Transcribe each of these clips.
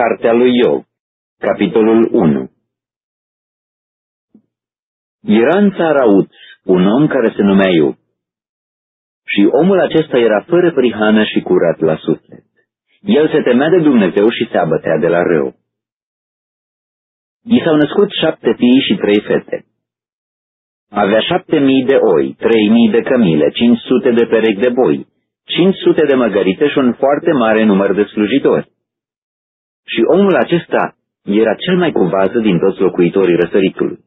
Cartea lui Iov, capitolul 1 Era în țara Uț un om care se numea Iov. Și omul acesta era fără prihană și curat la suflet. El se temea de Dumnezeu și se abătea de la rău. I s-au născut șapte fii și trei fete. Avea șapte mii de oi, trei mii de cămile, cinci sute de perechi de boi, cinci sute de măgărite și un foarte mare număr de slujitori. Și omul acesta era cel mai cu vază din toți locuitorii răsăritului.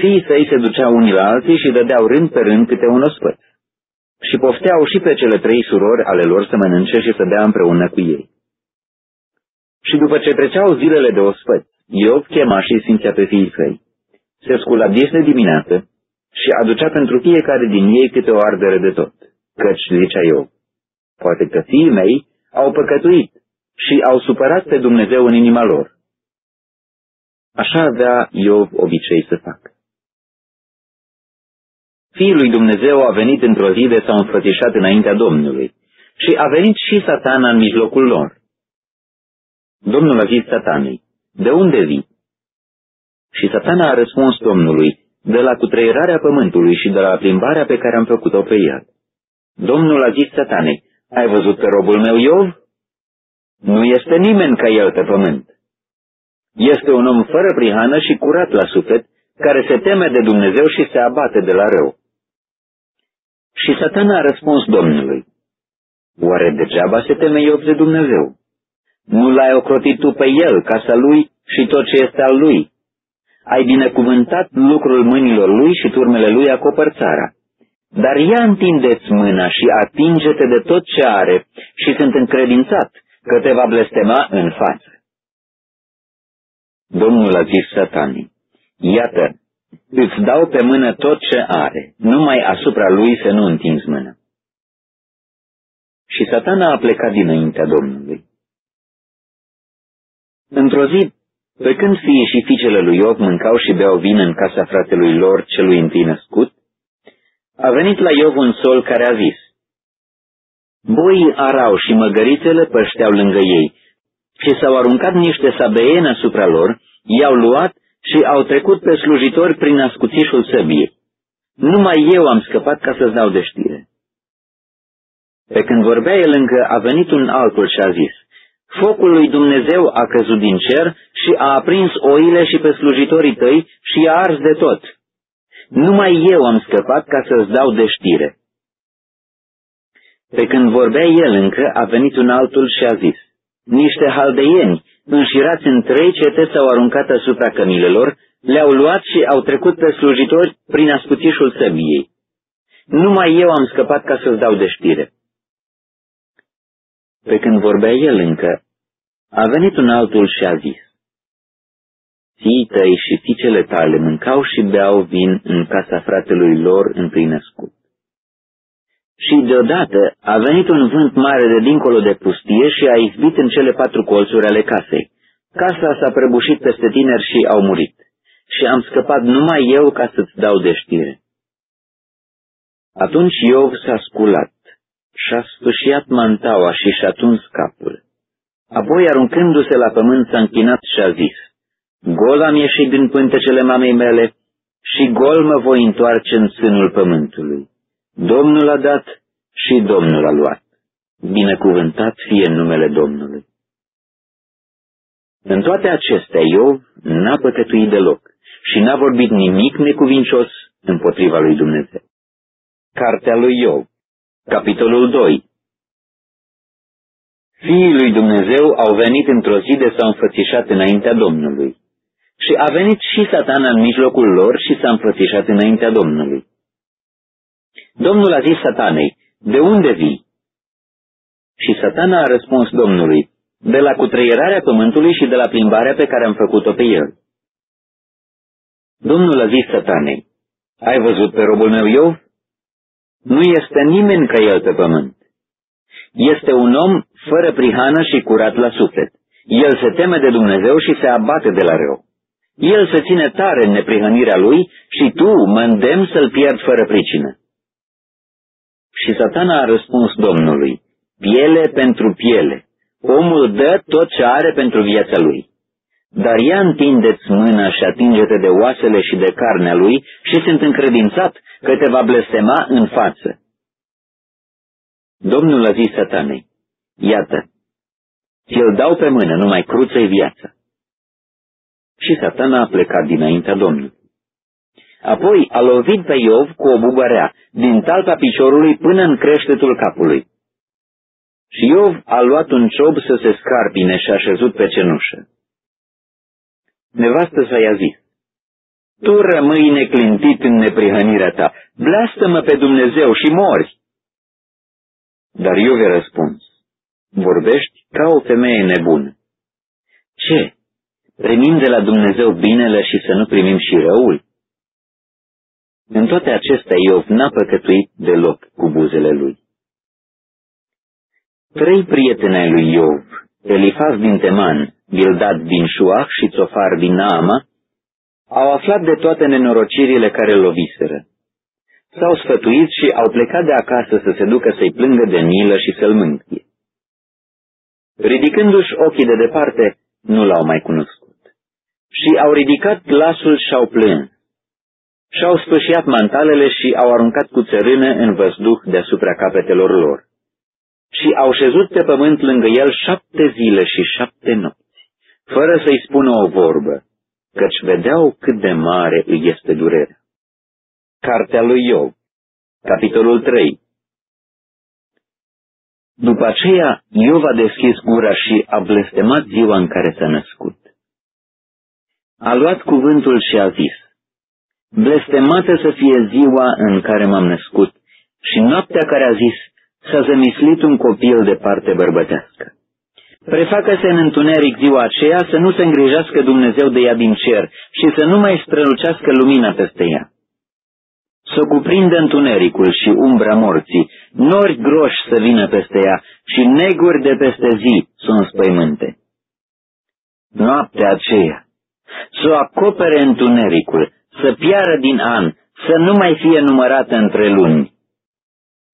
Fiii săi se duceau unii la alții și dădeau rând pe rând câte un ospăț. Și pofteau și pe cele trei surori ale lor să mănânce și să dea împreună cu ei. Și după ce treceau zilele de ospăț, Iov chema și simțea pe fiii săi. Se scula des de dimineață și aducea pentru fiecare din ei câte o ardere de tot, căci zicea Iov. Poate că fiii mei au păcătuit și au supărat pe Dumnezeu în inima lor. Așa avea Iov obicei să facă. Fiul lui Dumnezeu a venit într-o zi de s-a înfățișat înaintea Domnului și a venit și satana în mijlocul lor. Domnul a zis satanei, de unde vii? Și satana a răspuns Domnului, de la cutreierarea pământului și de la plimbarea pe care am făcut-o pe el. Domnul a zis satanei, ai văzut pe robul meu Iov? Nu este nimeni ca el pe pământ. Este un om fără prihană și curat la suflet, care se teme de Dumnezeu și se abate de la rău. Și satana a răspuns Domnului, Oare degeaba se teme Iov de Dumnezeu? Nu l-ai ocrotit tu pe el, casa lui și tot ce este al lui. Ai binecuvântat lucrul mâinilor lui și turmele lui acopăr țara. Dar ia întindeți mâna și atinge-te de tot ce are și sunt încredințat că te va blestema în față. Domnul a zis satanii, iată, îți dau pe mână tot ce are, numai asupra lui să nu întinzi mâna. Și satana a plecat dinaintea Domnului. Într-o zi, pe când fiii și fiicele lui Iov mâncau și beau vin în casa fratelui lor celui întâi născut, a venit la Iov un sol care a zis, Boii arau și măgărițele pășteau lângă ei și s-au aruncat niște sabeieni asupra lor, i-au luat și au trecut pe slujitori prin ascuțișul săbiei. Numai eu am scăpat ca să-ți dau de știre. Pe când vorbea el încă, a venit un altul și a zis, Focul lui Dumnezeu a căzut din cer și a aprins oile și pe slujitorii tăi și i-a ars de tot. Numai eu am scăpat ca să-ți dau de știre. Pe când vorbea el încă, a venit un altul și a zis, Niște haldeieni, înșirați în trei cete s-au aruncat asupra cămilelor, le-au luat și au trecut pe slujitori prin ascuțișul săbiei. Numai eu am scăpat ca să-ți dau de știre. Pe când vorbea el încă, a venit un altul și a zis, Fiii tăi și fiicele tale mâncau și beau vin în casa fratelui lor întâi născut. Și deodată a venit un vânt mare de dincolo de pustie și a izbit în cele patru colțuri ale casei. Casa s-a prăbușit peste tineri și au murit. Și am scăpat numai eu ca să-ți dau de știre. Atunci Iov s-a sculat și-a sfâșiat mantaua și și-a tuns capul. Apoi, aruncându-se la pământ, s-a închinat și a zis, Gol am ieșit din pântecele mamei mele și gol mă voi întoarce în sânul pământului. Domnul a dat și Domnul a luat. Binecuvântat fie în numele Domnului. În toate acestea, Iov n-a păcătuit deloc și n-a vorbit nimic necuvincios împotriva lui Dumnezeu. Cartea lui Iov Capitolul 2 Fiii lui Dumnezeu au venit într-o zi de s-au înfățișat înaintea Domnului. Și a venit și satana în mijlocul lor și s-a înfățișat înaintea Domnului. Domnul a zis satanei, de unde vii? Și satana a răspuns Domnului, de la cutreierarea pământului și de la plimbarea pe care am făcut-o pe el. Domnul a zis satanei, ai văzut pe robul meu Iov? Nu este nimeni ca el pe pământ. Este un om fără prihană și curat la suflet. El se teme de Dumnezeu și se abate de la rău. El se ține tare în neprihănirea lui și tu mă îndemn să-l pierd fără pricină. Și satana a răspuns Domnului, piele pentru piele, Omul dă tot ce are pentru viața lui. Dar ia întindeți mâna și atinge-te de oasele și de carnea lui și sunt încredințat că te va blestema în față. Domnul a zis satanei, iată, ți-l dau pe mână, numai cruță-i viața. Și satana a plecat dinaintea Domnului. Apoi a lovit pe Iov cu o bubărea, din talpa piciorului până în creștetul capului. Și Iov a luat un ciob să se scarpine și a șezut pe cenușă. Nevastă sa i-a zis, Tu rămâi neclintit în neprihănirea ta, blastă-mă pe Dumnezeu și mori. Dar Iov i-a răspuns, vorbești ca o femeie nebună. Ce? Primim de la Dumnezeu binele și să nu primim și răul? În toate acestea Iov n-a păcătuit deloc cu buzele lui. Trei prieteni ai lui Iov, Elifaz din Teman, Bildad din Șuach și Țofar din Naama, au aflat de toate nenorocirile care loviseră. S-au sfătuit și au plecat de acasă să se ducă să-i plângă de milă și să-l mânchie. Ridicându-și ochii de departe, nu l-au mai cunoscut. Și au ridicat glasul și au plâns. Și-au spășiat mantalele și au aruncat cu țărână în văzduh deasupra capetelor lor. Și au șezut pe pământ lângă el șapte zile și șapte nopți, fără să-i spună o vorbă, căci vedeau cât de mare îi este durerea. Cartea lui Iov, capitolul 3 După aceea, Iov a deschis gura și a blestemat ziua în care s-a născut. A luat cuvântul și a zis, Blestemată să fie ziua în care m-am născut și noaptea care a zis, s-a zămislit un copil de parte bărbătească. Prefacă-se în întuneric ziua aceea să nu se îngrijească Dumnezeu de ea din cer și să nu mai strălucească lumina peste ea să cuprindă întunericul și umbra morții, nori groși să vină peste ea și neguri de peste zi să înspăimânte. Noaptea aceea, să o acopere întunericul, să piară din an, să nu mai fie numărată între luni.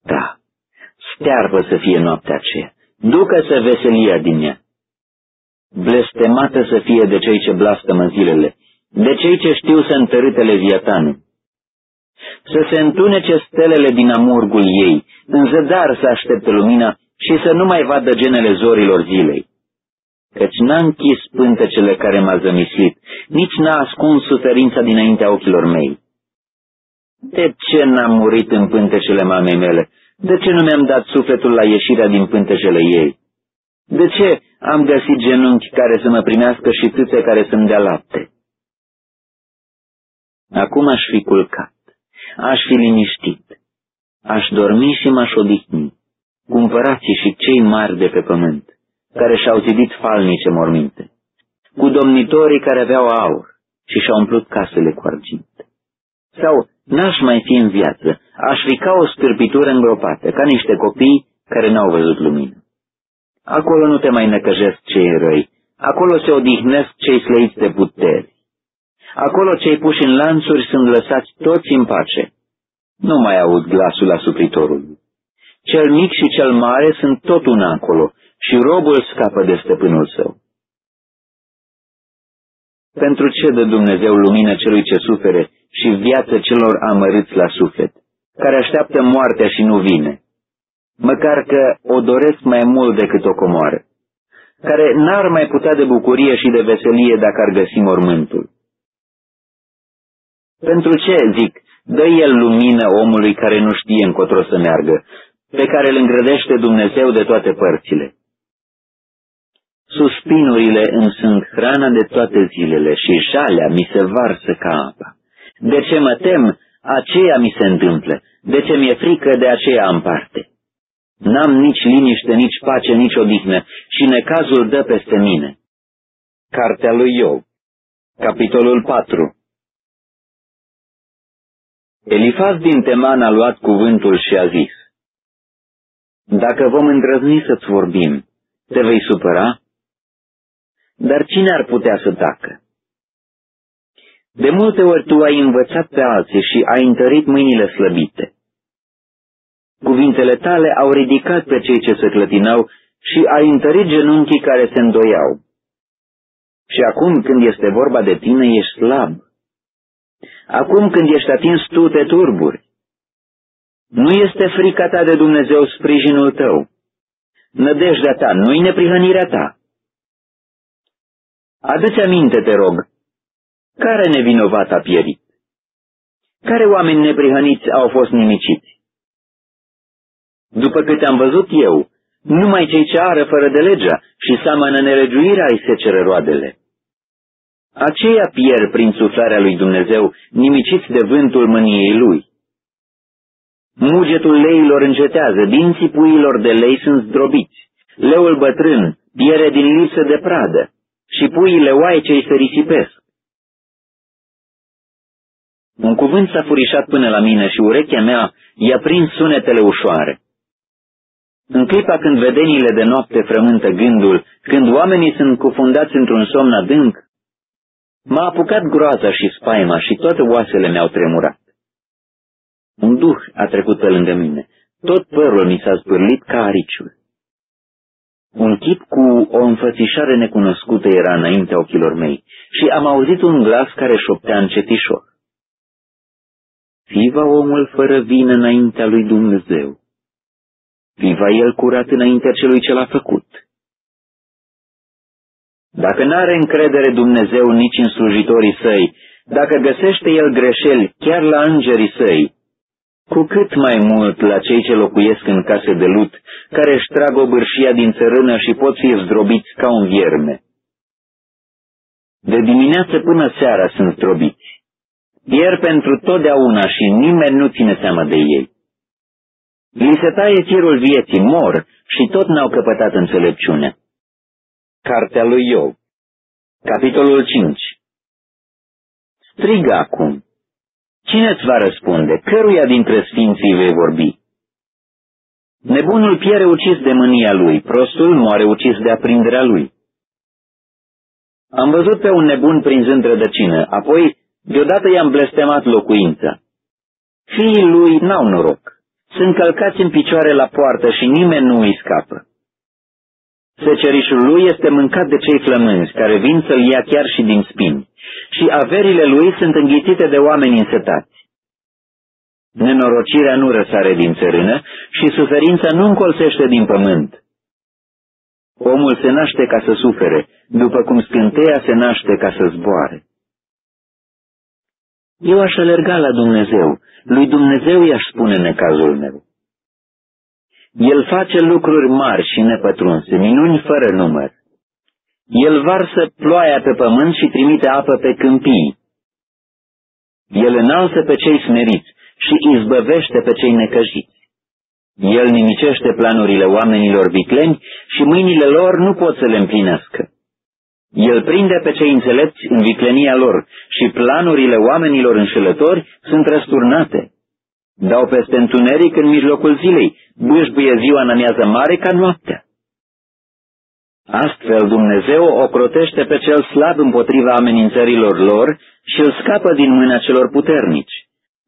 Da, stearpă să fie noaptea aceea, ducă-să veselia din ea. Blestemată să fie de cei ce blastămă zilele, de cei ce știu să întărâte leviatanul să se întunece stelele din amurgul ei, în zădar să aștepte lumina și să nu mai vadă genele zorilor zilei. Căci n-a închis pântecele care m-a zămislit, nici n-a ascuns suferința dinaintea ochilor mei. De ce n-am murit în pântecele mamei mele? De ce nu mi-am dat sufletul la ieșirea din pântecele ei? De ce am găsit genunchi care să mă primească și tâțe care să-mi dea lapte? Acum aș fi culcat aș fi liniștit. Aș dormi și m-aș odihni, cumpărații și cei mari de pe pământ, care și-au zidit falnice morminte, cu domnitorii care aveau aur și și-au umplut casele cu argint. Sau n-aș mai fi în viață, aș fi ca o stârpitură îngropată, ca niște copii care n-au văzut lumină. Acolo nu te mai necăjesc cei răi, acolo se odihnesc cei slăiți de puteri. Acolo cei puși în lanțuri sunt lăsați toți în pace. Nu mai aud glasul asupritorului. Cel mic și cel mare sunt tot una acolo și robul scapă de stăpânul său. Pentru ce dă Dumnezeu lumină celui ce sufere și viață celor amărâți la suflet, care așteaptă moartea și nu vine, măcar că o doresc mai mult decât o comoară, care n-ar mai putea de bucurie și de veselie dacă ar găsi mormântul. Pentru ce, zic, dă el lumină omului care nu știe încotro să meargă, pe care îl îngrădește Dumnezeu de toate părțile? Suspinurile îmi sunt hrana de toate zilele și jalea mi se varsă ca apa. De ce mă tem, aceea mi se întâmplă, de ce mi-e frică, de aceea am parte. N-am nici liniște, nici pace, nici odihnă și necazul dă peste mine. Cartea lui Iov, capitolul 4 Elifaz din Teman a luat cuvântul și a zis, Dacă vom îndrăzni să-ți vorbim, te vei supăra? Dar cine ar putea să tacă? De multe ori tu ai învățat pe alții și ai întărit mâinile slăbite. Cuvintele tale au ridicat pe cei ce se clătinau și ai întărit genunchii care se îndoiau. Și acum când este vorba de tine, ești slab. Acum când ești atins, tu te turburi. Nu este frica ta de Dumnezeu sprijinul tău. Nădejdea ta nu-i neprihănirea ta. Adu-ți aminte, te rog, care nevinovat a pierit? Care oameni neprihăniți au fost nimiciți? După câte am văzut eu, numai cei ce ară fără de legea și seamănă nelegiuirea îi se cere roadele. Aceia pierd prin suflarea lui Dumnezeu, nimiciți de vântul mâniei lui. Mugetul leilor încetează, dinții puiilor de lei sunt zdrobiți, leul bătrân piere din lipsă de pradă și puiile oaicei se risipesc. Un cuvânt s-a furișat până la mine și urechea mea i-a prins sunetele ușoare. În clipa când vedenile de noapte frământă gândul, când oamenii sunt cufundați într-un somn adânc, m-a apucat groaza și spaima și toate oasele mi-au tremurat. Un duh a trecut pe lângă mine, tot părul mi s-a zbârlit ca ariciul. Un chip cu o înfățișare necunoscută era înaintea ochilor mei și am auzit un glas care șoptea încetișor. Fiva omul fără vină înaintea lui Dumnezeu. Viva el curat înaintea celui ce l-a făcut. Dacă n-are încredere Dumnezeu nici în slujitorii săi, dacă găsește el greșeli chiar la îngerii săi, cu cât mai mult la cei ce locuiesc în case de lut, care își trag o bârșia din țărână și pot fi zdrobiți ca un vierme. De dimineață până seara sunt zdrobiți. Pierd pentru totdeauna și nimeni nu ține seama de ei. Li se taie firul vieții, mor și tot n-au căpătat înțelepciune. Cartea lui Iov Capitolul 5 Strigă acum, Cine îți va răspunde? Căruia dintre sfinții vei vorbi? Nebunul piere ucis de mânia lui, prostul moare ucis de aprinderea lui. Am văzut pe un nebun prinzând rădăcină, apoi deodată i-am blestemat locuința. Fiii lui n-au noroc, sunt călcați în picioare la poartă și nimeni nu îi scapă. Secerișul lui este mâncat de cei flămânzi, care vin să-l ia chiar și din spini, și averile lui sunt înghițite de oameni însetați. Nenorocirea nu răsare din țărână și suferința nu încolțește din pământ. Omul se naște ca să sufere, după cum scânteia se naște ca să zboare. Eu aș alerga la Dumnezeu, lui Dumnezeu i-aș spune necazul meu. El face lucruri mari și nepătrunse, minuni fără număr. El varsă ploaia pe pământ și trimite apă pe câmpii. El înalță pe cei smeriți și izbăvește pe cei necăjiți. El nimicește planurile oamenilor vicleni și mâinile lor nu pot să le împlinească. El prinde pe cei înțelepți în viclenia lor și planurile oamenilor înșelători sunt răsturnate. Dau peste întuneric în mijlocul zilei, bâșbuie ziua în amiază mare ca noaptea. Astfel Dumnezeu o crotește pe cel slab împotriva amenințărilor lor și îl scapă din mâna celor puternici,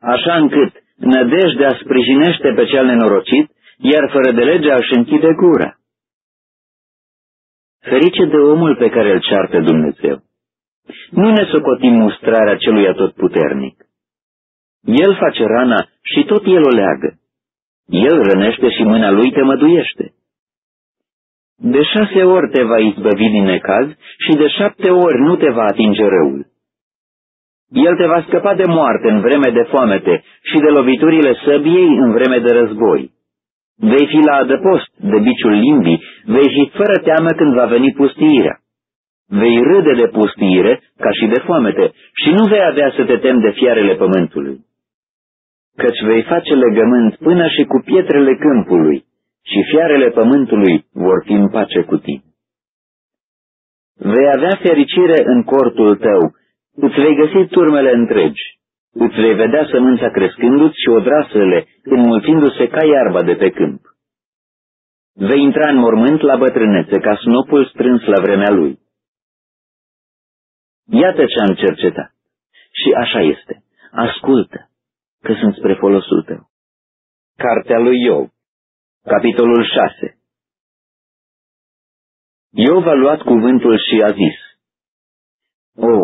așa încât nădejdea sprijinește pe cel nenorocit, iar fără de legea își închide gura. Ferice de omul pe care îl ceartă Dumnezeu. Nu ne socotim mustrarea celui atotputernic. El face rana și tot el o leagă. El rănește și mâna lui te măduiește. De șase ori te va izbăvi din necaz și de șapte ori nu te va atinge răul. El te va scăpa de moarte în vreme de foamete și de loviturile săbiei în vreme de război. Vei fi la adăpost de biciul limbii, vei fi fără teamă când va veni pustiirea. Vei râde de pustiire ca și de foamete și nu vei avea să te temi de fiarele pământului. Căci vei face legământ până și cu pietrele câmpului și fiarele pământului vor fi în pace cu tine. Vei avea fericire în cortul tău, îți vei găsi turmele întregi, îți vei vedea sămânța crescându-ți și odrasele înmulțindu-se ca iarba de pe câmp. Vei intra în mormânt la bătrânețe, ca snopul strâns la vremea lui. Iată ce am cercetat. Și așa este. Ascultă, că sunt spre folosul tău. Cartea lui Iov Capitolul 6 Iov a luat cuvântul și a zis, O,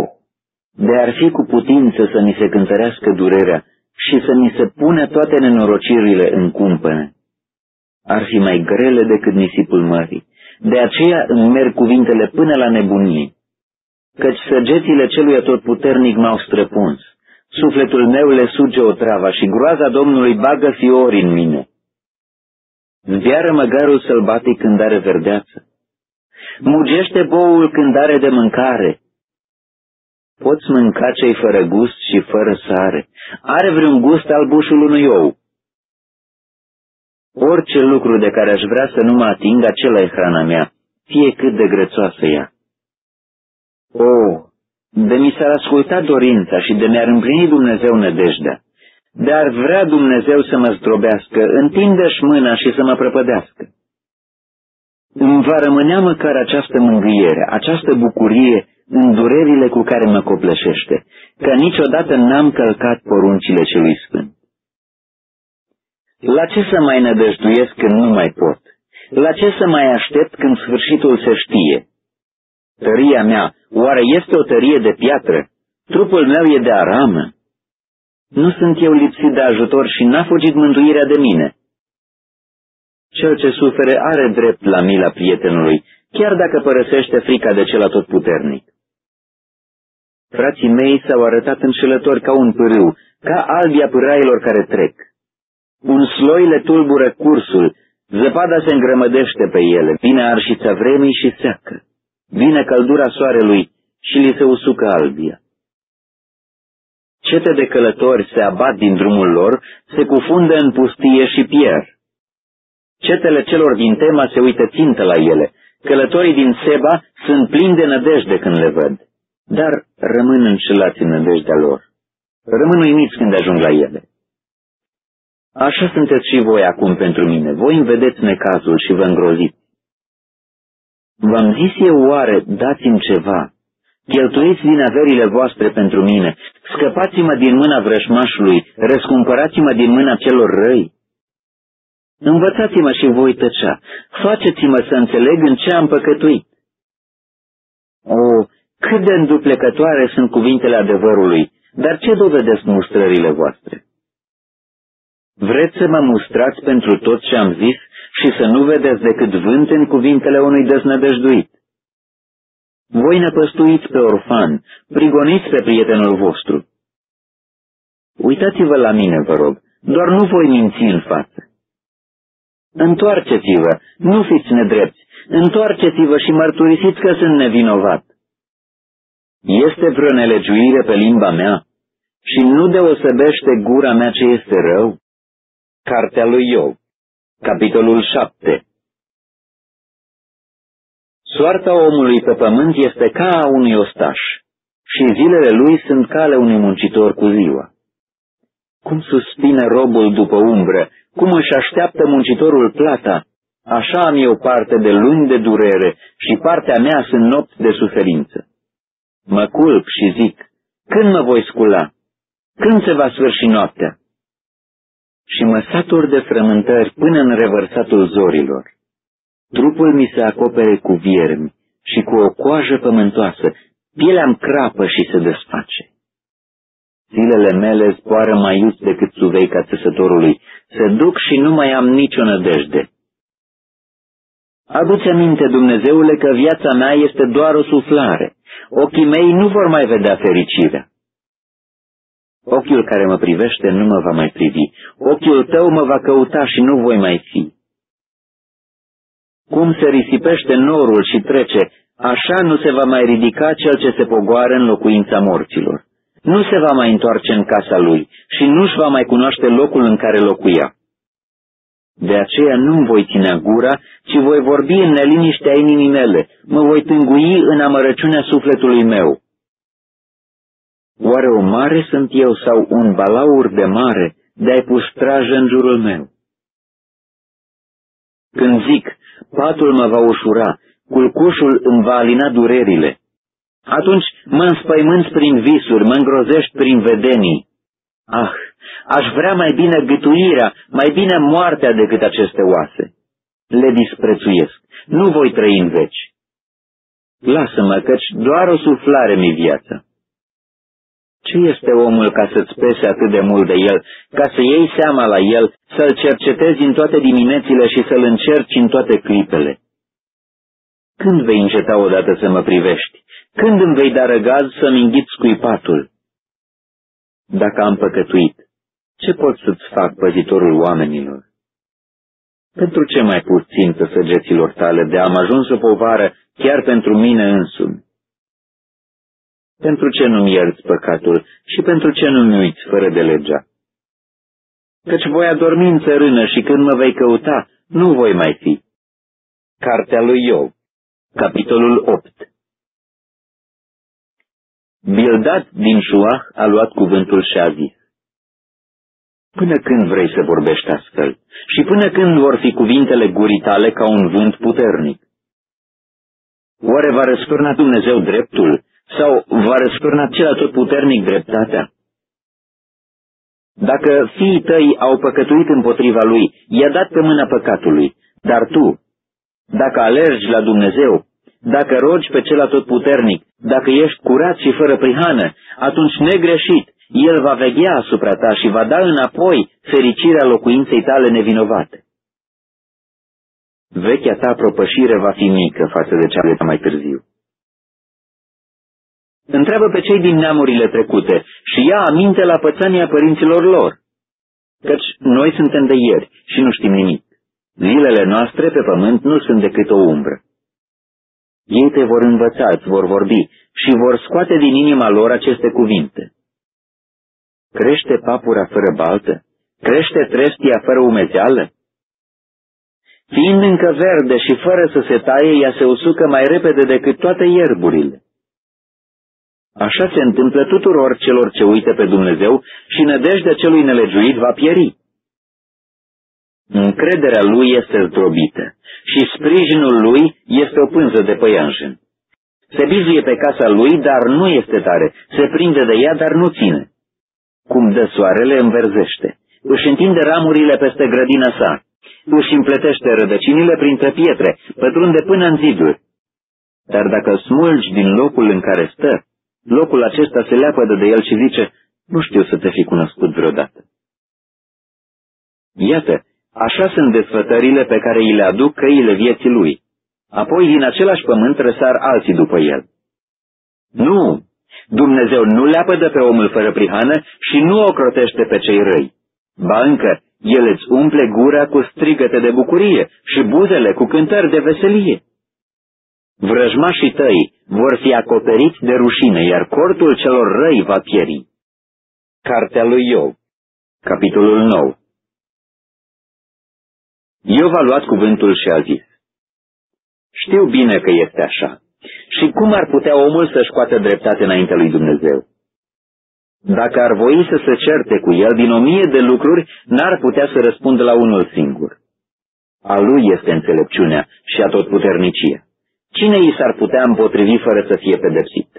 de ar fi cu putință să mi se cântărească durerea și să mi se pune toate nenorocirile în cumpăne. Ar fi mai grele decât nisipul mării, de aceea îmi merg cuvintele până la nebunie, căci săgețile celui atotputernic m-au străpuns. Sufletul meu le suge o travă și groaza Domnului bagă fiori în mine. Zbiară măgarul sălbatic când are verdeață. Mugește boul când are de mâncare. Poți mânca cei fără gust și fără sare. Are vreun gust al bușul unui ou. Orice lucru de care aș vrea să nu mă ating, acela e hrana mea, fie cât de grețoasă ea. O, de mi s-ar asculta dorința și de mi-ar împlini Dumnezeu nădejdea, de ar vrea Dumnezeu să mă zdrobească, întinde-și mâna și să mă prăpădească. Îmi va rămânea măcar această mângâiere, această bucurie în durerile cu care mă copleșește, că niciodată n-am călcat poruncile celui sfânt. La ce să mai nădăjduiesc când nu mai pot? La ce să mai aștept când sfârșitul se știe? Tăria mea, oare este o tărie de piatră? Trupul meu e de aramă. Nu sunt eu lipsit de ajutor și n-a fugit mântuirea de mine. Cel ce sufere are drept la mila prietenului, chiar dacă părăsește frica de cel atotputernic. Frații mei s-au arătat înșelători ca un pârâu, ca albia pârailor care trec. Un sloi le tulbură cursul, zăpada se îngrămădește pe ele, vine arșița vremii și seacă. Vine căldura soarelui și li se usucă albia. Cete de călători se abat din drumul lor, se cufundă în pustie și pierd. Cetele celor din tema se uită țintă la ele. Călătorii din Seba sunt plini de nădejde când le văd, dar rămân înșelați în nădejdea lor. Rămân uimiți când ajung la ele. Așa sunteți și voi acum pentru mine. Voi îmi vedeți necazul și vă îngroziți. V-am zis eu oare, dați-mi ceva. Cheltuiți din averile voastre pentru mine. Scăpați-mă din mâna vrășmașului. Răscumpărați-mă din mâna celor răi. Învățați-mă și voi tăcea. Faceți-mă să înțeleg în ce am păcătuit. O, cât de înduplecătoare sunt cuvintele adevărului, dar ce dovedesc mustrările voastre? Vreți să mă mustrați pentru tot ce am zis și să nu vedeți decât vânt în cuvintele unui deznădăjduit? Voi năpăstuiți pe orfan, prigoniți pe prietenul vostru. Uitați-vă la mine, vă rog, doar nu voi minți în față. Întoarceți-vă, nu fiți nedrepți, întoarceți-vă și mărturisiți că sunt nevinovat. Este vreo nelegiuire pe limba mea și nu deosebește gura mea ce este rău? Cartea lui Iov, capitolul 7 Soarta omului pe pământ este ca a unui ostaș și zilele lui sunt ca ale unui muncitor cu ziua. Cum suspine robul după umbră, cum își așteaptă muncitorul plata, așa am eu parte de luni de durere și partea mea sunt nopți de suferință. Mă culp și zic, când mă voi scula? Când se va sfârși noaptea? Și mă satur de frământări până în revărsatul zorilor. Trupul mi se acopere cu viermi și cu o coajă pământoasă, pielea-mi crapă și se desface. Zilele mele zboară mai iut decât suveica țesătorului, se duc și nu mai am nicio nădejde. Aduți aminte, Dumnezeule, că viața mea este doar o suflare. Ochii mei nu vor mai vedea fericirea. Ochiul care mă privește nu mă va mai privi. Ochiul tău mă va căuta și nu voi mai fi. Cum se risipește norul și trece, așa nu se va mai ridica cel ce se pogoară în locuința morților. Nu se va mai întoarce în casa lui și nu-și va mai cunoaște locul în care locuia. De aceea nu voi ține gura, ci voi vorbi în neliniștea inimii mele, mă voi tângui în amărăciunea sufletului meu. Oare o mare sunt eu sau un balaur de mare de ai pus strajă în jurul meu? Când zic, patul mă va ușura, culcușul îmi va alina durerile, atunci mă înspăimânți prin visuri, mă îngrozești prin vedenii. Ah, aș vrea mai bine gâtuirea, mai bine moartea decât aceste oase. Le disprețuiesc, nu voi trăi în veci. Lasă-mă, căci doar o suflare mi viață. Ce este omul ca să-ți pese atât de mult de el, ca să iei seama la el, să-l cercetezi în toate diminețile și să-l încerci în toate clipele? Când vei înceta odată să mă privești? Când îmi vei da răgaz să-mi înghiți scuipatul? Dacă am păcătuit, ce pot să-ți fac, păzitorul oamenilor? Pentru ce mai puțin să săgeților tale de am ajuns o povară chiar pentru mine însumi? Pentru ce nu-mi ierți păcatul și pentru ce nu-mi uiți fără de legea? Căci voi adormi în țărână și când mă vei căuta, nu voi mai fi. Cartea lui Iov, capitolul 8 Bildat din Șuah a luat cuvântul și a zis, Până când vrei să vorbești astfel? Și până când vor fi cuvintele gurii tale ca un vânt puternic? Oare va răsturna Dumnezeu dreptul sau va răsturna cel puternic dreptatea? Dacă fiii tăi au păcătuit împotriva lui, i-a dat pe mâna păcatului, dar tu, dacă alergi la Dumnezeu, dacă rogi pe cel puternic, dacă ești curat și fără prihană, atunci negreșit, el va veghea asupra ta și va da înapoi fericirea locuinței tale nevinovate. Vechea ta propășire va fi mică față de cea de mai târziu. Întreabă pe cei din neamurile trecute și ia aminte la pățania părinților lor, căci noi suntem de ieri și nu știm nimic. Zilele noastre pe pământ nu sunt decât o umbră. Ei te vor învăța, îți vor vorbi și vor scoate din inima lor aceste cuvinte. Crește papura fără baltă? Crește trestia fără umezeală? Fiind încă verde și fără să se taie, ea se usucă mai repede decât toate ierburile. Așa se întâmplă tuturor celor ce uită pe Dumnezeu și nădejdea celui nelegiuit va pieri. Încrederea lui este zdrobită și sprijinul lui este o pânză de păianjen. Se bizuie pe casa lui, dar nu este tare, se prinde de ea, dar nu ține. Cum dă soarele, înverzește. Își întinde ramurile peste grădina sa. Își împletește rădăcinile printre pietre, pătrunde până în ziduri. Dar dacă smulgi din locul în care stă, locul acesta se leapădă de el și zice, nu știu să te fi cunoscut vreodată. Iată, așa sunt desfătările pe care îi le aduc căile vieții lui. Apoi din același pământ răsar alții după el. Nu, Dumnezeu nu leapădă pe omul fără prihană și nu o crotește pe cei răi. Ba încă, El îți umple gura cu strigăte de bucurie și buzele cu cântări de veselie. Vrăjmașii tăi vor fi acoperiți de rușine, iar cortul celor răi va pieri. Cartea lui Iov, capitolul 9 Iov a luat cuvântul și a zis, Știu bine că este așa. Și cum ar putea omul să-și scoată dreptate înaintea lui Dumnezeu? Dacă ar voi să se certe cu el din o mie de lucruri, n-ar putea să răspundă la unul singur. A lui este înțelepciunea și a tot puternicia. Cine i s-ar putea împotrivi fără să fie pedepsit?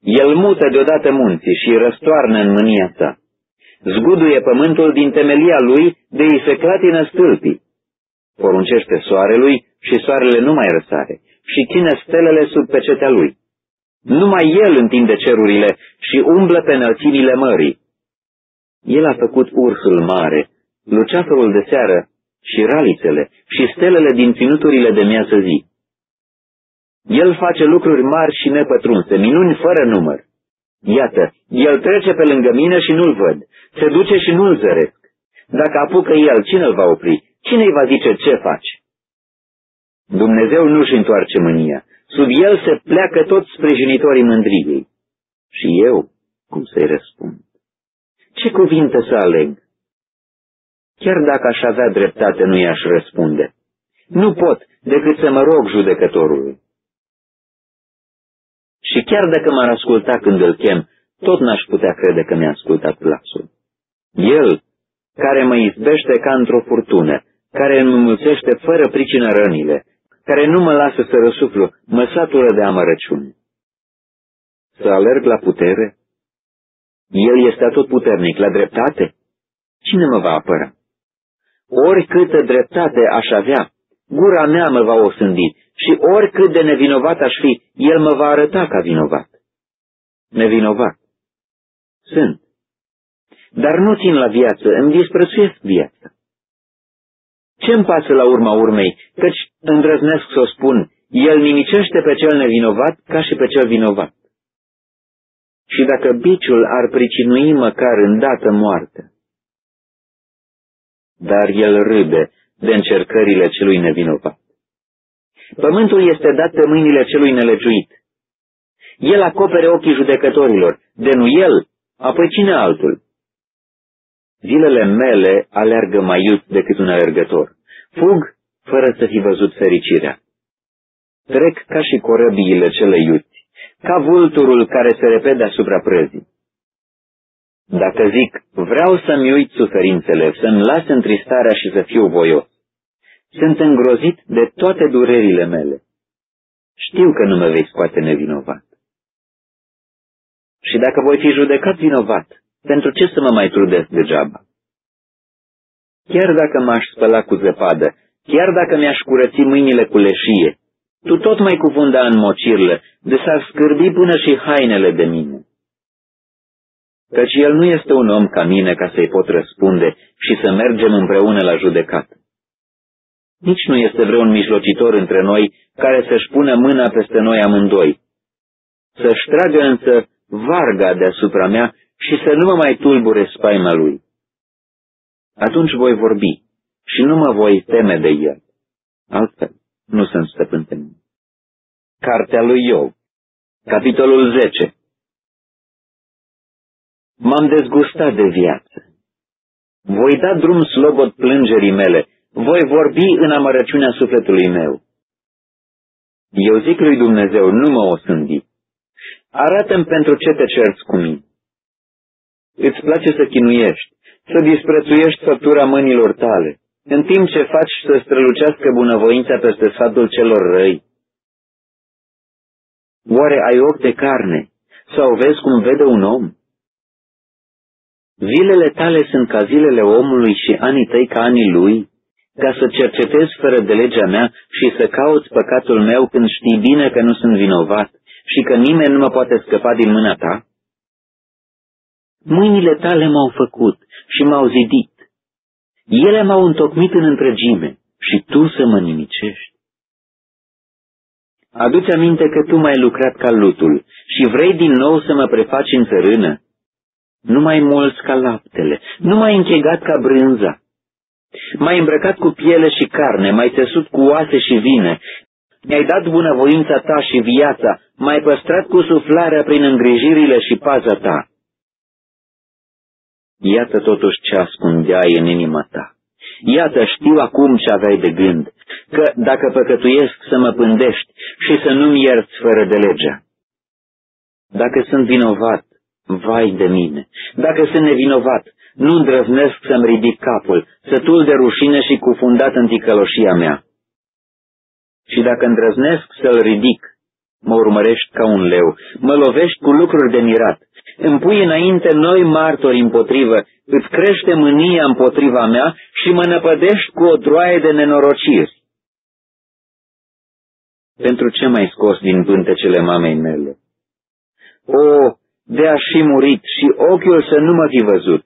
El mută deodată munții și răstoarnă în mânia sa. Zguduie pământul din temelia lui de i se clatină stâlpii. Poruncește soarelui și soarele nu mai răsare și ține stelele sub pecetea lui. Numai el întinde cerurile și umblă pe înălțimile mării. El a făcut ursul mare, luceafărul de seară și ralițele și stelele din ținuturile de miază zi. El face lucruri mari și nepătrunse, minuni fără număr. Iată, el trece pe lângă mine și nu-l văd, se duce și nu-l zăresc. Dacă apucă el, cine îl va opri? Cine îi va zice ce faci? Dumnezeu nu-și întoarce mânia. Sub el se pleacă toți sprijinitorii mândriei. Și eu, cum să-i răspund? Ce cuvinte să aleg? Chiar dacă aș avea dreptate, nu i-aș răspunde. Nu pot decât să mă rog judecătorului. Și chiar dacă m-ar asculta când îl chem, tot n-aș putea crede că mi-a ascultat glasul. El, care mă izbește ca într-o furtună, care îmi mulțește fără pricină rănile, care nu mă lasă să răsuflu, mă satură de amărăciune. Să alerg la putere? El este atot puternic, la dreptate? Cine mă va apăra? Oricâtă dreptate aș avea, Gura mea mă va osândi și oricât de nevinovat aș fi, el mă va arăta ca vinovat. Nevinovat. Sunt. Dar nu țin la viață, îmi disprețuiesc viața. Ce-mi pasă la urma urmei, căci îndrăznesc să o spun, el nimicește pe cel nevinovat ca și pe cel vinovat. Și dacă biciul ar pricinui măcar îndată moarte, dar el râde de încercările celui nevinovat. Pământul este dat pe mâinile celui nelegiuit. El acopere ochii judecătorilor, de nu el, apoi cine altul? Zilele mele alergă mai iut decât un alergător. Fug fără să fi văzut fericirea. Trec ca și corăbiile cele iuți, ca vulturul care se repede asupra prăzii. Dacă zic, vreau să-mi uit suferințele, să-mi las întristarea și să fiu voios, sunt îngrozit de toate durerile mele. Știu că nu mă vei scoate nevinovat. Și dacă voi fi judecat vinovat, pentru ce să mă mai trudesc degeaba? Chiar dacă m-aș spăla cu zăpadă, chiar dacă mi-aș curăți mâinile cu leșie, tu tot mai cuvunda în mocirlă, de s-ar scârbi până și hainele de mine. Căci el nu este un om ca mine ca să-i pot răspunde și să mergem împreună la judecată. Nici nu este vreun mijlocitor între noi care să-și pună mâna peste noi amândoi. Să-și tragă însă varga deasupra mea și să nu mă mai tulbure spaima lui. Atunci voi vorbi și nu mă voi teme de el. Altfel, nu sunt stăpân pe mine. Cartea lui Iov, capitolul 10 M-am dezgustat de viață. Voi da drum slobot plângerii mele, voi vorbi în amărăciunea sufletului meu. Eu zic lui Dumnezeu, nu mă osândi. Arată-mi pentru ce te cerți cu mine. Îți place să chinuiești, să disprețuiești făptura mâinilor tale, în timp ce faci să strălucească bunăvoința peste sfatul celor răi. Oare ai ochi de carne sau vezi cum vede un om? Zilele tale sunt ca zilele omului și anii tăi ca anii lui, ca să cercetezi fără de legea mea și să cauți păcatul meu când știi bine că nu sunt vinovat și că nimeni nu mă poate scăpa din mâna ta? Mâinile tale m-au făcut și m-au zidit. Ele m-au întocmit în întregime și tu să mă nimicești. Aduți aminte că tu m-ai lucrat ca lutul și vrei din nou să mă prefaci în țărână? Nu mai mulți ca laptele, nu mai închegat ca brânza. M-ai îmbrăcat cu piele și carne, m-ai țesut cu oase și vine, mi-ai dat bunăvoința ta și viața, m-ai păstrat cu suflarea prin îngrijirile și paza ta. Iată totuși ce ascundeai în inima ta. Iată, știu acum ce aveai de gând, că dacă păcătuiesc să mă pândești și să nu-mi ierți fără de legea. Dacă sunt vinovat, vai de mine, dacă sunt nevinovat, nu îndrăznesc să-mi ridic capul, sătul de rușine și cufundat în ticăloșia mea. Și dacă îndrăznesc să-l ridic, mă urmărești ca un leu, mă lovești cu lucruri de mirat, îmi pui înainte noi martori împotrivă, îți crește mânia împotriva mea și mă năpădești cu o droaie de nenorociri. Pentru ce mai scos din pântecele mamei mele? O, de a fi murit și ochiul să nu mă fi văzut.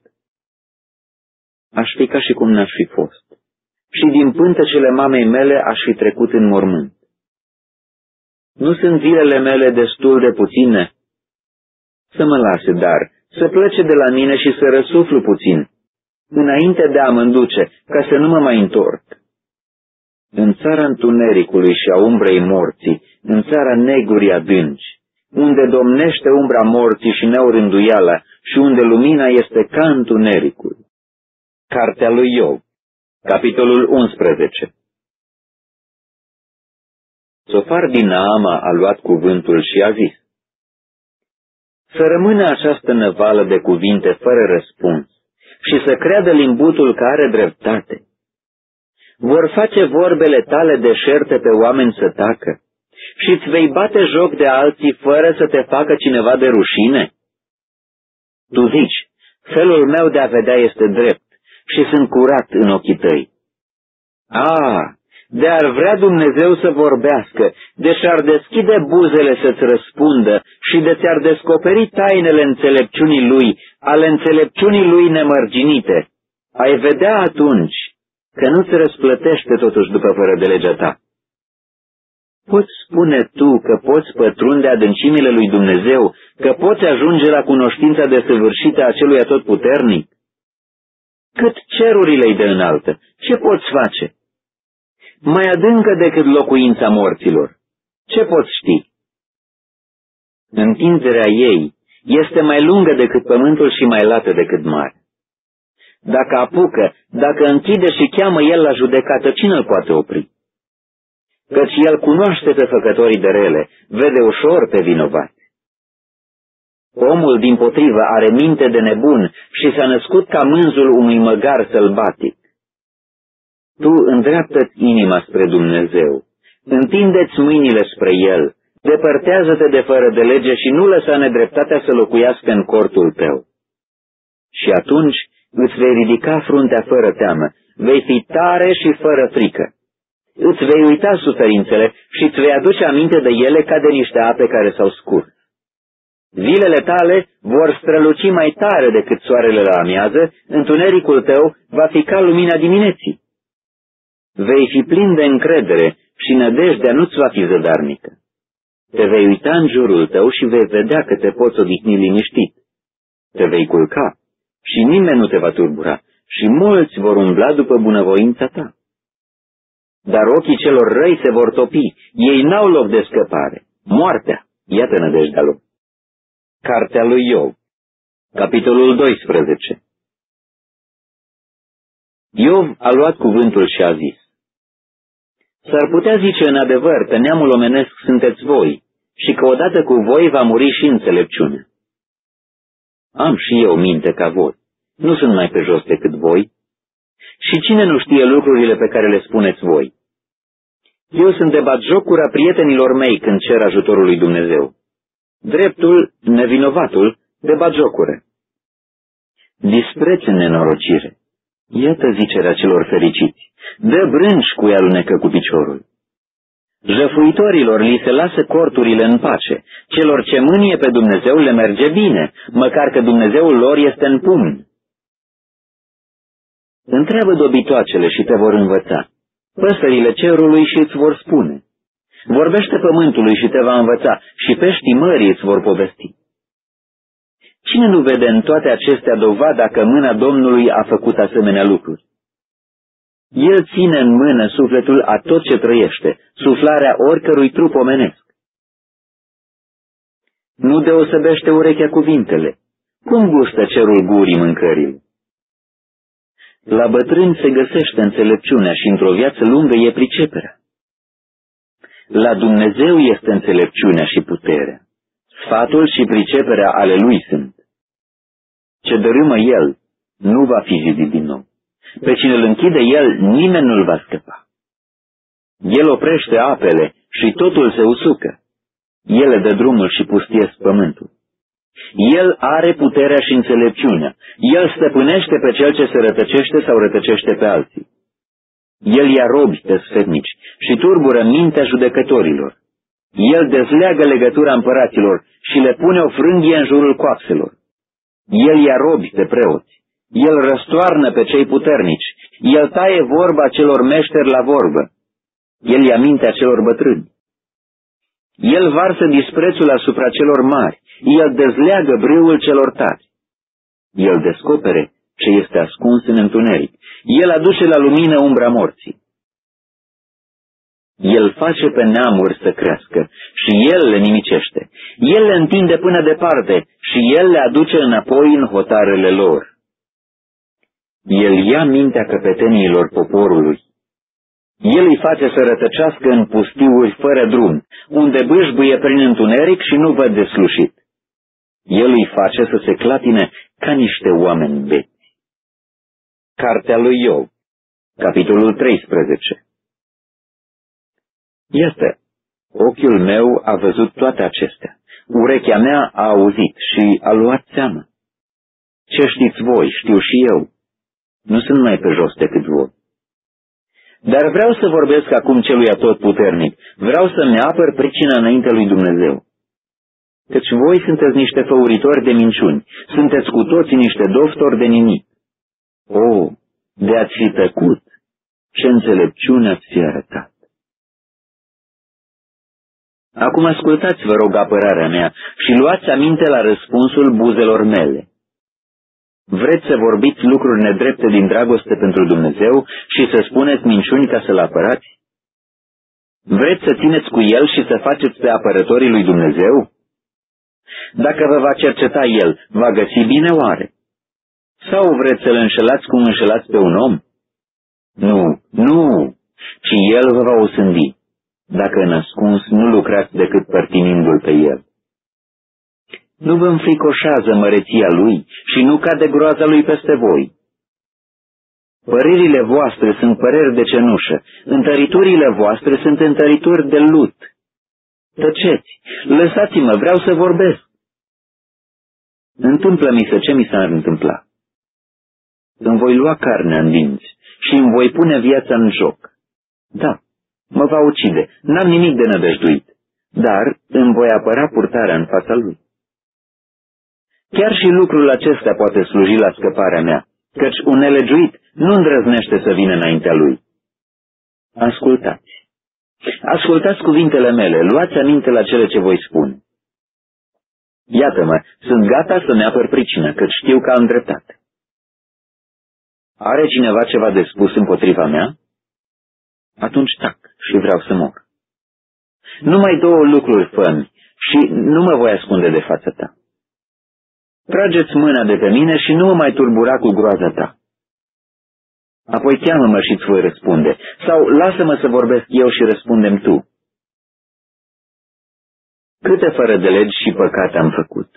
Aș fi ca și cum n-aș fi fost. Și din pântecele mamei mele aș fi trecut în mormânt. Nu sunt zilele mele destul de puține? Să mă lase, dar, să plece de la mine și să răsuflu puțin, înainte de a mă înduce, ca să nu mă mai întorc. În țara întunericului și a umbrei morții, în țara negurii adânci, unde domnește umbra morții și neorânduiala și unde lumina este ca întunericul. Cartea lui Iov, capitolul 11 Sofar din Naama a luat cuvântul și a zis, Să rămână această năvală de cuvinte fără răspuns și să creadă limbutul că are dreptate. Vor face vorbele tale deșerte pe oameni să tacă și îți vei bate joc de alții fără să te facă cineva de rușine? Tu zici, felul meu de a vedea este drept și sunt curat în ochii tăi. A, de ar vrea Dumnezeu să vorbească, de și-ar deschide buzele să-ți răspundă și de ți-ar descoperi tainele înțelepciunii Lui, ale înțelepciunii Lui nemărginite, ai vedea atunci că nu-ți răsplătește totuși după fără de legea ta. Poți spune tu că poți pătrunde adâncimile lui Dumnezeu, că poți ajunge la cunoștința desăvârșită a celui atotputernic? Cât cerurile de înaltă, ce poți face? Mai adâncă decât locuința morților. Ce poți ști? Întinderea ei este mai lungă decât pământul și mai lată decât mare. Dacă apucă, dacă închide și cheamă el la judecată, cine îl poate opri? Căci el cunoaște pe făcătorii de rele, vede ușor pe vinovați. Omul, din potrivă, are minte de nebun și s-a născut ca mânzul unui măgar sălbatic. Tu îndreaptă inima spre Dumnezeu, întindeți mâinile spre El, depărtează-te de fără de lege și nu lăsa nedreptatea să locuiască în cortul tău. Și atunci îți vei ridica fruntea fără teamă, vei fi tare și fără frică. Îți vei uita suferințele și îți vei aduce aminte de ele ca de niște ape care s-au scurs. Zilele tale vor străluci mai tare decât soarele la amiază, întunericul tău va fi ca lumina dimineții. Vei fi plin de încredere și nădejdea nu-ți va fi zădarnică. Te vei uita în jurul tău și vei vedea că te poți odihni liniștit. Te vei culca și nimeni nu te va turbura și mulți vor umbla după bunăvoința ta. Dar ochii celor răi se vor topi, ei n-au loc de scăpare. Moartea, iată nădejdea lor. Cartea lui Iov, capitolul 12 Iov a luat cuvântul și a zis, S-ar putea zice în adevăr că neamul omenesc sunteți voi și că odată cu voi va muri și înțelepciunea. Am și eu minte ca voi, nu sunt mai pe jos decât voi. Și cine nu știe lucrurile pe care le spuneți voi? Eu sunt de jocura prietenilor mei când cer ajutorul lui Dumnezeu. Dreptul, nevinovatul, de jocură. Dispreț în nenorocire. Iată zicerea celor fericiți. Dă brânci cu ea alunecă cu piciorul. Jăfuitorilor li se lasă corturile în pace. Celor ce mânie pe Dumnezeu le merge bine, măcar că Dumnezeul lor este în pumn. Întreabă dobitoacele și te vor învăța. Păsările cerului și îți vor spune. Vorbește pământului și te va învăța și peștii mării îți vor povesti. Cine nu vede în toate acestea dovada că mâna Domnului a făcut asemenea lucruri? El ține în mână sufletul a tot ce trăiește, suflarea oricărui trup omenesc. Nu deosebește urechea cuvintele. Cum gustă cerul gurii mâncării? La bătrâni se găsește înțelepciunea și într-o viață lungă e priceperea. La Dumnezeu este înțelepciunea și puterea. Sfatul și priceperea ale Lui sunt. Ce dărâmă El, nu va fi zidit din nou. Pe cine îl închide El, nimeni nu-l va scăpa. El oprește apele și totul se usucă. El dă drumul și pustiesc pământul. El are puterea și înțelepciunea. El stăpânește pe cel ce se rătăcește sau rătăcește pe alții. El ia robi pe sfetnici și turbură mintea judecătorilor. El dezleagă legătura împăraților și le pune o frânghie în jurul coapselor. El ia robi pe preoți. El răstoarnă pe cei puternici. El taie vorba celor meșteri la vorbă. El ia mintea celor bătrâni. El varsă disprețul asupra celor mari. El dezleagă brâul celor tari. El descopere ce este ascuns în întuneric. El aduce la lumină umbra morții. El face pe neamuri să crească și El le nimicește. El le întinde până departe și El le aduce înapoi în hotarele lor. El ia mintea căpeteniilor poporului. El îi face să rătăcească în pustiuri fără drum, unde bâșbuie prin întuneric și nu văd de slușit. El îi face să se clatine ca niște oameni beți. Cartea lui Iov, capitolul 13 Este, ochiul meu a văzut toate acestea, urechea mea a auzit și a luat seamă. Ce știți voi, știu și eu, nu sunt mai pe jos decât voi. Dar vreau să vorbesc acum celui atotputernic. Vreau să-mi apăr pricina înainte lui Dumnezeu. Căci voi sunteți niște făuritori de minciuni, sunteți cu toții niște doftori de nimic. O, de ați fi tăcut, ce înțelepciune ați fi arătat. Acum ascultați, vă rog, apărarea mea și luați aminte la răspunsul buzelor mele. Vreți să vorbiți lucruri nedrepte din dragoste pentru Dumnezeu și să spuneți minciuni ca să-L apărați? Vreți să țineți cu El și să faceți pe apărătorii lui Dumnezeu? Dacă vă va cerceta El, va găsi bine oare? Sau vreți să-L înșelați cum înșelați pe un om? Nu, nu, ci El vă va osândi, dacă în ascuns nu lucrați decât părtinindu-L pe El. Nu vă înfricoșează măreția Lui și nu cade groaza Lui peste voi. Părerile voastre sunt păreri de cenușă, întăriturile voastre sunt întărituri de lut. Tăceți, lăsați-mă, vreau să vorbesc. Întâmplă-mi să ce mi s-ar întâmpla. Îmi voi lua carnea în dinți și îmi voi pune viața în joc. Da, mă va ucide, n-am nimic de nădăjduit, dar îmi voi apăra purtarea în fața lui. Chiar și lucrul acesta poate sluji la scăparea mea, căci un nelegiuit nu îndrăznește să vină înaintea lui. Ascultați. Ascultați cuvintele mele, luați aminte la cele ce voi spune. Iată-mă, sunt gata să-mi apăr pricină, căci știu că am dreptate. Are cineva ceva de spus împotriva mea? Atunci tac și vreau să mor. Numai două lucruri fă și nu mă voi ascunde de fața ta. Trageți mâna de pe mine și nu mă mai turbura cu groaza ta. Apoi cheamă-mă și îți voi răspunde. Sau lasă-mă să vorbesc eu și răspundem tu. Câte fără de legi și păcate am făcut?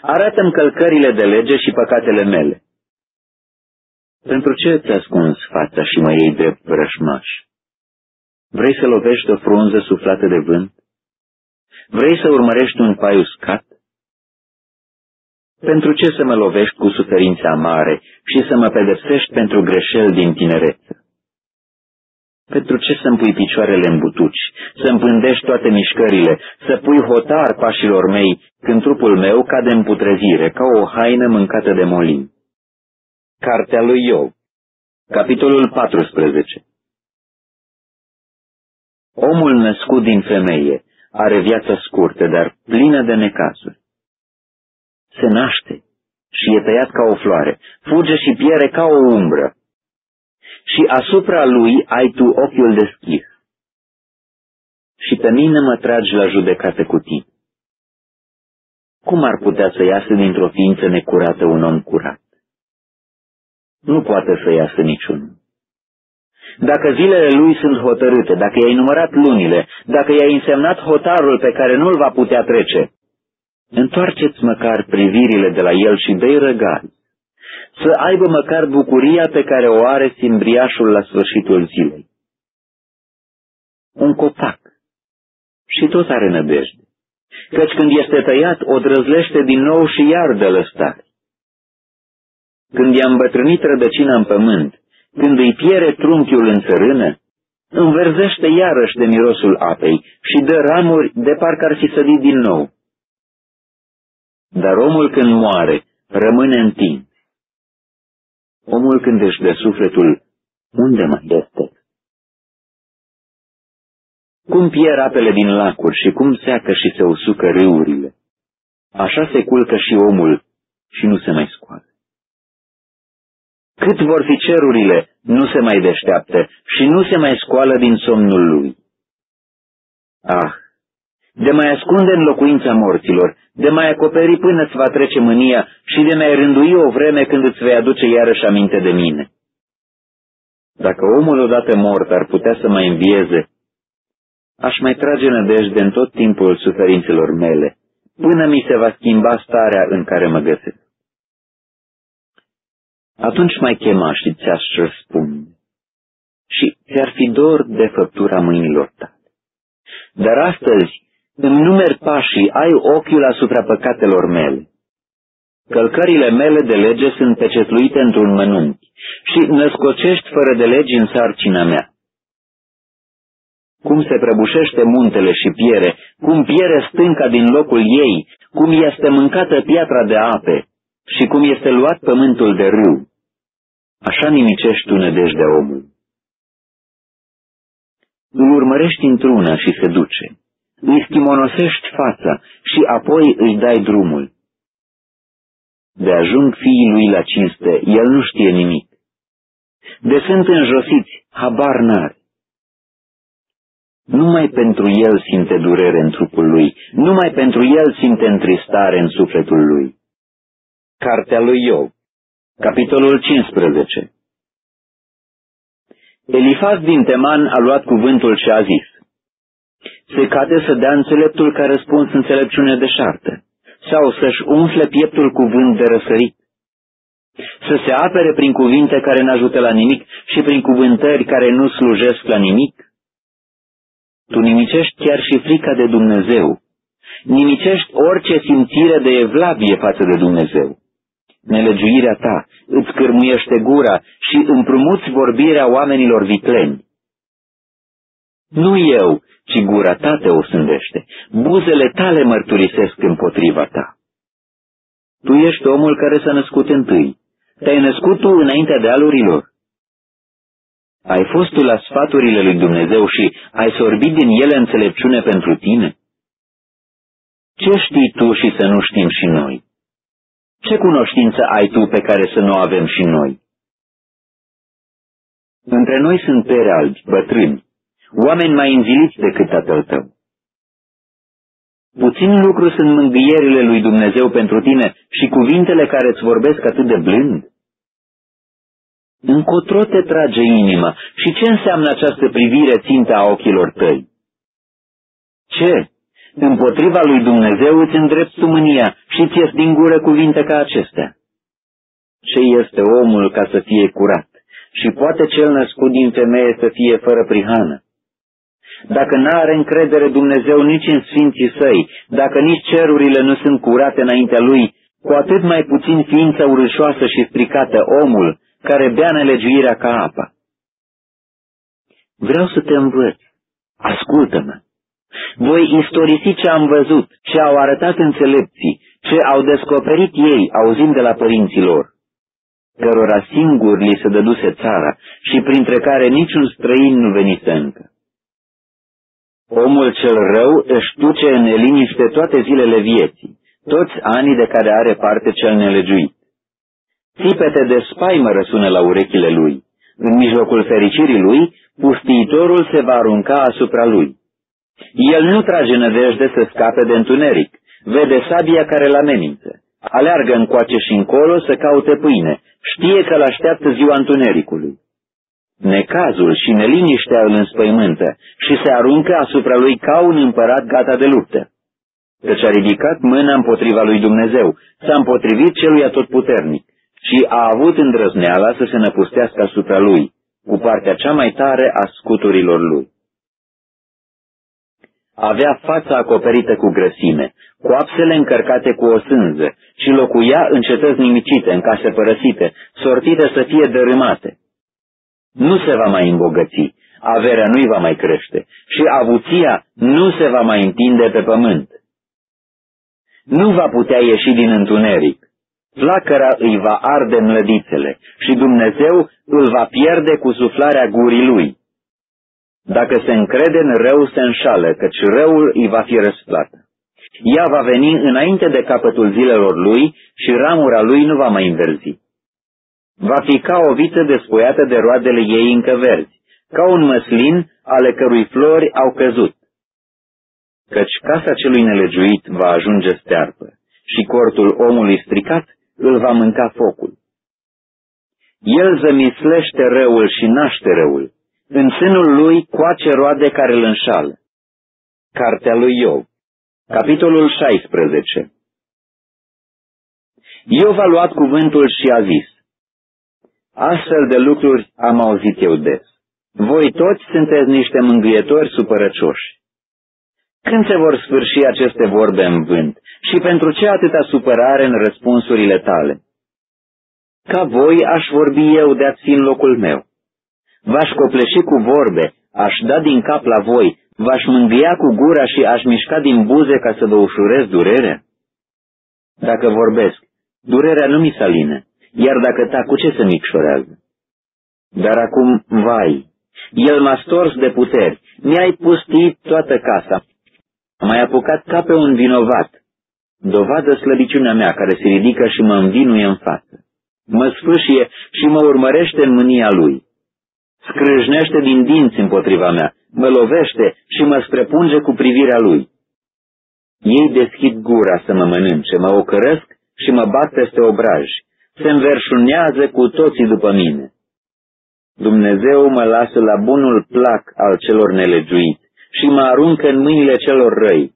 Arată-mi călcările de lege și păcatele mele. Pentru ce îți ascunzi fața și mă iei drept vrășmaș? Vrei să lovești o frunză suflată de vânt? Vrei să urmărești un pai uscat? Pentru ce să mă lovești cu suferințe amare și să mă pedepsești pentru greșeli din tinerețe? Pentru ce să-mi pui picioarele în butuci, să-mi pândești toate mișcările, să pui hotar pașilor mei, când trupul meu cade în putrezire, ca o haină mâncată de molin? Cartea lui Iov, capitolul 14 Omul născut din femeie are viața scurtă, dar plină de necazuri se naște și e tăiat ca o floare, fuge și piere ca o umbră. Și asupra lui ai tu ochiul deschis. Și pe mine mă tragi la judecată cu tine. Cum ar putea să iasă dintr-o ființă necurată un om curat? Nu poate să iasă niciunul. Dacă zilele lui sunt hotărâte, dacă i-ai numărat lunile, dacă i-ai însemnat hotarul pe care nu-l va putea trece, Întoarceți măcar privirile de la el și dă-i răgari, să aibă măcar bucuria pe care o are simbriașul la sfârșitul zilei. Un copac și tot are nădejde, căci când este tăiat, o drăzlește din nou și iar de lăstare. Când i-a îmbătrânit rădăcina în pământ, când îi piere trunchiul în țărână, înverzește iarăși de mirosul apei și dă ramuri de parcă ar fi sădit din nou. Dar omul când moare, rămâne în timp. Omul când își dă sufletul, unde mai este? Cum pierd apele din lacuri și cum seacă și se usucă râurile, așa se culcă și omul și nu se mai scoală. Cât vor fi cerurile, nu se mai deșteaptă și nu se mai scoală din somnul lui. Ah, de mai ascunde în locuința morților, de mai acoperi până îți va trece mânia și de mai rândui o vreme când îți vei aduce iarăși aminte de mine. Dacă omul odată mort ar putea să mai învieze, aș mai trage nădejde în tot timpul suferințelor mele, până mi se va schimba starea în care mă găsesc. Atunci mai chema și ți-aș răspunde. Și ți-ar fi dor de făptura mâinilor tale. Dar astăzi îmi numeri pașii, ai ochiul asupra păcatelor mele. Călcările mele de lege sunt pecetluite într-un mănunchi și născocești fără de legi în sarcina mea. Cum se prăbușește muntele și piere, cum piere stânca din locul ei, cum este mâncată piatra de ape și cum este luat pământul de râu. Așa nimicești tu nădejdea omului. Îl urmărești într-una și se duce. Îi schimonosești fața și apoi își dai drumul. De ajung fiii lui la cinste, el nu știe nimic. De sunt înjosiți, habar n-are. Numai pentru el simte durere în trupul lui, numai pentru el simte întristare în sufletul lui. Cartea lui Iov, capitolul 15 Elifaz din Teman a luat cuvântul și a zis, Se cade să dea înțeleptul ca răspuns înțelepciune de șartă, sau să-și umfle pieptul cuvânt de răsărit, să se apere prin cuvinte care n-ajută la nimic și prin cuvântări care nu slujesc la nimic? Tu nimicești chiar și frica de Dumnezeu, nimicești orice simțire de evlavie față de Dumnezeu. Nelegiuirea ta îți cârmuiește gura și împrumuți vorbirea oamenilor vicleni. Nu eu, ci gura ta te osândește, buzele tale mărturisesc împotriva ta. Tu ești omul care s-a născut întâi. Te-ai născut tu înaintea dealurilor. Ai fost tu la sfaturile lui Dumnezeu și ai sorbit din ele înțelepciune pentru tine? Ce știi tu și să nu știm și noi? Ce cunoștință ai tu pe care să nu avem și noi? Între noi sunt pere albi, bătrâni, oameni mai înziliți decât tatăl tău. Puțin lucru sunt mângâierile lui Dumnezeu pentru tine și cuvintele care îți vorbesc atât de blând. Încotro te trage inima și ce înseamnă această privire țintă a ochilor tăi? Ce? Împotriva lui Dumnezeu îți îndrepți mânia și ți din gură cuvinte ca acestea. Ce este omul ca să fie curat? Și poate cel născut din femeie să fie fără prihană? Dacă n-are încredere Dumnezeu nici în sfinții săi, dacă nici cerurile nu sunt curate înaintea lui, cu atât mai puțin ființa urâșoasă și stricată omul, care bea nelegiuirea ca apa. Vreau să te învăț. Ascultă-mă. Voi istorisi ce am văzut, ce au arătat înțelepții, ce au descoperit ei, auzind de la părinții lor, cărora singur li se dăduse țara și printre care niciun străin nu venise încă. Omul cel rău își duce în neliniște toate zilele vieții, toți anii de care are parte cel nelegiuit. Țipete de spaimă răsună la urechile lui. În mijlocul fericirii lui, pustiitorul se va arunca asupra lui. El nu trage nădejde să scape de întuneric, vede sabia care îl amenință. Aleargă încoace și încolo să caute pâine, știe că l-așteaptă ziua întunericului. Necazul și neliniștea îl înspăimântă și se aruncă asupra lui ca un împărat gata de luptă. Căci a ridicat mâna împotriva lui Dumnezeu, s-a împotrivit celui atotputernic și a avut îndrăzneala să se năpustească asupra lui, cu partea cea mai tare a scuturilor lui. Avea fața acoperită cu grăsime, coapsele încărcate cu o sânză și locuia în cetăți nimicite, în case părăsite, sortite să fie dărâmate. Nu se va mai îmbogăți, averea nu-i va mai crește și avuția nu se va mai întinde pe pământ. Nu va putea ieși din întuneric, flacăra îi va arde mlădițele și Dumnezeu îl va pierde cu suflarea gurii lui. Dacă se încrede în rău, se înșală, căci răul îi va fi răsplată. Ea va veni înainte de capătul zilelor lui și ramura lui nu va mai înverzi. Va fi ca o viță despuiată de roadele ei încă verzi, ca un măslin ale cărui flori au căzut. Căci casa celui nelegiuit va ajunge stearpă și cortul omului stricat îl va mânca focul. El zămislește răul și naște răul. În sânul lui coace roade care îl înșală. Cartea lui Iov, capitolul 16 Iov a luat cuvântul și a zis, Astfel de lucruri am auzit eu des. Voi toți sunteți niște mângâietori supărăcioși. Când se vor sfârși aceste vorbe în vânt și pentru ce atâta supărare în răspunsurile tale? Ca voi aș vorbi eu de-ați fi în locul meu. V-aș copleși cu vorbe, aș da din cap la voi, v-aș mângâia cu gura și aș mișca din buze ca să vă ușurez durerea? Dacă vorbesc, durerea nu mi saline, iar dacă tac, cu ce să micșorează? Dar acum, vai, el m-a stors de puteri, mi-ai pustit toată casa, m-ai apucat ca pe un vinovat, dovadă slăbiciunea mea care se ridică și mă învinuie în față. Mă sfâșie și mă urmărește în mânia lui. Scrâșnește din dinți împotriva mea, mă lovește și mă strepunge cu privirea lui. Ei deschid gura să mă mănânce, mă ocărăsc și mă bat peste obraj. Se înverșunează cu toții după mine. Dumnezeu mă lasă la bunul plac al celor nelegiuiți și mă aruncă în mâinile celor răi.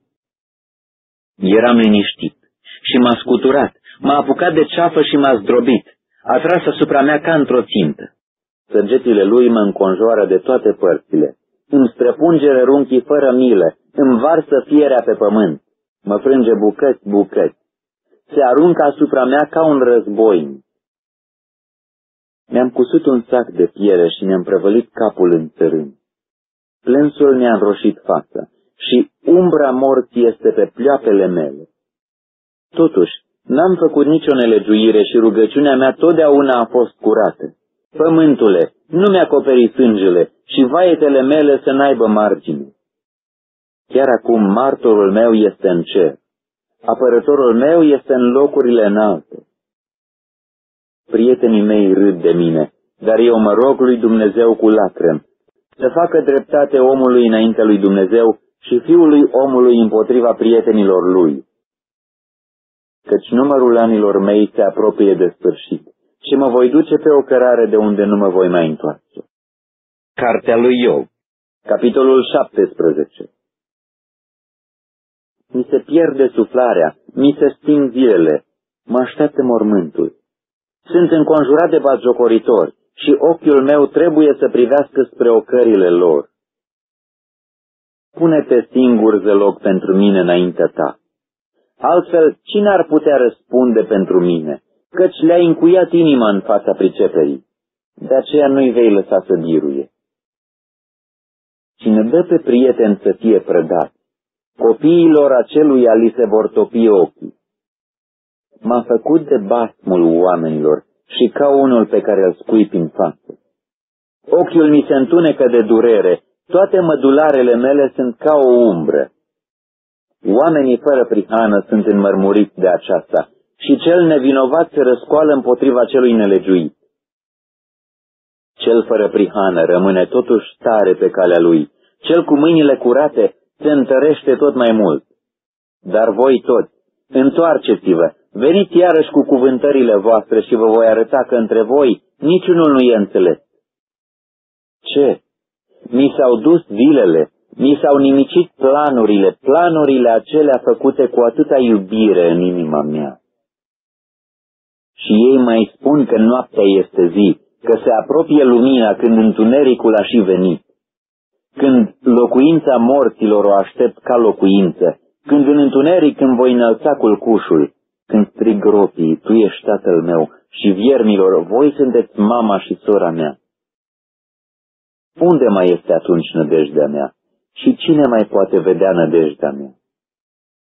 Eram liniștit și m-a scuturat, m-a apucat de ceafă și m-a zdrobit, a tras asupra mea ca într-o țintă. Săgetile lui mă înconjoară de toate părțile, îmi străpunge rărunchii fără milă, îmi varsă fierea pe pământ, mă frânge bucăți, bucăți, se aruncă asupra mea ca un războinic. Mi-am cusut un sac de piele și mi-am prăvălit capul în țărâni. Plânsul mi-a înroșit fața și umbra morții este pe pleoapele mele. Totuși, n-am făcut nicio nelegiuire și rugăciunea mea totdeauna a fost curată. Pământule, nu mi-a acoperit sângele și vaietele mele să n-aibă margine. Chiar acum martorul meu este în cer, apărătorul meu este în locurile înalte. Prietenii mei râd de mine, dar eu mă rog lui Dumnezeu cu lacrimi, să facă dreptate omului înainte lui Dumnezeu și fiului omului împotriva prietenilor lui. Căci numărul anilor mei se apropie de sfârșit și mă voi duce pe o cărare de unde nu mă voi mai întoarce. Cartea lui Iov, capitolul 17 Mi se pierde suflarea, mi se sting zilele, mă așteaptă mormântul. Sunt înconjurat de batjocoritori și ochiul meu trebuie să privească spre ocările lor. Pune-te singur zeloc pentru mine înaintea ta. Altfel, cine ar putea răspunde pentru mine? Căci le-a încuiat inima în fața priceperii. De aceea nu-i vei lăsa să biruie. Cine dă pe prieten să fie prădat, copiilor aceluia li se vor topi ochii. M-a făcut de basmul oamenilor și ca unul pe care îl scuip în față. Ochiul mi se întunecă de durere, toate mădularele mele sunt ca o umbră. Oamenii fără prihană sunt înmărmuriți de aceasta și cel nevinovat se răscoală împotriva celui nelegiuit. Cel fără prihană rămâne totuși tare pe calea lui, cel cu mâinile curate se întărește tot mai mult. Dar voi toți, întoarceți-vă, veniți iarăși cu cuvântările voastre și vă voi arăta că între voi niciunul nu e înțeles. Ce? Mi s-au dus zilele, mi s-au nimicit planurile, planurile acelea făcute cu atâta iubire în inima mea. Și ei mai spun că noaptea este zi, că se apropie lumina când întunericul a și venit. Când locuința morților o aștept ca locuință, când în întuneric când voi înălța culcușul, când strig gropii, tu ești tatăl meu și viermilor, voi sunteți mama și sora mea. Unde mai este atunci nădejdea mea? Și cine mai poate vedea nădejdea mea?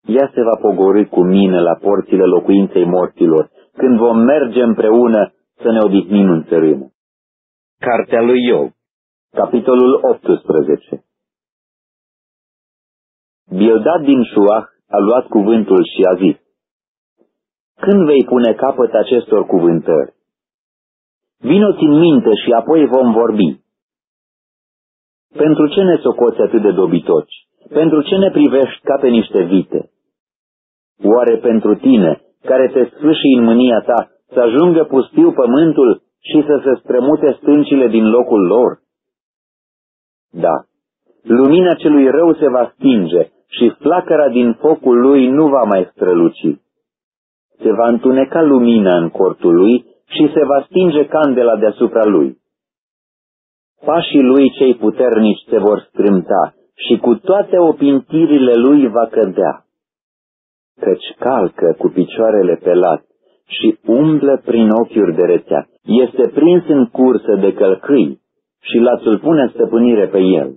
Ea se va pogorâ cu mine la porțile locuinței morților, când vom merge împreună să ne odihnim în țărână. Cartea lui Iov, capitolul 18 Bildad din Șuah a luat cuvântul și a zis, Când vei pune capăt acestor cuvântări? Vino-ți în minte și apoi vom vorbi. Pentru ce ne socoți atât de dobitoci? Pentru ce ne privești ca pe niște vite? Oare pentru tine, care te sfâși în mânia ta, să ajungă pustiu pământul și să se strămute stâncile din locul lor? Da, lumina celui rău se va stinge și flacăra din focul lui nu va mai străluci. Se va întuneca lumina în cortul lui și se va stinge candela deasupra lui. Pașii lui cei puternici se vor strâmta și cu toate opintirile lui va cădea, căci calcă cu picioarele pe lat și umblă prin ochiuri de rețea. Este prins în cursă de călcâi și lațul pune stăpânire pe el.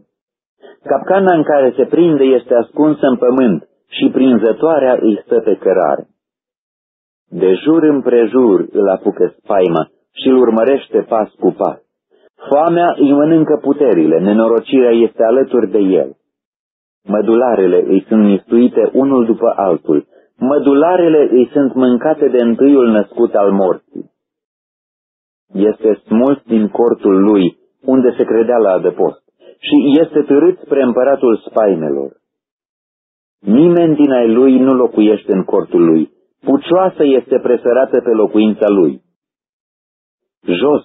Capcana în care se prinde este ascunsă în pământ și prinzătoarea îi stă pe cărare. De jur împrejur îl apucă spaima și îl urmărește pas cu pas. Foamea îi mănâncă puterile, nenorocirea este alături de el. Mădularele îi sunt mistuite unul după altul, mădularele îi sunt mâncate de întâiul născut al morții. Este smuls din cortul lui, unde se credea la adăpost, și este târât spre împăratul spaimelor. Nimeni din ai lui nu locuiește în cortul lui, pucioasă este presărată pe locuința lui. Jos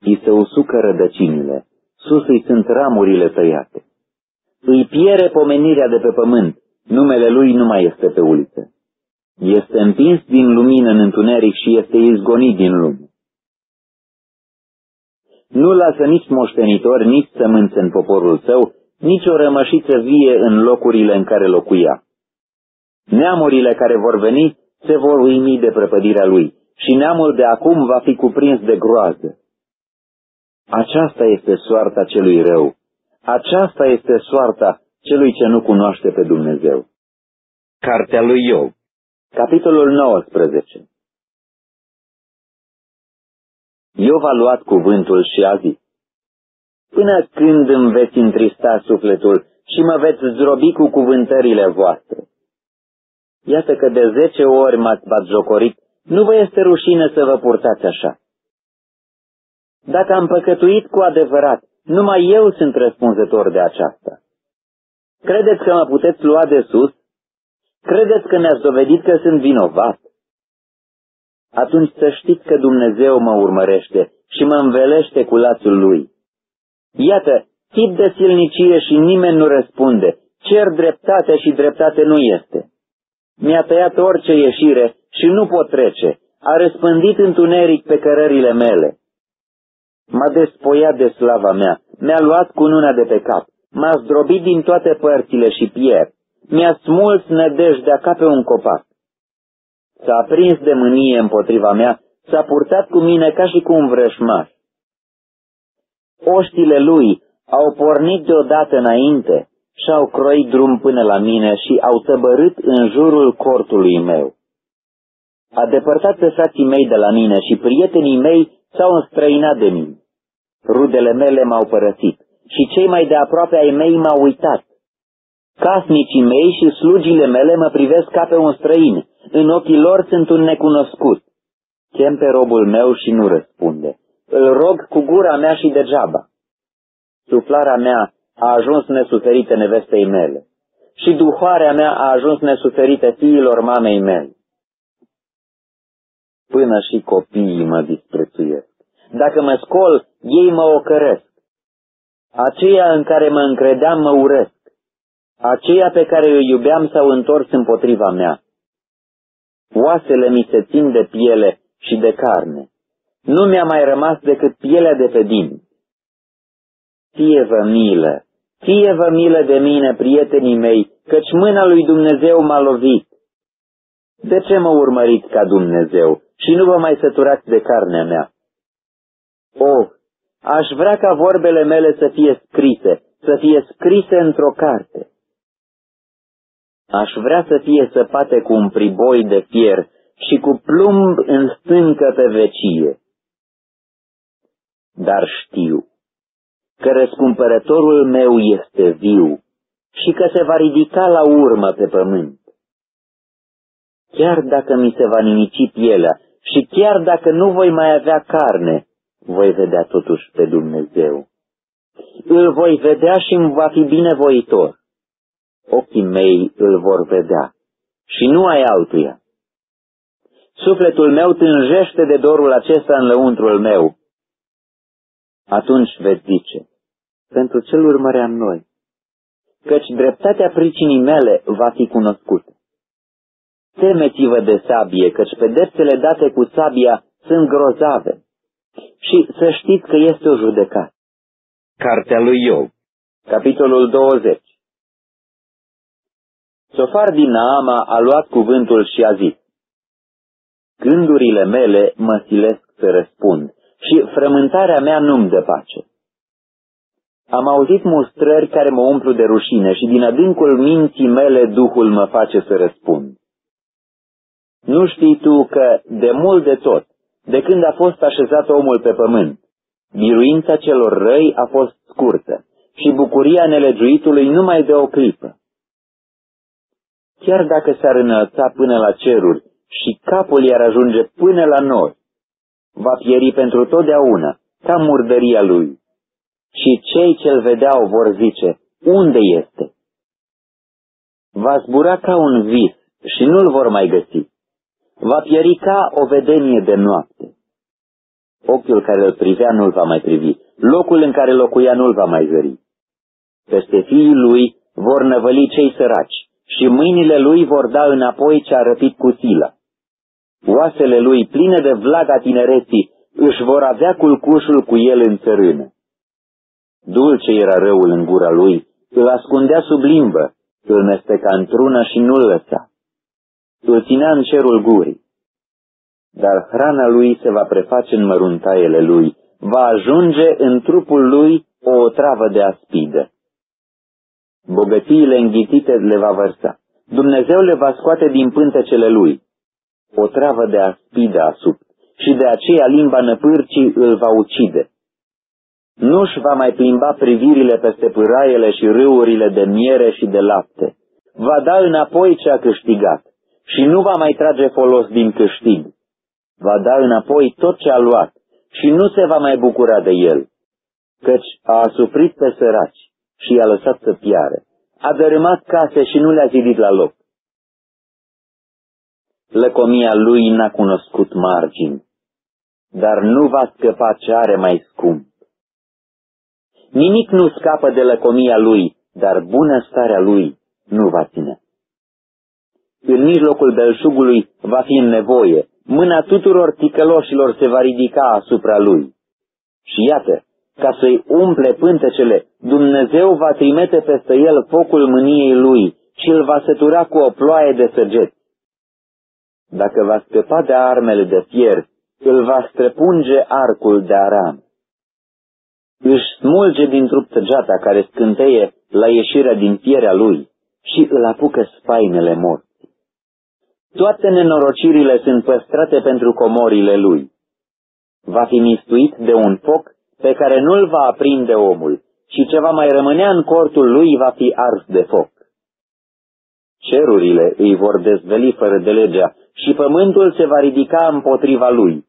îi se usucă rădăcinile, sus îi sunt ramurile tăiate. Îi piere pomenirea de pe pământ, numele lui nu mai este pe uliță. Este împins din lumină în întuneric și este izgonit din lume. Nu lasă nici moștenitor, nici sămânță în poporul său, nici o rămășiță vie în locurile în care locuia. Neamurile care vor veni se vor uimi de prăpădirea lui și neamul de acum va fi cuprins de groază. Aceasta este soarta celui rău. Aceasta este soarta celui ce nu cunoaște pe Dumnezeu. Cartea lui Iov, capitolul 19 Iov a luat cuvântul și a zis, Până când îmi veți întrista sufletul și mă veți zdrobi cu cuvântările voastre? Iată că de zece ori m-ați batjocorit, nu vă este rușine să vă purtați așa. Dacă am păcătuit cu adevărat, numai eu sunt răspunzător de aceasta. Credeți că mă puteți lua de sus? Credeți că mi-ați dovedit că sunt vinovat? Atunci să știți că Dumnezeu mă urmărește și mă învelește cu lațul Lui. Iată, tip de silnicie și nimeni nu răspunde, cer dreptate și dreptate nu este. Mi-a tăiat orice ieșire și nu pot trece, a răspândit întuneric pe cărările mele. M-a despoiat de slava mea, mi-a luat cununa de pe cap, m-a zdrobit din toate părțile și pierd, mi-a smuls nădejdea ca pe un copac. S-a aprins de mânie împotriva mea, s-a purtat cu mine ca și cu un vrășmaș. Oștile lui au pornit deodată înainte și-au croit drum până la mine și au tăbărât în jurul cortului meu. A depărtat pe frații mei de la mine și prietenii mei s-au înstrăinat de mine. Rudele mele m-au părăsit și cei mai de aproape ai mei m-au uitat. Casnicii mei și slugile mele mă privesc ca pe un străin, în ochii lor sunt un necunoscut. Chem pe robul meu și nu răspunde. Îl rog cu gura mea și degeaba. Suflarea mea a ajuns nesuferită nevestei mele și duhoarea mea a ajuns nesuferită fiilor mamei mele. Până și copiii mă disprețuiesc. Dacă mă scol, ei mă ocăresc. Aceia în care mă încredeam mă uresc. Aceia pe care îi iubeam s-au întors împotriva mea. Oasele mi se țin de piele și de carne. Nu mi-a mai rămas decât pielea de pe din. Fie-vă milă, fie-vă milă de mine, prietenii mei, căci mâna lui Dumnezeu m-a lovit. De ce mă urmăriți ca Dumnezeu și nu vă mai săturați de carnea mea? Oh, aș vrea ca vorbele mele să fie scrise, să fie scrise într-o carte. Aș vrea să fie săpate cu un priboi de fier și cu plumb în stâncă pe vecie. Dar știu că răscumpărătorul meu este viu și că se va ridica la urmă pe pământ. Chiar dacă mi se va nimici pielea și chiar dacă nu voi mai avea carne, voi vedea totuși pe Dumnezeu. Îl voi vedea și îmi va fi binevoitor. Ochii mei îl vor vedea și nu ai altuia. Sufletul meu tânjește de dorul acesta în lăuntrul meu. Atunci veți zice, pentru ce-l urmăream noi? Căci dreptatea pricinii mele va fi cunoscută. Temeți-vă de sabie, căci pedepsele date cu sabia sunt grozave. Și să știți că este o judecată. Cartea lui Iov, capitolul 20 Sofar din Naama a luat cuvântul și a zis, Gândurile mele mă silesc să răspund și frământarea mea nu-mi dă pace. Am auzit mustrări care mă umplu de rușine și din adâncul minții mele Duhul mă face să răspund. Nu știi tu că, de mult de tot, de când a fost așezat omul pe pământ, biruința celor răi a fost scurtă și bucuria nelegiuitului numai de o clipă. Chiar dacă s-ar înălța până la ceruri și capul i-ar ajunge până la noi, va pieri pentru totdeauna, ca murdăria lui. Și cei ce-l vedeau vor zice, unde este? Va zbura ca un vis și nu-l vor mai găsi. Va pieri ca o vedenie de noapte. Ochiul care îl privea nu-l va mai privi, locul în care locuia nu-l va mai zări. Peste fiii lui vor năvăli cei săraci și mâinile lui vor da înapoi ce a răpit cu sila. Oasele lui, pline de vlaga tinereții, își vor avea culcușul cu el în țărână. Dulce era răul în gura lui, îl ascundea sub limbă, îl mesteca într-una și nu-l lăsa. Îl ținea în cerul gurii. Dar hrana lui se va preface în măruntaiele lui, va ajunge în trupul lui o travă de aspidă. Bogățiile înghitite le va vărsa. Dumnezeu le va scoate din pântecele lui o travă de aspidă asupra și de aceea limba năpârcii îl va ucide. Nu-și va mai plimba privirile peste pâraiele și râurile de miere și de lapte. Va da înapoi ce a câștigat și nu va mai trage folos din câștig. Va da înapoi tot ce a luat și nu se va mai bucura de el, căci a asuprit pe săraci și i-a lăsat să piare. A dărâmat case și nu le-a zidit la loc lăcomia lui n-a cunoscut margini, dar nu va scăpa ce are mai scump. Nimic nu scapă de lăcomia lui, dar bunăstarea lui nu va ține. În mijlocul belșugului va fi în nevoie, mâna tuturor ticăloșilor se va ridica asupra lui. Și iată, ca să-i umple pântecele, Dumnezeu va trimite peste el focul mâniei lui și îl va sătura cu o ploaie de săgeți. Dacă va scăpa de armele de fier, îl va străpunge arcul de aram. Își smulge din trup tăgeata care scânteie la ieșirea din fierea lui și îl apucă spainele morți. Toate nenorocirile sunt păstrate pentru comorile lui. Va fi mistuit de un foc pe care nu-l va aprinde omul și ce va mai rămânea în cortul lui va fi ars de foc. Cerurile îi vor dezveli fără de legea și pământul se va ridica împotriva lui.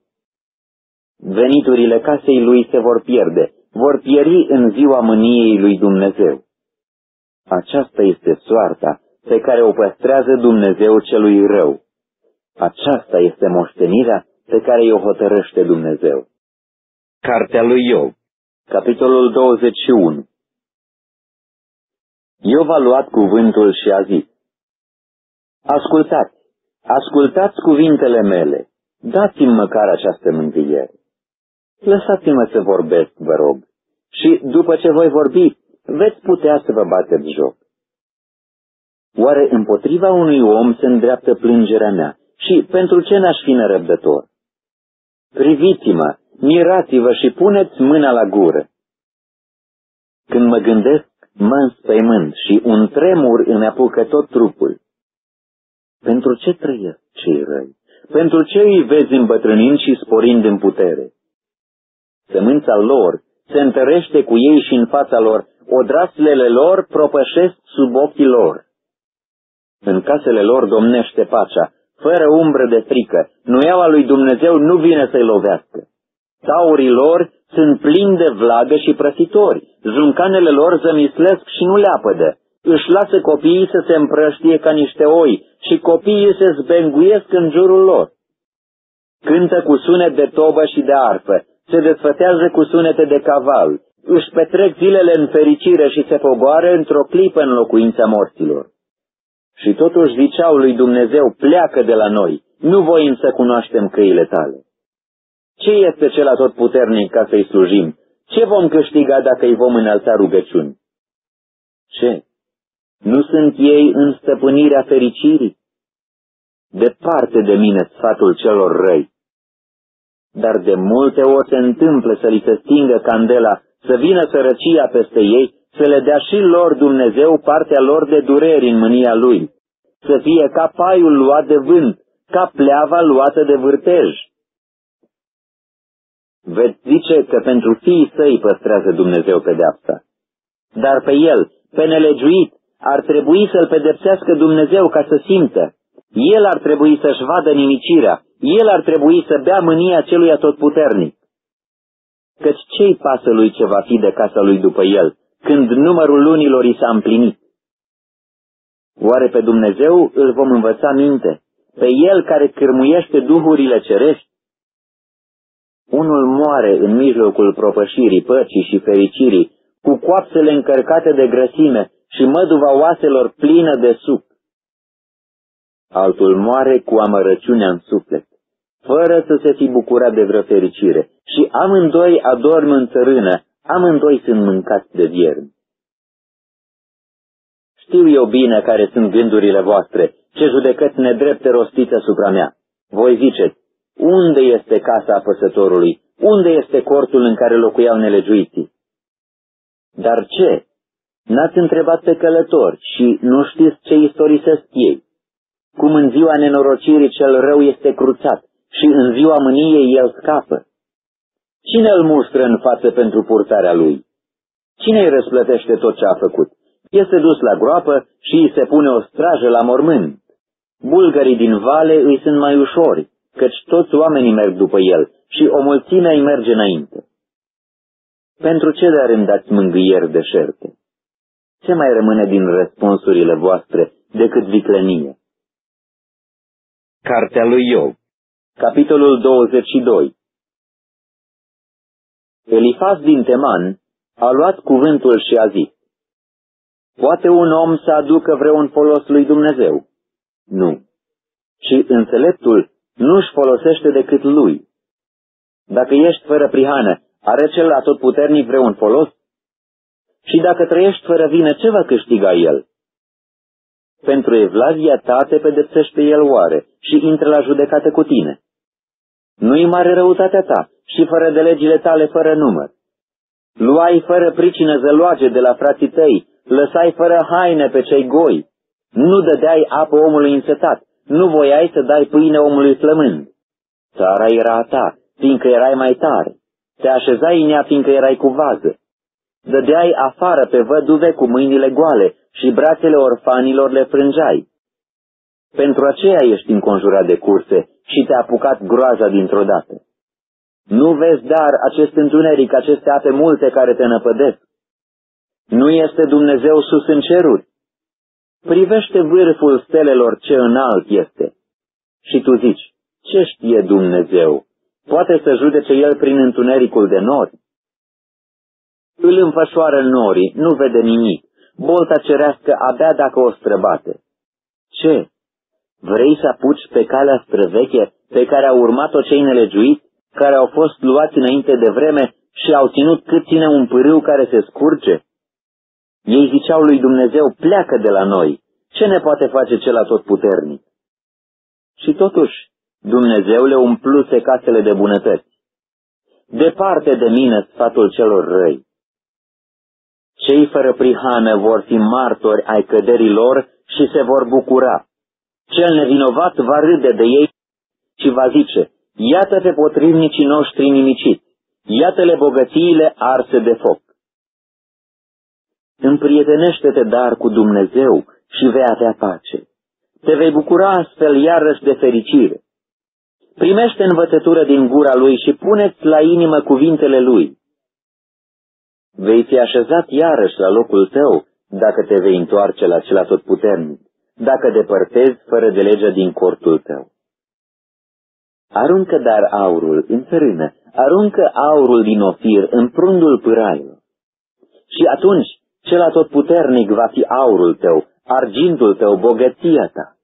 Veniturile casei lui se vor pierde, vor pieri în ziua mâniei lui Dumnezeu. Aceasta este soarta pe care o păstrează Dumnezeu celui rău. Aceasta este moștenirea pe care o hotărăște Dumnezeu. Cartea lui Iov, capitolul 21 Iov a luat cuvântul și a zis, Ascultați, ascultați cuvintele mele, dați-mi măcar această mângâiere. Lăsați-mă să vorbesc, vă rog, și după ce voi vorbi, veți putea să vă bateți joc. Oare împotriva unui om se îndreaptă plângerea mea și pentru ce n-aș fi nerăbdător? Priviți-mă, mirați-vă și puneți mâna la gură. Când mă gândesc, mă înspăimânt și un tremur îmi apucă tot trupul. Pentru ce trăiesc cei răi? Pentru ce îi vezi îmbătrânind și sporind în putere? Sămânța lor se întărește cu ei și în fața lor, odraslele lor propășesc sub ochii lor. În casele lor domnește pacea, fără umbră de frică, nuiaua lui Dumnezeu nu vine să-i lovească. Taurii lor sunt plini de vlagă și prăsitori, zuncanele lor zămislesc și nu le apădă, își lasă copiii să se împrăștie ca niște oi și copiii se zbenguiesc în jurul lor. Cântă cu sunet de tobă și de arfă, se desfătează cu sunete de caval, își petrec zilele în fericire și se poboară într-o clipă în locuința morților. Și totuși ziceau lui Dumnezeu, pleacă de la noi, nu voim să cunoaștem căile tale. Ce este cel atotputernic ca să-i slujim? Ce vom câștiga dacă îi vom înălța rugăciuni? Ce? Nu sunt ei în stăpânirea fericirii? Departe de mine sfatul celor răi. Dar de multe ori se întâmplă să li se stingă candela, să vină sărăcia peste ei, să le dea și lor Dumnezeu partea lor de dureri în mânia Lui, să fie ca paiul luat de vânt, ca pleava luată de vârtej. Veți zice că pentru fiii săi păstrează Dumnezeu pedeapsa. Dar pe el, pe nelegiuit, ar trebui să-l pedepsească Dumnezeu ca să simtă. El ar trebui să-și vadă nimicirea, el ar trebui să bea mânia celui atotputernic. Căci ce-i pasă lui ce va fi de casa lui după el, când numărul lunilor i s-a împlinit? Oare pe Dumnezeu îl vom învăța minte, pe el care cârmuiește duhurile cerești? Unul moare în mijlocul propășirii, păcii și fericirii, cu coapsele încărcate de grăsime și măduva oaselor plină de suc. Altul moare cu amărăciunea în suflet, fără să se fi bucurat de vreo fericire, și amândoi adorm în țărână, amândoi sunt mâncați de viermi. Știu eu bine care sunt gândurile voastre, ce judecăți nedrepte rostiți asupra mea. Voi ziceți, unde este casa apăsătorului? Unde este cortul în care locuiau nelegiuiții? Dar ce? N-ați întrebat pe călători și nu știți ce istorisesc ei. Cum în ziua nenorocirii cel rău este cruțat și în ziua mâniei el scapă. Cine îl mustră în față pentru purtarea lui? Cine îi răsplătește tot ce a făcut? Este dus la groapă și îi se pune o strajă la mormânt. Bulgarii din vale îi sunt mai ușori, căci toți oamenii merg după el și o mulțime îi merge înainte. Pentru ce dar îmi dați mângâieri de șerpe? Ce mai rămâne din răspunsurile voastre decât viclenie? Cartea lui Iov, capitolul 22 Elifaz din Teman a luat cuvântul și a zis, Poate un om să aducă vreun folos lui Dumnezeu? Nu. Și înțeleptul nu-și folosește decât lui. Dacă ești fără prihană, are cel atotputernic vreun folos? Și dacă trăiești fără vină, ce va câștiga el? Pentru evlavia ta te pedepsește el oare și intră la judecată cu tine. Nu-i mare răutatea ta și fără de legile tale fără număr. Luai fără pricină zăloage de la frații tăi, lăsai fără haine pe cei goi, nu dădeai apă omului însetat, nu voiai să dai pâine omului flămând. Țara era a ta, fiindcă erai mai tare. Te așezai în ea fiindcă erai cu vază. Dădeai afară pe văduve cu mâinile goale și brațele orfanilor le frângeai. Pentru aceea ești înconjurat de curse și te-a apucat groaza dintr-o dată. Nu vezi dar acest întuneric, aceste ape multe care te năpădesc? Nu este Dumnezeu sus în ceruri? Privește vârful stelelor ce înalt este. Și tu zici, ce știe Dumnezeu? Poate să judece El prin întunericul de nori? Îl înfășoară norii, nu vede nimic. Bolta cerească abia dacă o străbate. Ce? Vrei să apuci pe calea străveche pe care au urmat-o cei nelegiuiți, care au fost luați înainte de vreme și au ținut cât ține un pârâu care se scurge? Ei ziceau lui Dumnezeu, pleacă de la noi, ce ne poate face cel puternic? Și totuși, Dumnezeu le umpluse casele de bunătăți. Departe de mine sfatul celor răi. Cei fără prihană vor fi martori ai căderii lor și se vor bucura. Cel nevinovat va râde de ei și va zice, iată pe potrivnicii noștri nimiciți, iată-le bogățiile arse de foc. Împrietenește-te dar cu Dumnezeu și vei avea pace. Te vei bucura astfel iarăși de fericire. Primește învățătură din gura lui și puneți la inimă cuvintele lui. Vei fi așezat iarăși la locul tău dacă te vei întoarce la cel atotputernic, dacă depărtezi fără de legea din cortul tău. Aruncă dar aurul în țărână, aruncă aurul din ofir în prundul pâraiului. Și atunci cel atotputernic va fi aurul tău, argintul tău, bogăția ta.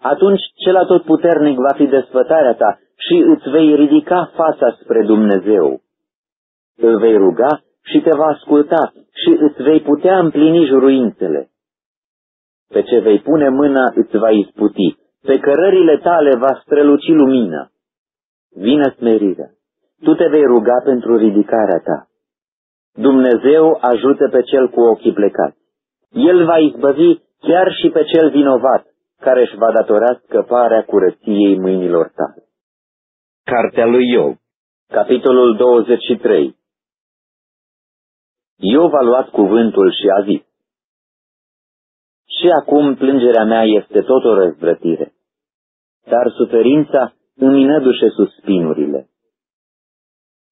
Atunci cel atotputernic va fi desfătarea ta și îți vei ridica fața spre Dumnezeu. Îl vei ruga și te va asculta și îți vei putea împlini juruințele. Pe ce vei pune mâna îți va isputi, pe cărările tale va străluci lumina. Vină smerirea, tu te vei ruga pentru ridicarea ta. Dumnezeu ajută pe cel cu ochii plecați. El va izbăvi chiar și pe cel vinovat, care își va datora scăparea curăției mâinilor tale. Cartea lui Iov, capitolul 23 Iov a luat cuvântul și a zis, Și acum plângerea mea este tot o răzvrătire, dar suferința îmi nădușe suspinurile.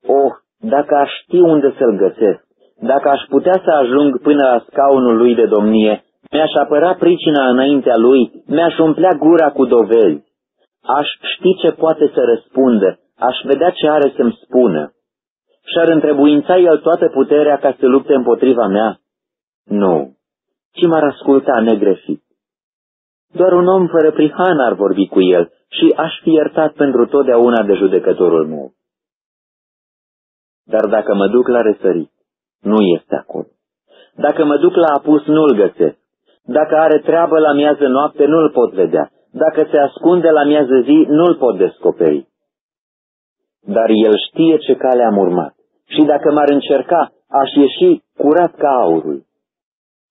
Oh, dacă aș ști unde să-l găsesc, dacă aș putea să ajung până la scaunul lui de domnie, mi-aș apăra pricina înaintea lui, mi-aș umplea gura cu dovezi. Aș ști ce poate să răspundă, aș vedea ce are să-mi spună. Și-ar întrebuința el toată puterea ca să lupte împotriva mea? Nu, ci m-ar asculta negreșit. Doar un om fără prihan ar vorbi cu el și aș fi iertat pentru totdeauna de judecătorul meu. Dar dacă mă duc la răsărit, nu este acolo. Dacă mă duc la apus, nu-l găsesc. Dacă are treabă la miază noapte, nu-l pot vedea. Dacă se ascunde la miază zi, nu-l pot descoperi. Dar el știe ce cale am urmat. Și dacă m-ar încerca, aș ieși curat ca aurul.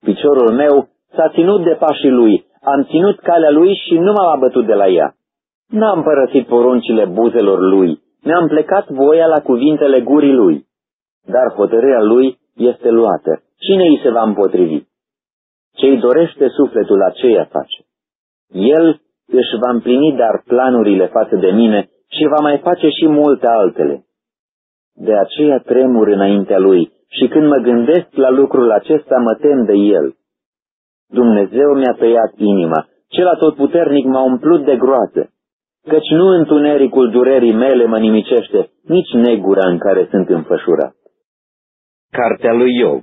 Piciorul meu s-a ținut de pașii lui, am ținut calea lui și nu m-am abătut de la ea. N-am părăsit poruncile buzelor lui, mi-am plecat voia la cuvintele gurii lui. Dar hotărârea lui este luată. Cine îi se va împotrivi? Ce-i dorește sufletul aceea face. El își va împlini dar planurile față de mine și va mai face și multe altele. De aceea tremur înaintea lui și când mă gândesc la lucrul acesta mă tem de el. Dumnezeu mi-a tăiat inima, cel atotputernic m-a umplut de groază, căci nu întunericul durerii mele mă nimicește, nici negura în care sunt înfășurat. Cartea lui Iov,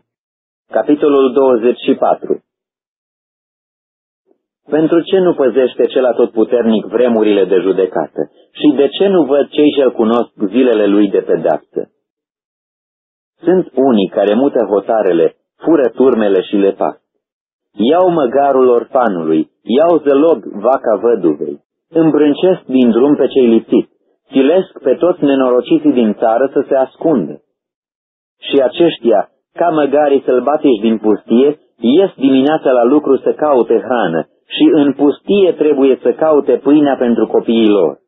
capitolul 24 Pentru ce nu păzește cel atotputernic vremurile de judecată? Și de ce nu văd cei ce-l cunosc zilele lui de pedeapsă? Sunt unii care mută hotarele, fură turmele și le pas. Iau măgarul orfanului, iau zălog vaca văduvei, îmbrâncesc din drum pe cei lipsiți, silesc pe toți nenorociții din țară să se ascundă. Și aceștia, ca măgarii sălbatici din pustie, ies dimineața la lucru să caute hrană și în pustie trebuie să caute pâinea pentru copiii lor.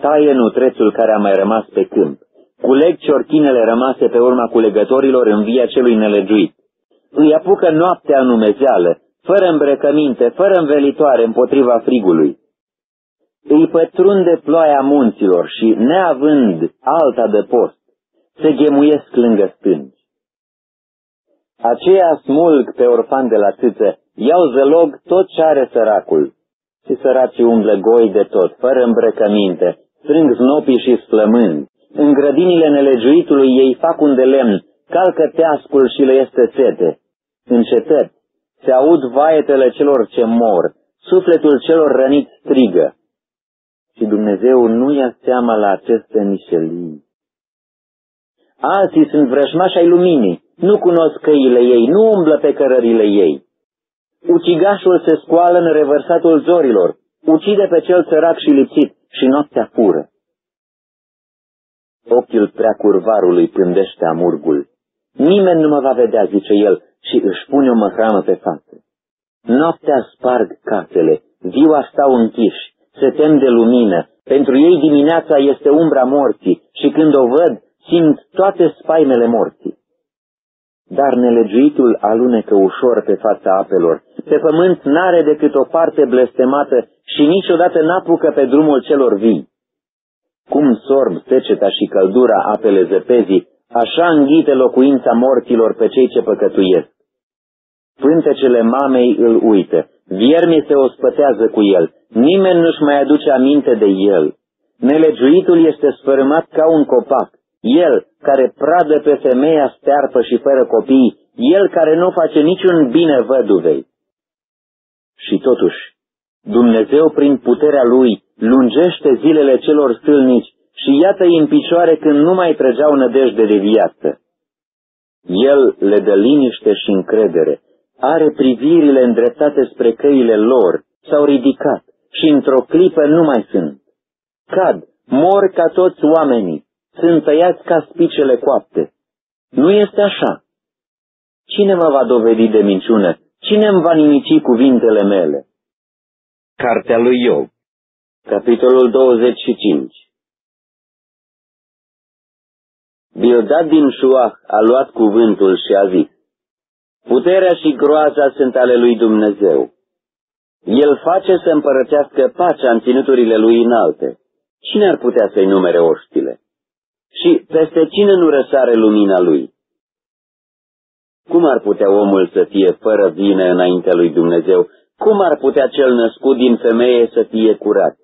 Taie nutrețul care a mai rămas pe câmp, culeg ciorchinele rămase pe urma culegătorilor în via celui nelegiuit. Îi apucă noaptea în umezeală, fără îmbrăcăminte, fără învelitoare împotriva frigului. Îi pătrunde ploaia munților și, neavând alta de post, se ghemuiesc lângă stângi. Aceia smulg pe orfan de la țâță, iau zălog tot ce are săracul. Și săracii umblă goi de tot, fără îmbrăcăminte, strâng znopii și slămând. În grădinile nelegiuitului ei fac un de lemn, calcă teascul și le este sete. În cetăți se aud vaetele celor ce mor, sufletul celor răniți strigă. Și Dumnezeu nu ia seama la aceste mișelii. Alții sunt vrăjmași ai luminii, nu cunosc căile ei, nu umblă pe cărările ei. Ucigașul se scoală în revărsatul zorilor, ucide pe cel sărac și lipsit și noaptea fură. Ochiul prea curvarului pândește amurgul. Nimeni nu mă va vedea, zice el, și își pune o măhramă pe față. Noaptea sparg casele, ziua stau închiși, se tem de lumină, pentru ei dimineața este umbra morții și când o văd, simt toate spaimele morții. Dar nelegiuitul alunecă ușor pe fața apelor, pe pământ n-are decât o parte blestemată și niciodată n-apucă pe drumul celor vii. Cum sorb seceta și căldura apele zăpezii, așa înghite locuința morților pe cei ce păcătuiesc. Pântecele mamei îl uită, viermii se ospătează cu el, nimeni nu-și mai aduce aminte de el. Nelegiuitul este sfărâmat ca un copac, el care pradă pe femeia stearpă și fără copii, el care nu face niciun bine văduvei. Și totuși, Dumnezeu prin puterea Lui lungește zilele celor stâlnici și iată-i în picioare când nu mai trăgeau nădejde de viață. El le dă liniște și încredere, are privirile îndreptate spre căile lor, s-au ridicat și într-o clipă nu mai sunt. Cad, mor ca toți oamenii, sunt tăiați ca spicele coapte. Nu este așa. Cine mă va dovedi de minciună? Cine îmi va nimici cuvintele mele? Cartea lui Iov, capitolul 25 Bildad din Șuah a luat cuvântul și a zis, Puterea și groaza sunt ale lui Dumnezeu. El face să împărățească pacea în ținuturile lui înalte. Cine ar putea să-i numere oștile? Și peste cine nu răsare lumina lui? Cum ar putea omul să fie fără vină înaintea lui Dumnezeu? Cum ar putea cel născut din femeie să fie curat?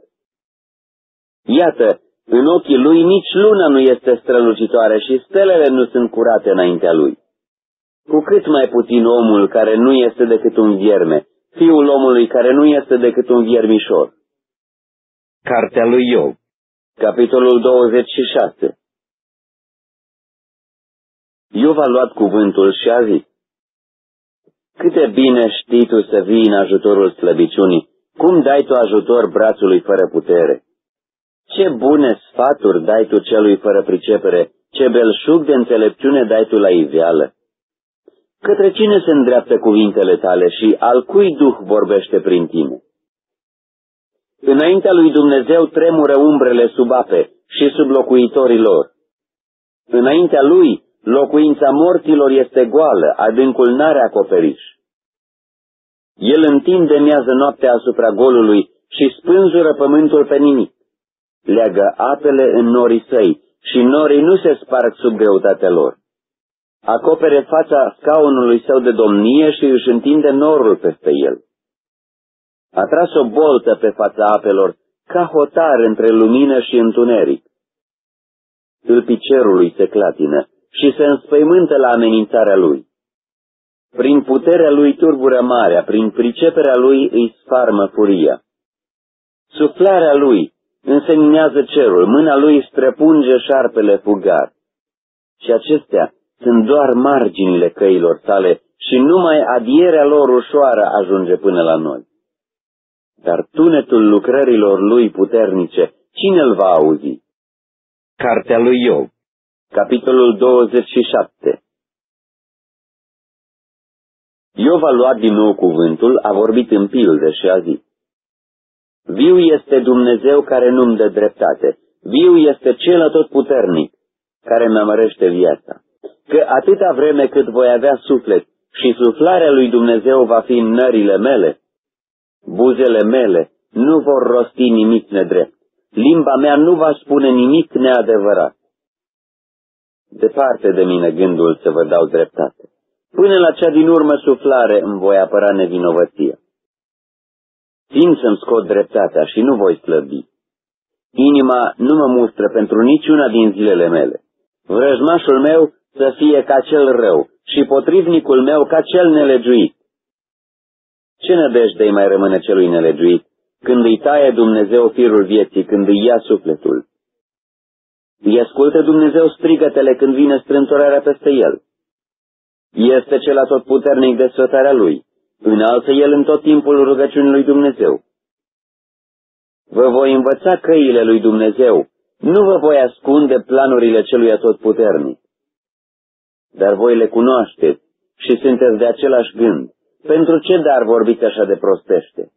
Iată, în ochii lui nici luna nu este strălucitoare și stelele nu sunt curate înaintea lui. Cu cât mai puțin omul care nu este decât un vierme, fiul omului care nu este decât un viermișor. Cartea lui Iov, capitolul 26 Iov a luat cuvântul și a zis, Câte bine știi tu să vii în ajutorul slăbiciunii, cum dai tu ajutor brațului fără putere? Ce bune sfaturi dai tu celui fără pricepere, ce belșug de înțelepciune dai tu la iveală. Către cine se îndreaptă cuvintele tale și al cui duh vorbește prin tine? Înaintea lui Dumnezeu tremură umbrele sub ape și sub locuitorii lor. Înaintea lui locuința morților este goală, adâncul n-are acoperiș. El întinde miază noaptea asupra golului și spânzură pământul pe nimic. Leagă apele în norii săi și norii nu se sparg sub greutatea lor. Acopere fața scaunului său de domnie și își întinde norul peste el. A tras o boltă pe fața apelor, ca hotar între lumină și întuneric. Tâlpii cerului se clatină și se înspăimântă la amenințarea lui. Prin puterea lui turbură marea, prin priceperea lui îi sfarmă furia. Suflarea lui înseminează cerul, mâna lui străpunge șarpele fugar. Și acestea sunt doar marginile căilor sale și numai adierea lor ușoară ajunge până la noi. Dar tunetul lucrărilor lui puternice, cine îl va auzi? Cartea lui Iov, capitolul 27 Iov a luat din nou cuvântul, a vorbit în pilde și a zis, Viu este Dumnezeu care nu-mi dă dreptate, viu este cel atotputernic care mi amărește viața, că atâta vreme cât voi avea suflet și suflarea lui Dumnezeu va fi în nările mele, buzele mele nu vor rosti nimic nedrept, limba mea nu va spune nimic neadevărat. Departe de mine gândul să vă dau dreptate. Până la cea din urmă suflare îmi voi apăra nevinovăția. Țin să-mi scot dreptatea și nu voi slăbi. Inima nu mă mustră pentru niciuna din zilele mele. Vrăjmașul meu să fie ca cel rău și potrivnicul meu ca cel nelegiuit. Ce nădejde mai rămâne celui nelegiuit când îi taie Dumnezeu firul vieții, când îi ia sufletul? Îi ascultă Dumnezeu strigătele când vine strântorarea peste el. Este cel atotputernic de sfătarea lui. Înalță el în tot timpul rugăciunii lui Dumnezeu. Vă voi învăța căile lui Dumnezeu, nu vă voi ascunde planurile celui atotputernic. Dar voi le cunoașteți și sunteți de același gând. Pentru ce dar vorbiți așa de prostește?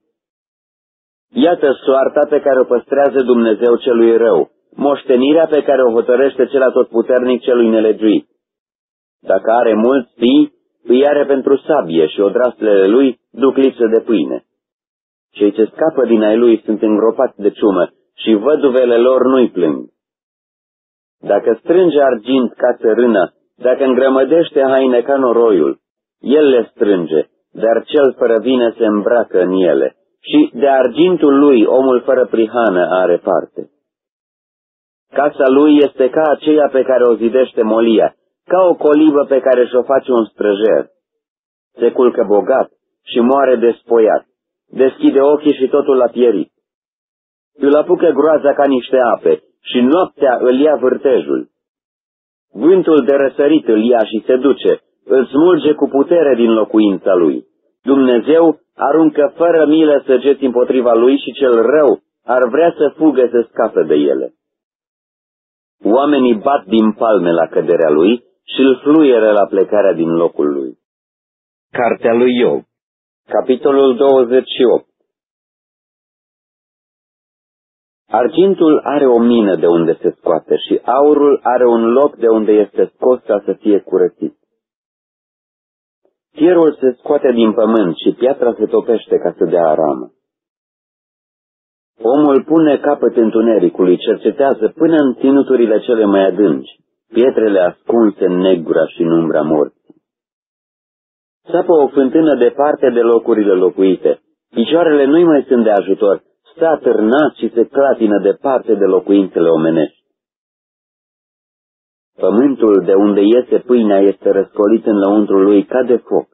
Iată soarta pe care o păstrează Dumnezeu celui rău, moștenirea pe care o hotărăște cel atotputernic celui nelegiuit. Dacă are mulți fii, îi are pentru sabie și odraslele lui duc lipsă de pâine. Cei ce scapă din ai lui sunt îngropați de ciumă și văduvele lor nu-i plâng. Dacă strânge argint ca țărână, dacă îngrămădește haine ca noroiul, el le strânge, dar cel fără vine se îmbracă în ele, și de argintul lui omul fără prihană are parte. Casa lui este ca aceea pe care o zidește molia, ca o colibă pe care și-o face un străjer. Se culcă bogat și moare despoiat, deschide ochii și totul a pierit. Îl apucă groaza ca niște ape și noaptea îl ia vârtejul. Vântul de răsărit îl ia și se duce, îl smulge cu putere din locuința lui. Dumnezeu aruncă fără milă săgeți împotriva lui și cel rău ar vrea să fugă să scape de ele. Oamenii bat din palme la căderea lui și îl fluieră la plecarea din locul lui. Cartea lui Iov Capitolul 28 Argintul are o mină de unde se scoate și aurul are un loc de unde este scos ca să fie curățit. Fierul se scoate din pământ și piatra se topește ca să dea aramă. Omul pune capăt întunericului, cercetează până în ținuturile cele mai adânci, pietrele ascunse în negura și în umbra morții. Sapă o fântână departe de locurile locuite, picioarele nu-i mai sunt de ajutor, stă atârnat și se clatină departe de locuințele omenești. Pământul de unde iese pâinea este răscolit în lăuntru lui ca de foc.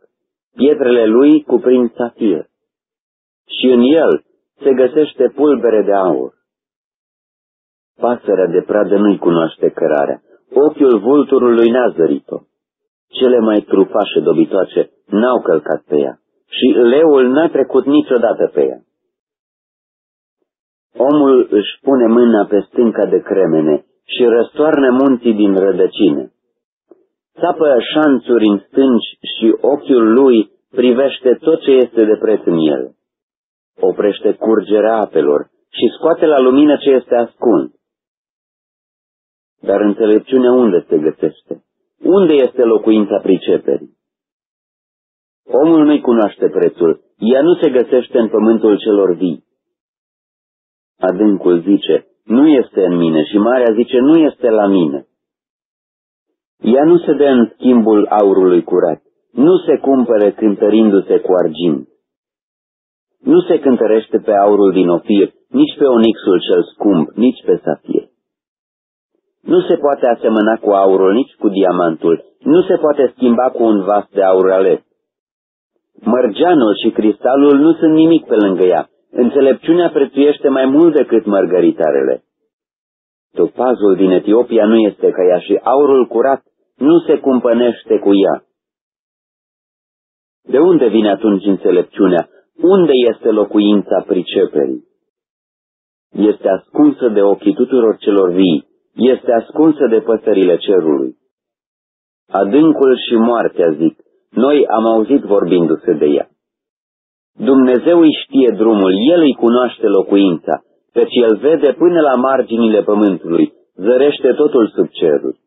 Pietrele lui cuprind safir. Și în el se găsește pulbere de aur. Pasărea de pradă nu-i cunoaște cărarea. Ochiul vulturului n-a zărit-o. Cele mai trufașe dobitoace n-au călcat pe ea și leul n-a trecut niciodată pe ea. Omul își pune mâna pe stânca de cremene și răstoarnă munții din rădăcine. Țapă șanțuri în stânci și ochiul lui privește tot ce este de preț în el. Oprește curgerea apelor și scoate la lumină ce este ascuns. Dar înțelepciunea unde se găsește? Unde este locuința priceperii? Omul nu-i cunoaște prețul, ea nu se găsește în pământul celor vii. Adâncul zice, nu este în mine și marea zice, nu este la mine. Ea nu se dă în schimbul aurului curat, nu se cumpără cântărindu-se cu argint. Nu se cântărește pe aurul din ofir, nici pe onixul cel scump, nici pe safir. Nu se poate asemăna cu aurul, nici cu diamantul, nu se poate schimba cu un vas de aur ales. Mărgeanul și cristalul nu sunt nimic pe lângă ea, înțelepciunea prețuiește mai mult decât mărgăritarele. Topazul din Etiopia nu este ca ea și aurul curat nu se cumpănește cu ea. De unde vine atunci înțelepciunea? Unde este locuința priceperii? Este ascunsă de ochii tuturor celor vii, este ascunsă de păsările cerului. Adâncul și moartea, zic, noi am auzit vorbindu-se de ea. Dumnezeu îi știe drumul, El îi cunoaște locuința, căci El vede până la marginile pământului, zărește totul sub cerul.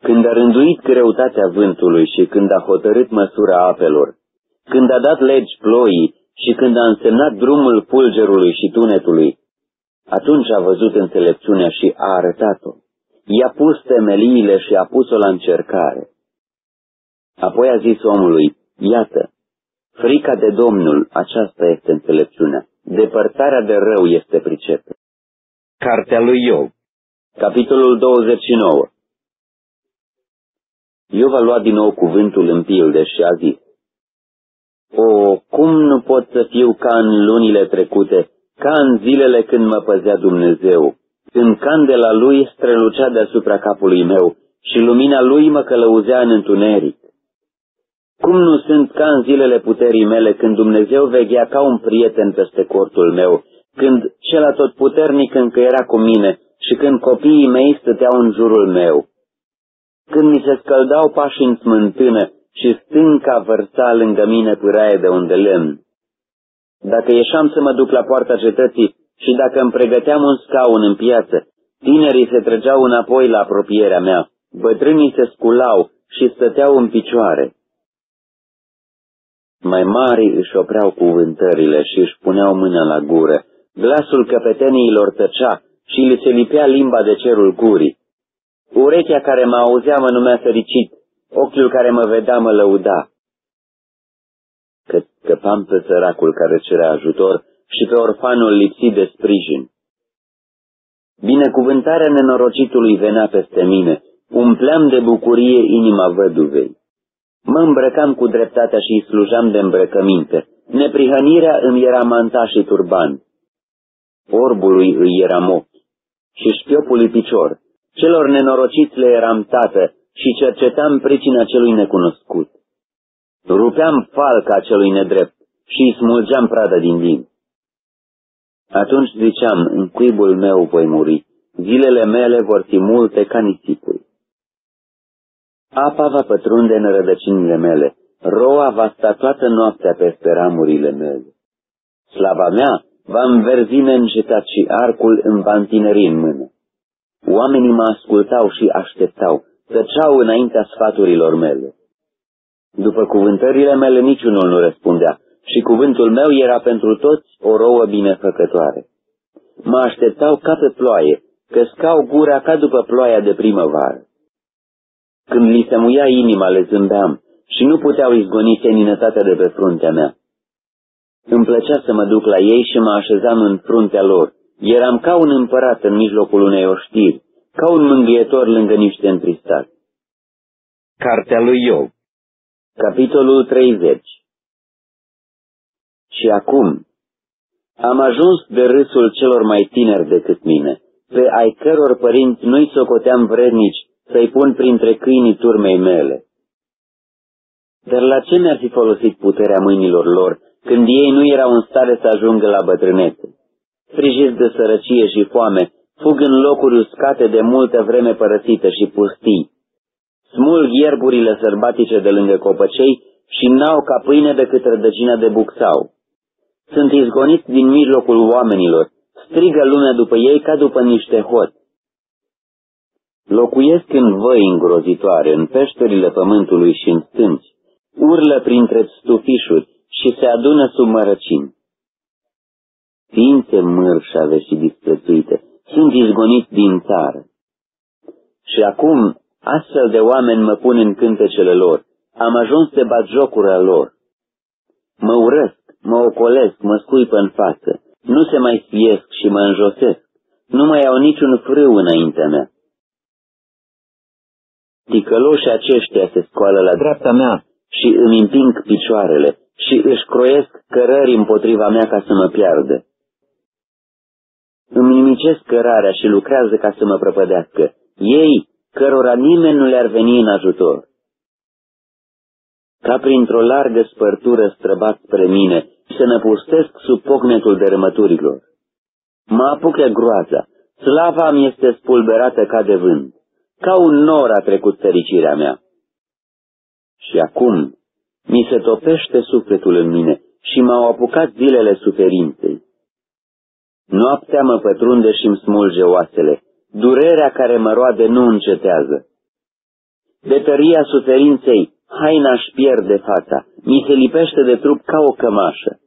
Când a rânduit greutatea vântului și când a hotărât măsura apelor, când a dat legi ploii și când a însemnat drumul pulgerului și tunetului, atunci a văzut înțelepciunea și a arătat-o. I-a pus temeliile și a pus-o la încercare. Apoi a zis omului, iată, frica de Domnul, aceasta este înțelepciunea, depărtarea de rău este pricepere. Cartea lui Iov, capitolul 29 Iov a luat din nou cuvântul în pilde și a zis, O, cum nu pot să fiu ca în lunile trecute, ca în zilele când mă păzea Dumnezeu, când candela lui strălucea deasupra capului meu și lumina lui mă călăuzea în întuneric. Cum nu sunt ca în zilele puterii mele, când Dumnezeu veghea ca un prieten peste cortul meu, când cel atotputernic încă era cu mine și când copiii mei stăteau în jurul meu? Când mi se scăldau pașii în smântână și stânca vărsa lângă mine pâraie de unde lemn. Dacă ieșam să mă duc la poarta cetății și dacă îmi pregăteam un scaun în piață, tinerii se trăgeau înapoi la apropierea mea, bătrânii se sculau și stăteau în picioare. Mai mari își opreau cuvântările și își puneau mâna la gură, glasul căpeteniilor tăcea și li se lipea limba de cerul gurii. Urechea care mă auzea mă numea fericit, ochiul care mă vedea mă lăuda. Că scăpam pe săracul care cerea ajutor și pe orfanul lipsit de sprijin. Binecuvântarea nenorocitului venea peste mine, umpleam de bucurie inima văduvei. Mă îmbrăcam cu dreptatea și îi slujam de îmbrăcăminte. Neprihănirea îmi era manta și turban. Orbului îi eram ochi și șchiopului picior. Celor nenorociți le eram tată, și cercetam pricina celui necunoscut. Rupeam falca celui nedrept și îi smulgeam prada din din. Atunci ziceam, în cuibul meu voi muri, zilele mele vor fi multe ca nisipul. Apa va pătrunde în rădăcinile mele, roa va sta toată noaptea peste ramurile mele. Slava mea va înverzi neîncetat și arcul îmi va întineri în mână. Oamenii mă ascultau și așteptau, tăceau înaintea sfaturilor mele. După cuvântările mele niciunul nu răspundea și cuvântul meu era pentru toți o rouă binefăcătoare. Mă așteptau ca pe ploaie, căscau gura ca după ploaia de primăvară. Când li se muia inima, le zâmbeam și nu puteau izgoni seninătatea de pe fruntea mea. Îmi plăcea să mă duc la ei și mă așezam în fruntea lor. Eram ca un împărat în mijlocul unei oștiri, ca un mângâietor lângă niște întristați. Cartea lui Iov Capitolul 30 Și acum, am ajuns de râsul celor mai tineri decât mine, pe ai căror părinți nu-i socoteam vrednici să-i pun printre câinii turmei mele. Dar la ce mi-ar fi folosit puterea mâinilor lor, când ei nu erau în stare să ajungă la bătrânețe? Frijiți de sărăcie și foame, fug în locuri uscate de multă vreme părăsită și pustii. Smulg ierburile sărbatice de lângă copăcei și n-au ca pâine decât rădăcina de buxau. Sunt izgoniți din mijlocul oamenilor, strigă lumea după ei ca după niște hoți. Locuiesc în văi îngrozitoare, în peșterile pământului și în stânci, urlă printre stufișuri și se adună sub mărăcini. Ființe mărșave și disprețuite, sunt izgoniți din țară. Și acum, astfel de oameni mă pun în cântecele lor, am ajuns de batjocura lor. Mă urăsc, mă ocolesc, mă scuipă în față, nu se mai spiesc și mă înjosesc, nu mai au niciun frâu înaintea mea. Ticăloșii aceștia se scoală la dreapta mea și îmi împing picioarele și își croiesc cărări împotriva mea ca să mă piardă. Îmi nimicesc cărarea și lucrează ca să mă prăpădească. Ei, cărora nimeni nu le-ar veni în ajutor. Ca printr-o largă spărtură străbat spre mine, se năpustesc sub pocnetul dărâmăturilor. Mă apucă groaza, slava mi este spulberată ca de vânt, ca un nor a trecut fericirea mea. Și acum mi se topește sufletul în mine și m-au apucat zilele suferinței. Noaptea mă pătrunde și îmi smulge oasele, durerea care mă roade nu încetează. De tăria suferinței, haina își pierde fața, mi se lipește de trup ca o cămașă.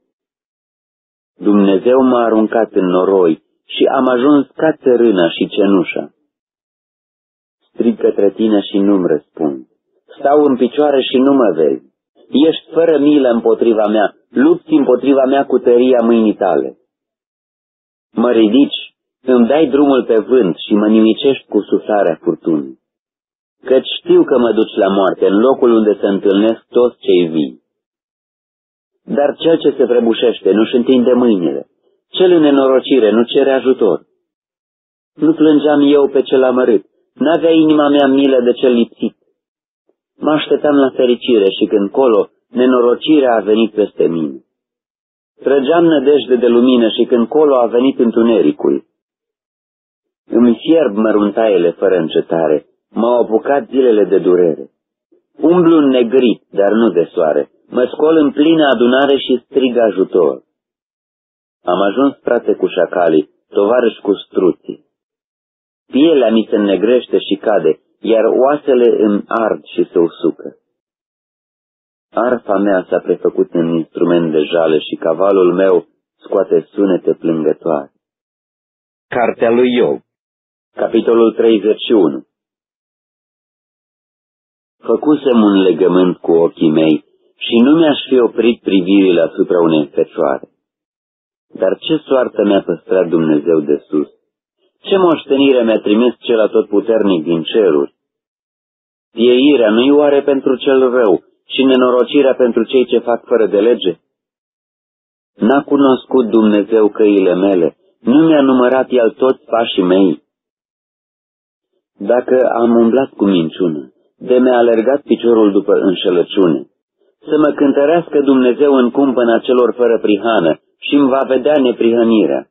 Dumnezeu m-a aruncat în noroi și am ajuns ca țărâna și cenușa. Strig către tine și nu-mi răspund. Stau în picioare și nu mă vezi. Ești fără milă împotriva mea, lupți împotriva mea cu tăria mâinii tale. Mă ridici, îmi dai drumul pe vânt și mă nimicești cu suflarea furtunii. Căci știu că mă duci la moarte, în locul unde se întâlnesc toți cei vii. Dar cel ce se prăbușește nu-și întinde mâinile, cel în nenorocire nu cere ajutor. Nu plângeam eu pe cel amărât, n-avea inima mea milă de cel lipsit. Mă așteptam la fericire și când colo, nenorocirea a venit peste mine. Trăgeam nădejde de lumină și când colo a venit întunericul. Îmi fierb măruntaiele fără încetare, m-au apucat zilele de durere. Umblu în negrit, dar nu de soare, mă scol în plină adunare și strig ajutor. Am ajuns frate cu șacalii, tovarăși cu struții. Pielea mi se negrește și cade, iar oasele îmi ard și se usucă. Arfa mea s-a prefăcut în instrument de jale și cavalul meu scoate sunete plângătoare. Cartea lui Iov Capitolul 31 Făcusem un legământ cu ochii mei și nu mi-aș fi oprit privirile asupra unei fecioare. Dar ce soartă mi-a păstrat Dumnezeu de sus? Ce moștenire mi-a trimis cel atotputernic din ceruri? Pieirea nu-i oare pentru cel rău și nenorocirea pentru cei ce fac fără de lege? N-a cunoscut Dumnezeu căile mele, nu mi-a numărat el toți pașii mei. Dacă am umblat cu minciună, de mi-a alergat piciorul după înșelăciune. Să mă cântărească Dumnezeu în cumpăna celor fără prihană și îmi va vedea neprihănirea.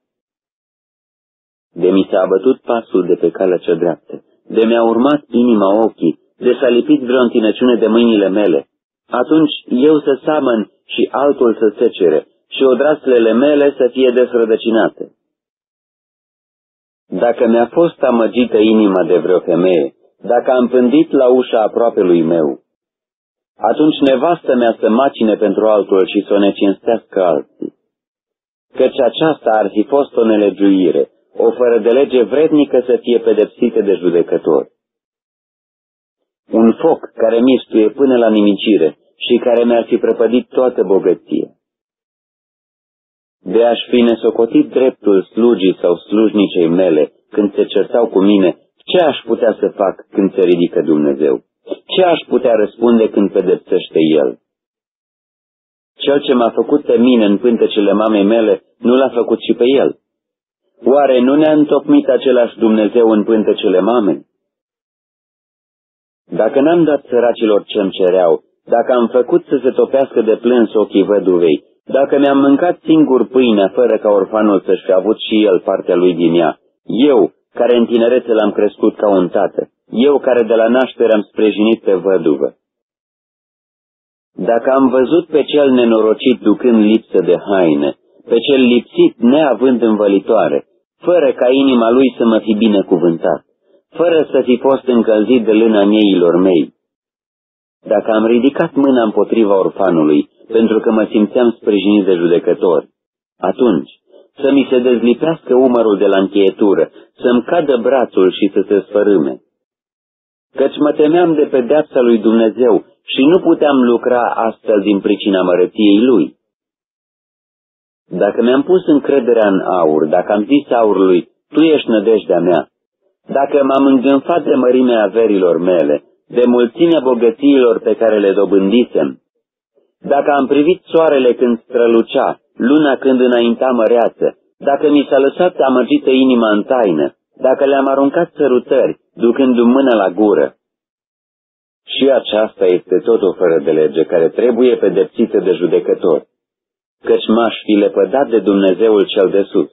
De mi s-a abătut pasul de pe calea cea dreaptă, de mi-a urmat inima ochii, de s-a lipit vreo întinăciune de mâinile mele. Atunci eu să samăn și altul să secere și odraslele mele să fie desrădăcinate. Dacă mi-a fost amăgită inima de vreo femeie, dacă am pândit la ușa aproape lui meu, atunci nevastă mea să macine pentru altul și să o necinstească alții. Căci aceasta ar fi fost o nelegiuire, o fără de lege vrednică să fie pedepsită de judecători. Un foc care mistuie până la nimicire și care mi-ar fi prăpădit toată bogăția. De aș fi nesocotit dreptul slugii sau slujnicei mele când se certau cu mine, ce aș putea să fac când se ridică Dumnezeu? Ce aș putea răspunde când pedepsește El? Cel ce m-a făcut pe mine în pântecele mamei mele, nu l-a făcut și pe El. Oare nu ne-a întocmit același Dumnezeu în pântecele mamei? Dacă n-am dat săracilor ce-mi cereau, dacă am făcut să se topească de plâns ochii văduvei, dacă mi-am mâncat singur pâinea fără ca orfanul să-și fi avut și el partea lui din ea, eu, care în tinerețe l-am crescut ca un tată, eu care de la naștere am sprijinit pe văduvă. Dacă am văzut pe cel nenorocit ducând lipsă de haine, pe cel lipsit neavând învălitoare, fără ca inima lui să mă fi binecuvântat, fără să fi fost încălzit de lâna mieilor mei, dacă am ridicat mâna împotriva orfanului, pentru că mă simțeam sprijinit de judecători, atunci să mi se dezlipească umărul de la încheietură, să-mi cadă brațul și să se sfărâme. Căci mă temeam de pedeapsa lui Dumnezeu și nu puteam lucra astfel din pricina mărătiei lui. Dacă mi-am pus încrederea în aur, dacă am zis aurului, tu ești nădejdea mea, dacă m-am îngânfat de mărimea averilor mele, de mulțimea bogățiilor pe care le dobândisem, dacă am privit soarele când strălucea, luna când înainta măreață, dacă mi s-a lăsat amăgită inima în taină, dacă le-am aruncat sărutări, ducându-mi mână la gură. Și aceasta este tot o fără de lege care trebuie pedepsită de judecător, căci m-aș fi lepădat de Dumnezeul cel de sus.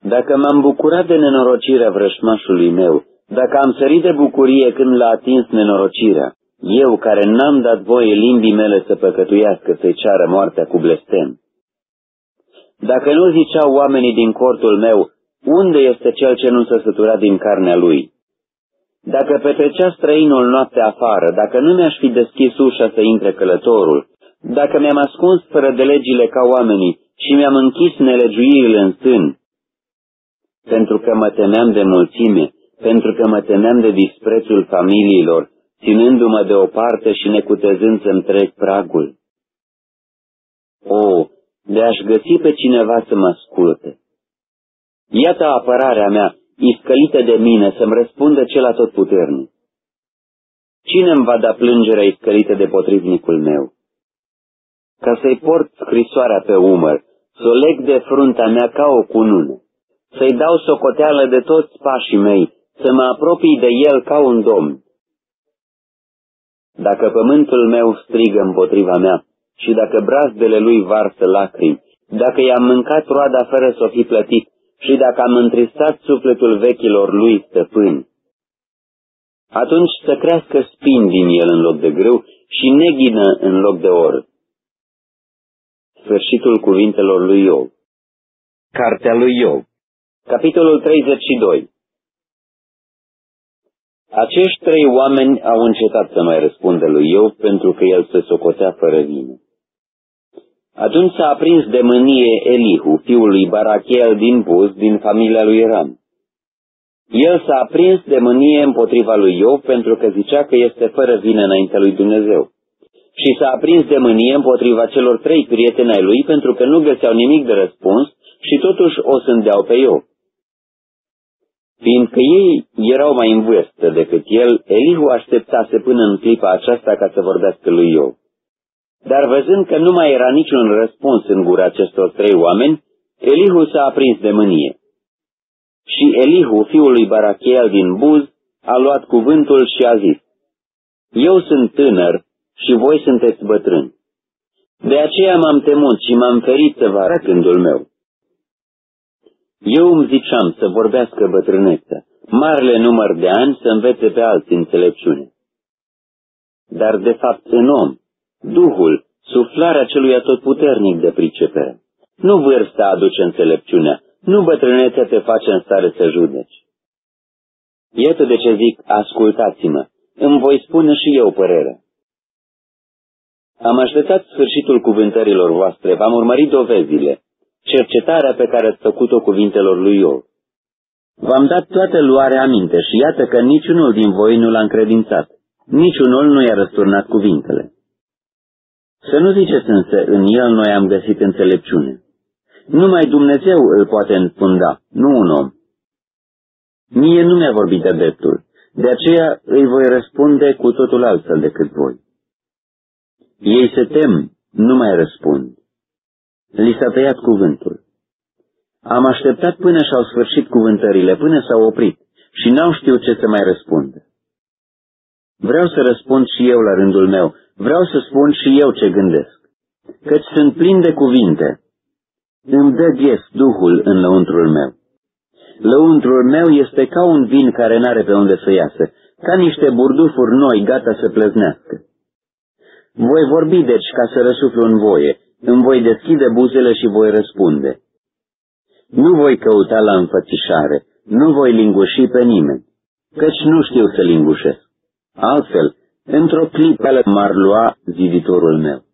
Dacă m-am bucurat de nenorocirea vrășmașului meu, dacă am sărit de bucurie când l-a atins nenorocirea, eu care n-am dat voie limbii mele să păcătuiască, să-i ceară moartea cu blestem. Dacă nu ziceau oamenii din cortul meu, unde este cel ce nu s-a săturat din carnea lui? Dacă petrecea străinul noapte afară, dacă nu mi-aș fi deschis ușa să intre călătorul, dacă mi-am ascuns fără de legile ca oamenii și mi-am închis nelegiuirile în sân, pentru că mă temeam de mulțime, pentru că mă temeam de disprețul familiilor, ținându-mă de o parte și necutezând să-mi trec pragul. O, de-aș găsi pe cineva să mă asculte. Iată apărarea mea, iscălită de mine, să-mi răspundă cel atotputernic. Cine îmi va da plângerea iscălită de potrivnicul meu? Ca să-i port scrisoarea pe umăr, să o leg de frunta mea ca o cunună, să-i dau socoteală de toți pașii mei, să mă apropii de el ca un domn. Dacă pământul meu strigă împotriva mea și dacă brazdele lui varsă lacrimi, dacă i-am mâncat roada fără să o fi plătit și dacă am întristat sufletul vechilor lui stăpâni, atunci să crească spin din el în loc de grâu și neghină în loc de or. Sfârșitul cuvintelor lui Iov Cartea lui Iov Capitolul 32 acești trei oameni au încetat să mai răspundă lui Iov pentru că el se socotea fără vină. Atunci s-a aprins de mânie Elihu, fiul lui Barachel din Buz, din familia lui Ram. El s-a aprins de mânie împotriva lui Iov pentru că zicea că este fără vină înaintea lui Dumnezeu. Și s-a aprins de mânie împotriva celor trei prieteni ai lui pentru că nu găseau nimic de răspuns și totuși o sândeau pe Iov. Fiindcă ei erau mai în vârstă decât el, Elihu așteptase până în clipa aceasta ca să vorbească lui Iov. Dar văzând că nu mai era niciun răspuns în gura acestor trei oameni, Elihu s-a aprins de mânie. Și Elihu, fiul lui Barachel din Buz, a luat cuvântul și a zis, Eu sunt tânăr și voi sunteți bătrâni. De aceea m-am temut și m-am ferit să vă arăt gândul meu. Eu îmi ziceam să vorbească bătrânețea, marele număr de ani să învețe pe alții înțelepciune. Dar de fapt în om, Duhul, suflarea celui atotputernic de pricepere. Nu vârsta aduce înțelepciunea, nu bătrânețea te face în stare să judeci. Iată de ce zic, ascultați-mă, îmi voi spune și eu părerea. Am așteptat sfârșitul cuvântărilor voastre, v-am urmărit dovezile, cercetarea pe care ați făcut-o cuvintelor lui Iov. V-am dat toată luarea aminte și iată că niciunul din voi nu l-a încredințat, niciunul nu i-a răsturnat cuvintele. Să nu ziceți însă, în el noi am găsit înțelepciune. Numai Dumnezeu îl poate înfunda, nu un om. Mie nu mi-a vorbit de dreptul, de aceea îi voi răspunde cu totul altfel decât voi. Ei se tem, nu mai răspund. Li s-a tăiat cuvântul. Am așteptat până și-au sfârșit cuvântările, până s-au oprit și n-au știut ce să mai răspundă. Vreau să răspund și eu la rândul meu, vreau să spun și eu ce gândesc, căci sunt plin de cuvinte. Îmi dă ghes Duhul în lăuntrul meu. Lăuntrul meu este ca un vin care n-are pe unde să iasă, ca niște burdufuri noi gata să plăznească. Voi vorbi deci ca să răsuflu în voie, îmi voi deschide buzele și voi răspunde. Nu voi căuta la înfățișare, nu voi linguși pe nimeni, căci nu știu să lingușesc. Altfel, într-o clipă m-ar lua ziditorul meu.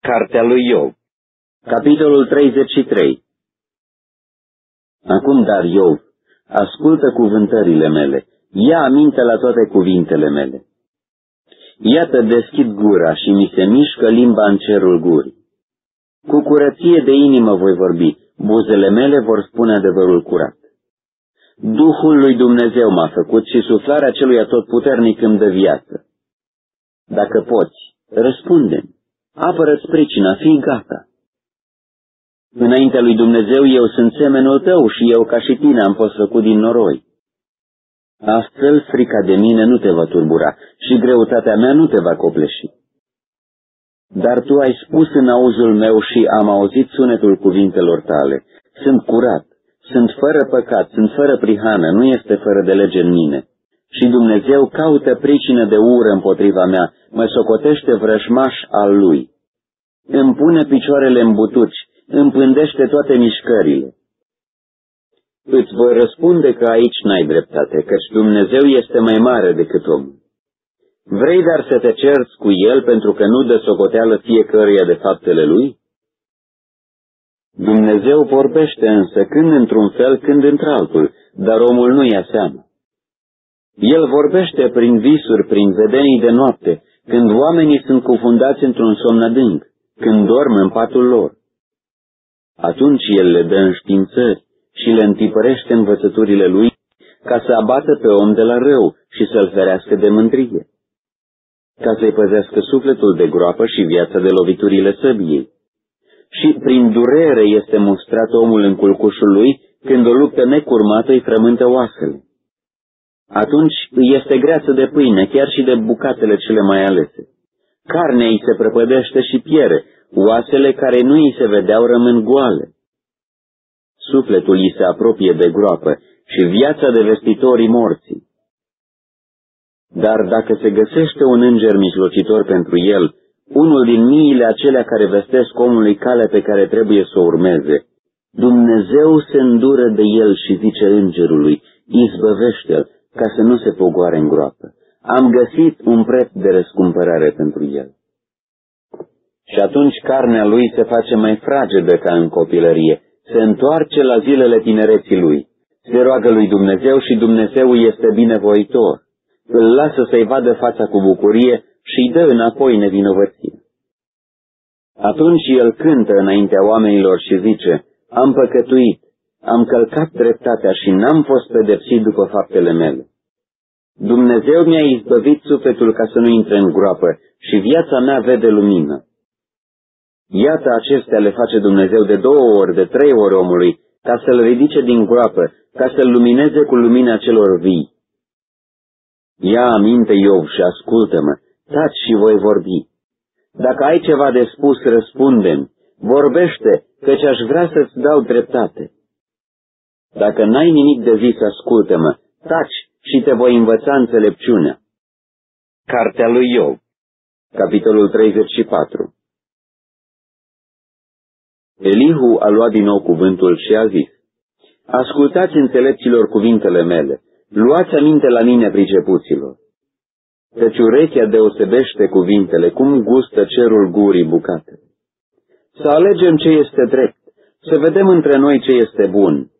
Cartea lui Iov Capitolul 33 Acum, dar Iov, ascultă cuvântările mele, ia aminte la toate cuvintele mele. Iată deschid gura și mi se mișcă limba în cerul gurii. Cu curăție de inimă voi vorbi, buzele mele vor spune adevărul curat. Duhul lui Dumnezeu m-a făcut și suflarea celui atotputernic îmi dă viață. Dacă poți, răspunde-mi, apără-ți pricina, fii gata. Înaintea lui Dumnezeu eu sunt semenul tău și eu ca și tine am fost făcut din noroi. Astfel, frica de mine nu te va turbura și greutatea mea nu te va copleși. Dar tu ai spus în auzul meu și am auzit sunetul cuvintelor tale. Sunt curat, sunt fără păcat, sunt fără prihană, nu este fără de lege în mine. Și Dumnezeu caută pricină de ură împotriva mea, mă socotește vrășmaș al lui. Îmi pune picioarele în butuci, îmi pândește toate mișcările. Îți voi răspunde că aici n-ai dreptate, căci Dumnezeu este mai mare decât om. Vrei dar să te cerți cu el pentru că nu dă socoteală fiecăruia de faptele lui? Dumnezeu vorbește însă când într-un fel, când într-altul, dar omul nu ia seama. El vorbește prin visuri, prin vedenii de noapte, când oamenii sunt cufundați într-un somn adânc, când dorm în patul lor. Atunci el le dă înștiințări și le întipărește învățăturile lui ca să abată pe om de la rău și să-l ferească de mândrie, ca să-i păzească sufletul de groapă și viața de loviturile săbiei. Și prin durere este mustrat omul în culcușul lui când o luptă necurmată îi frământă oasele. Atunci îi este greață de pâine, chiar și de bucatele cele mai alese. Carnea îi se prăpădește și piere, oasele care nu îi se vedeau rămân goale sufletul îi se apropie de groapă și viața de vestitorii morții. Dar dacă se găsește un înger mijlocitor pentru el, unul din miile acelea care vestesc omului calea pe care trebuie să o urmeze, Dumnezeu se îndură de el și zice îngerului, izbăvește-l ca să nu se pogoare în groapă. Am găsit un preț de răscumpărare pentru el. Și atunci carnea lui se face mai fragedă ca în copilărie se întoarce la zilele tinereții lui, se roagă lui Dumnezeu și Dumnezeu este binevoitor, îl lasă să-i vadă fața cu bucurie și îi dă înapoi nevinovăție. Atunci el cântă înaintea oamenilor și zice, am păcătuit, am călcat dreptatea și n-am fost pedepsit după faptele mele. Dumnezeu mi-a izbăvit sufletul ca să nu intre în groapă și viața mea vede lumină. Iată acestea le face Dumnezeu de două ori, de trei ori omului, ca să-l ridice din groapă, ca să-l lumineze cu lumina celor vii. Ia aminte, Iov, și ascultă-mă, taci și voi vorbi. Dacă ai ceva de spus, răspundem. Vorbește, căci aș vrea să-ți dau dreptate. Dacă n-ai nimic de zis, ascultă-mă, taci și te voi învăța înțelepciunea. Cartea lui Iov, capitolul 34 Elihu a luat din nou cuvântul și a zis, Ascultați înțelepților cuvintele mele, luați aminte la mine pricepuților. Căci urechea deosebește cuvintele, cum gustă cerul gurii bucate. Să alegem ce este drept, să vedem între noi ce este bun.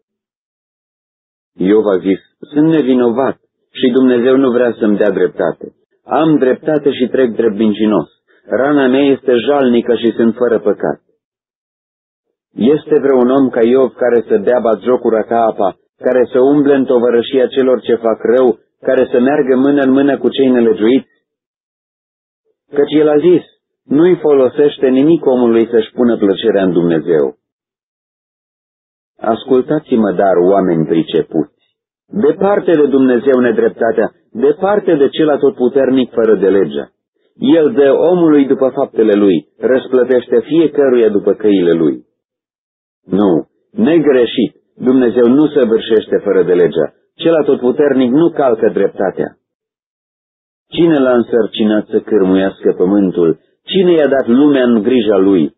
Iov a zis, sunt nevinovat și Dumnezeu nu vrea să-mi dea dreptate. Am dreptate și trec drept mincinos. Rana mea este jalnică și sunt fără păcat. Este vreun om ca Iov care să dea jocura ca apa, care să umble în tovărășia celor ce fac rău, care să meargă mână în mână cu cei nelegiuiți? Căci el a zis, nu-i folosește nimic omului să-și pună plăcerea în Dumnezeu. Ascultați-mă, dar, oameni pricepuți, departe de Dumnezeu nedreptatea, departe de cel atotputernic fără de legea. El dă omului după faptele lui, răsplătește fiecăruia după căile lui. Nu, negreșit, Dumnezeu nu se vârșește fără de legea, cel atotputernic nu calcă dreptatea. Cine l-a însărcinat să cârmuiască pământul? Cine i-a dat lumea în grija lui?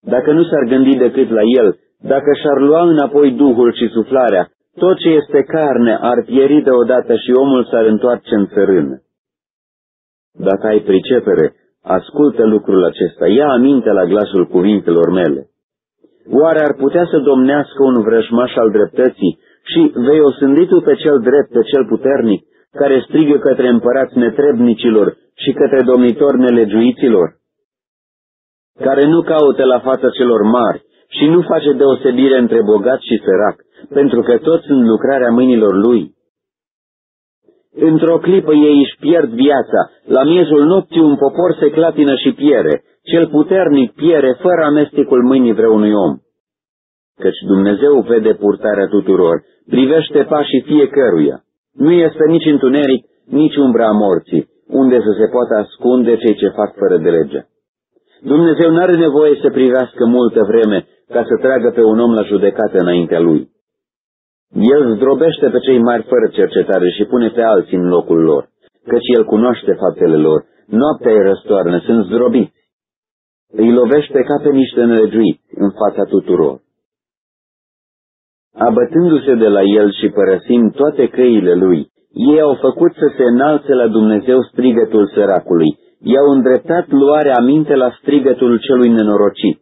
Dacă nu s-ar gândi decât la el, dacă și-ar lua înapoi duhul și suflarea, tot ce este carne ar pieri deodată și omul s-ar întoarce în țărână. Dacă ai pricepere, ascultă lucrul acesta, ia aminte la glasul cuvintelor mele. Oare ar putea să domnească un vrăjmaș al dreptății și vei osândi tu pe cel drept, pe cel puternic, care strigă către împărați netrebnicilor și către domnitori nelegiuiților? Care nu caută la fața celor mari și nu face deosebire între bogat și sărac, pentru că toți sunt lucrarea mâinilor lui. Într-o clipă ei își pierd viața, la miezul nopții un popor se clatină și piere, cel puternic piere fără amestecul mâinii vreunui om. Căci Dumnezeu vede purtarea tuturor, privește pașii fiecăruia. Nu este nici întuneric, nici umbra morții, unde să se poată ascunde cei ce fac fără de lege. Dumnezeu nu are nevoie să privească multă vreme ca să tragă pe un om la judecată înaintea lui. El zdrobește pe cei mari fără cercetare și pune pe alții în locul lor, căci el cunoaște faptele lor. Noaptea îi răstoarnă, sunt zdrobiți. Îi lovește ca pe niște nelegiuiți în fața tuturor. Abătându-se de la el și părăsind toate căile lui, ei au făcut să se înalțe la Dumnezeu strigătul săracului, i-au îndreptat luarea aminte la strigătul celui nenorocit.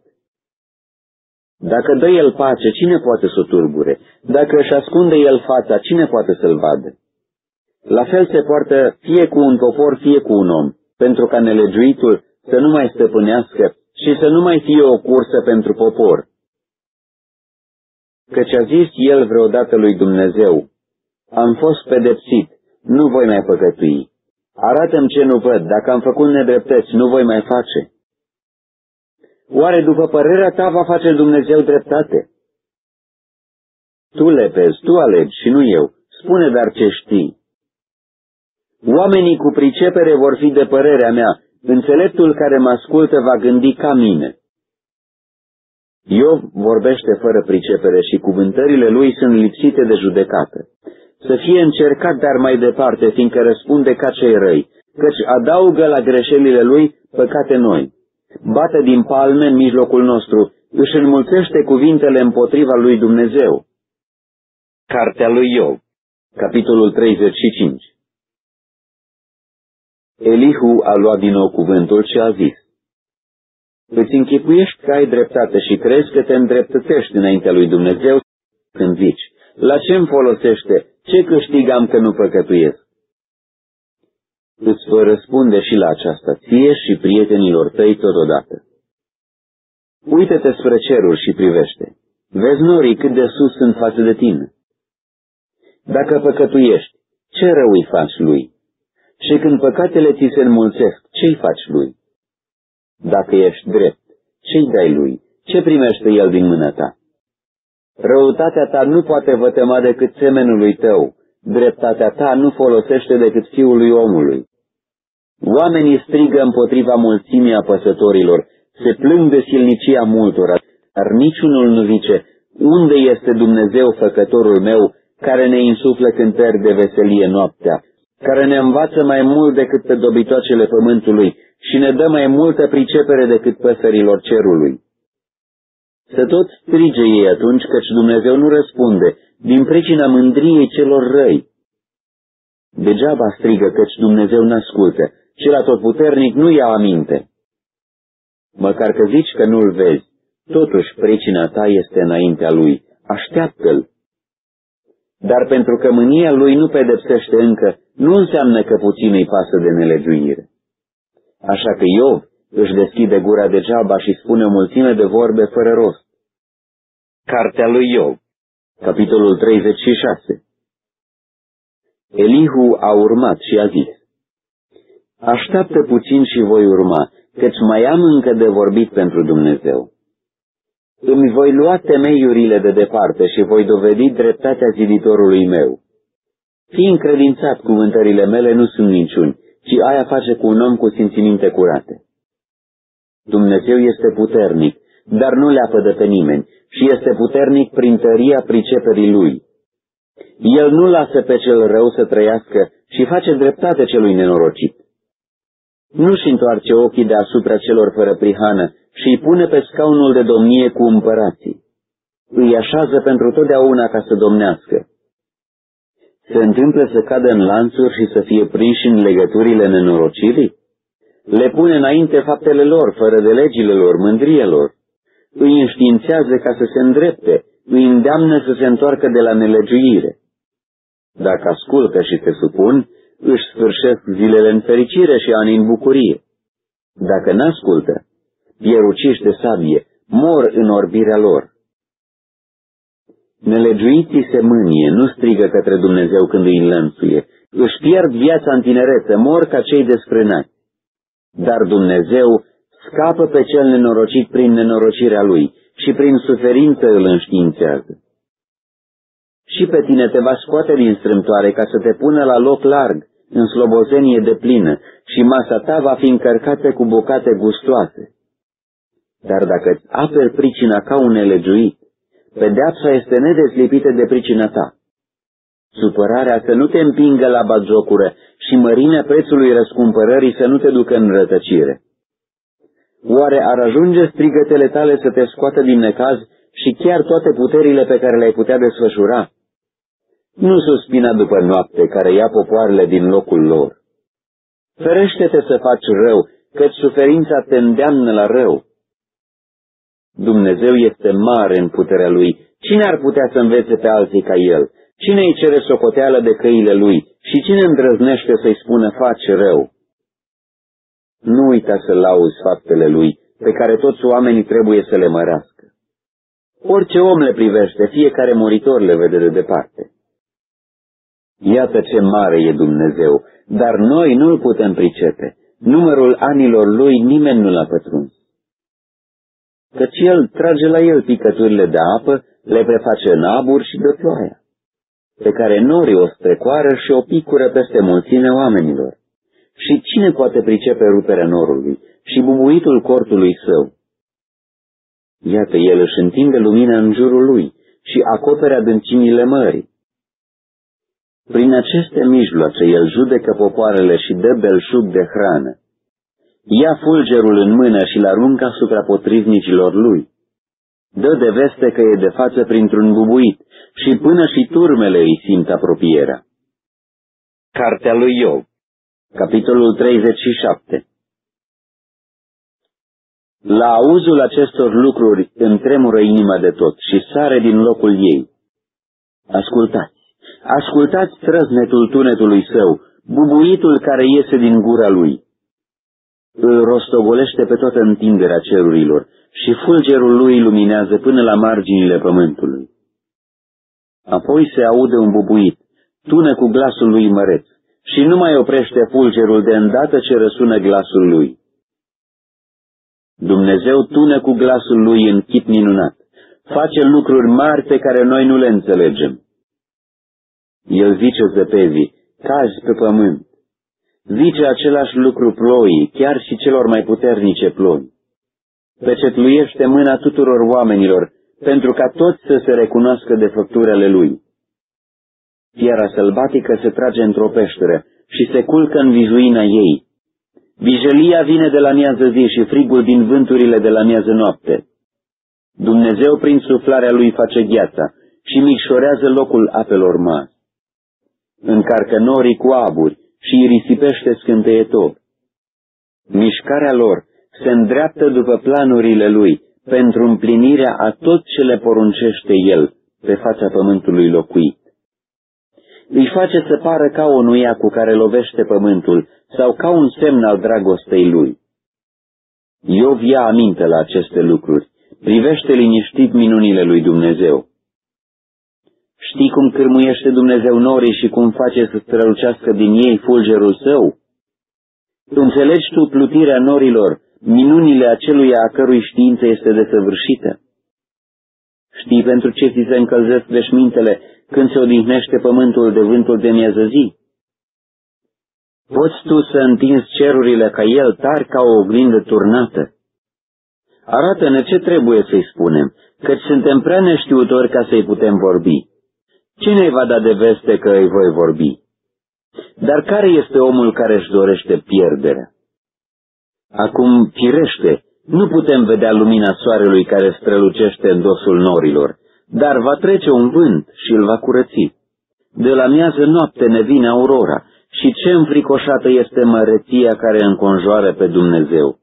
Dacă dă el pace, cine poate să o turbure? Dacă își ascunde el fața, cine poate să-l vadă? La fel se poartă fie cu un popor, fie cu un om, pentru ca nelegiuitul să nu mai stăpânească și să nu mai fie o cursă pentru popor. Căci a zis el vreodată lui Dumnezeu, am fost pedepsit, nu voi mai păcătui. Arată-mi ce nu văd, dacă am făcut nedreptăți, nu voi mai face. Oare după părerea ta va face Dumnezeu dreptate? Tu lepezi, tu alegi și nu eu. Spune dar ce știi. Oamenii cu pricepere vor fi de părerea mea, înțeleptul care mă ascultă va gândi ca mine. Iov vorbește fără pricepere și cuvântările lui sunt lipsite de judecată. Să fie încercat dar mai departe, fiindcă răspunde ca cei răi, căci adaugă la greșelile lui păcate noi bate din palme în mijlocul nostru, își înmulțește cuvintele împotriva lui Dumnezeu. Cartea lui Iov, capitolul 35 Elihu a luat din nou cuvântul și a zis, Îți închipuiești că ai dreptate și crezi că te îndreptățești înaintea lui Dumnezeu când zici, la ce îmi folosește, ce câștigam că nu păcătuiesc? îți voi răspunde și la aceasta, ție și prietenilor tăi totodată. Uită-te spre ceruri și privește. Vezi norii cât de sus sunt față de tine. Dacă păcătuiești, ce rău îi faci lui? Și când păcatele ți se înmulțesc, ce-i faci lui? Dacă ești drept, ce-i dai lui? Ce primește el din mâna ta? Răutatea ta nu poate vătăma decât semenului tău, dreptatea ta nu folosește decât fiului omului. Oamenii strigă împotriva mulțimii apăsătorilor, se plâng de silnicia multora, dar niciunul nu zice, unde este Dumnezeu făcătorul meu, care ne insuflă cântări de veselie noaptea, care ne învață mai mult decât pe dobitoacele pământului și ne dă mai multă pricepere decât păsărilor cerului. Să tot strige ei atunci, căci Dumnezeu nu răspunde, din pricina mândriei celor răi. Degeaba strigă, căci Dumnezeu n-ascultă, cel atotputernic nu ia aminte. Măcar că zici că nu-l vezi, totuși pricina ta este înaintea lui, așteaptă-l. Dar pentru că mânia lui nu pedepsește încă, nu înseamnă că puțin îi pasă de nelegiuire. Așa că Iov își deschide gura degeaba și spune o mulțime de vorbe fără rost. Cartea lui Iov, capitolul 36 Elihu a urmat și a zis, Așteaptă puțin și voi urma, căci mai am încă de vorbit pentru Dumnezeu. Îmi voi lua temeiurile de departe și voi dovedi dreptatea ziditorului meu. Fii încredințat, cuvântările mele nu sunt minciuni, ci aia face cu un om cu simțiminte curate. Dumnezeu este puternic, dar nu le apădă pe nimeni, și este puternic prin tăria priceperii lui. El nu lasă pe cel rău să trăiască și face dreptate celui nenorocit. Nu-și întoarce ochii deasupra celor fără prihană și îi pune pe scaunul de domnie cu împărații. Îi așează pentru totdeauna ca să domnească. Se întâmplă să cadă în lanțuri și să fie prinși în legăturile nenorocirii? Le pune înainte faptele lor, fără de legile lor, mândrielor. Îi înștiințează ca să se îndrepte, îi îndeamnă să se întoarcă de la nelegiuire. Dacă ascultă și se supun, își sfârșesc zilele în fericire și ani în bucurie. Dacă n-ascultă, pieruciși de sabie, mor în orbirea lor. Nelegiuiții se mânie, nu strigă către Dumnezeu când îi înlănțuie, își pierd viața în tinerețe, mor ca cei desfrânați. Dar Dumnezeu scapă pe cel nenorocit prin nenorocirea lui și prin suferință îl înștiințează. Și pe tine te va scoate din strâmtoare ca să te pună la loc larg, în slobozenie de plină, și masa ta va fi încărcată cu bucate gustoase. Dar dacă îți aperi pricina ca un nelegiuit, pedeapsa este nedezlipită de pricina ta. Supărarea să nu te împingă la bagiocură și mărimea prețului răscumpărării să nu te ducă în rătăcire. Oare ar ajunge strigătele tale să te scoată din necaz și chiar toate puterile pe care le-ai putea desfășura? Nu suspina după noapte care ia popoarele din locul lor. Ferește-te să faci rău, căci suferința te îndeamnă la rău. Dumnezeu este mare în puterea Lui. Cine ar putea să învețe pe alții ca El? Cine îi cere socoteală de căile Lui? Și cine îndrăznește să-i spună faci rău? Nu uita să lauzi faptele Lui, pe care toți oamenii trebuie să le mărească. Orice om le privește, fiecare muritor le vede de departe. Iată ce mare e Dumnezeu, dar noi nu-L putem pricepe. Numărul anilor Lui nimeni nu l-a pătruns. Căci El trage la El picăturile de apă, le preface în abur și de ploaia, pe care norii o strecoară și o picură peste mulțime oamenilor. Și cine poate pricepe ruperea norului și bubuitul cortului său? Iată, El își întinde lumina în jurul Lui și acopere adâncimile mării. Prin aceste mijloace el judecă popoarele și dă belșug de hrană. Ia fulgerul în mână și l aruncă asupra potrivnicilor lui. Dă de veste că e de față printr-un bubuit și până și turmele îi simt apropierea. Cartea lui Iov, capitolul 37 La auzul acestor lucruri îmi tremură inima de tot și sare din locul ei. Ascultați! Ascultați trăznetul tunetului său, bubuitul care iese din gura lui. Îl rostogolește pe toată întinderea cerurilor și fulgerul lui luminează până la marginile pământului. Apoi se aude un bubuit, tună cu glasul lui măreț și nu mai oprește fulgerul de îndată ce răsună glasul lui. Dumnezeu tună cu glasul lui în chip minunat, face lucruri mari pe care noi nu le înțelegem. El zice zăpezii, cazi pe pământ. Zice același lucru ploii, chiar și celor mai puternice ploi. Pecetluiește mâna tuturor oamenilor, pentru ca toți să se recunoască de făpturele lui. Fiera sălbatică se trage într-o peșteră și se culcă în vizuina ei. Vijelia vine de la miază zi și frigul din vânturile de la miază noapte. Dumnezeu prin suflarea lui face gheața și micșorează locul apelor mari. Încarcă norii cu aburi și îi risipește scânteietor. Mișcarea lor se îndreaptă după planurile lui pentru împlinirea a tot ce le poruncește el pe fața pământului locuit. Îi face să pară ca o nuia cu care lovește pământul sau ca un semn al dragostei lui. Iov ia aminte la aceste lucruri, privește liniștit minunile lui Dumnezeu. Știi cum cârmuiește Dumnezeu norii și cum face să strălucească din ei fulgerul său? Înțelegi tu plutirea norilor, minunile aceluia a cărui știință este desăvârșită? Știi pentru ce ți se încălzesc veșmintele când se odihnește pământul de vântul de mieză zi? Poți tu să întinzi cerurile ca el tari ca o oglindă turnată? Arată-ne ce trebuie să-i spunem, căci suntem prea neștiutori ca să-i putem vorbi. Cine va da de veste că îi voi vorbi? Dar care este omul care își dorește pierderea? Acum, firește, nu putem vedea lumina soarelui care strălucește în dosul norilor, dar va trece un vânt și îl va curăți. De la miază noapte ne vine aurora și ce înfricoșată este măreția care înconjoară pe Dumnezeu.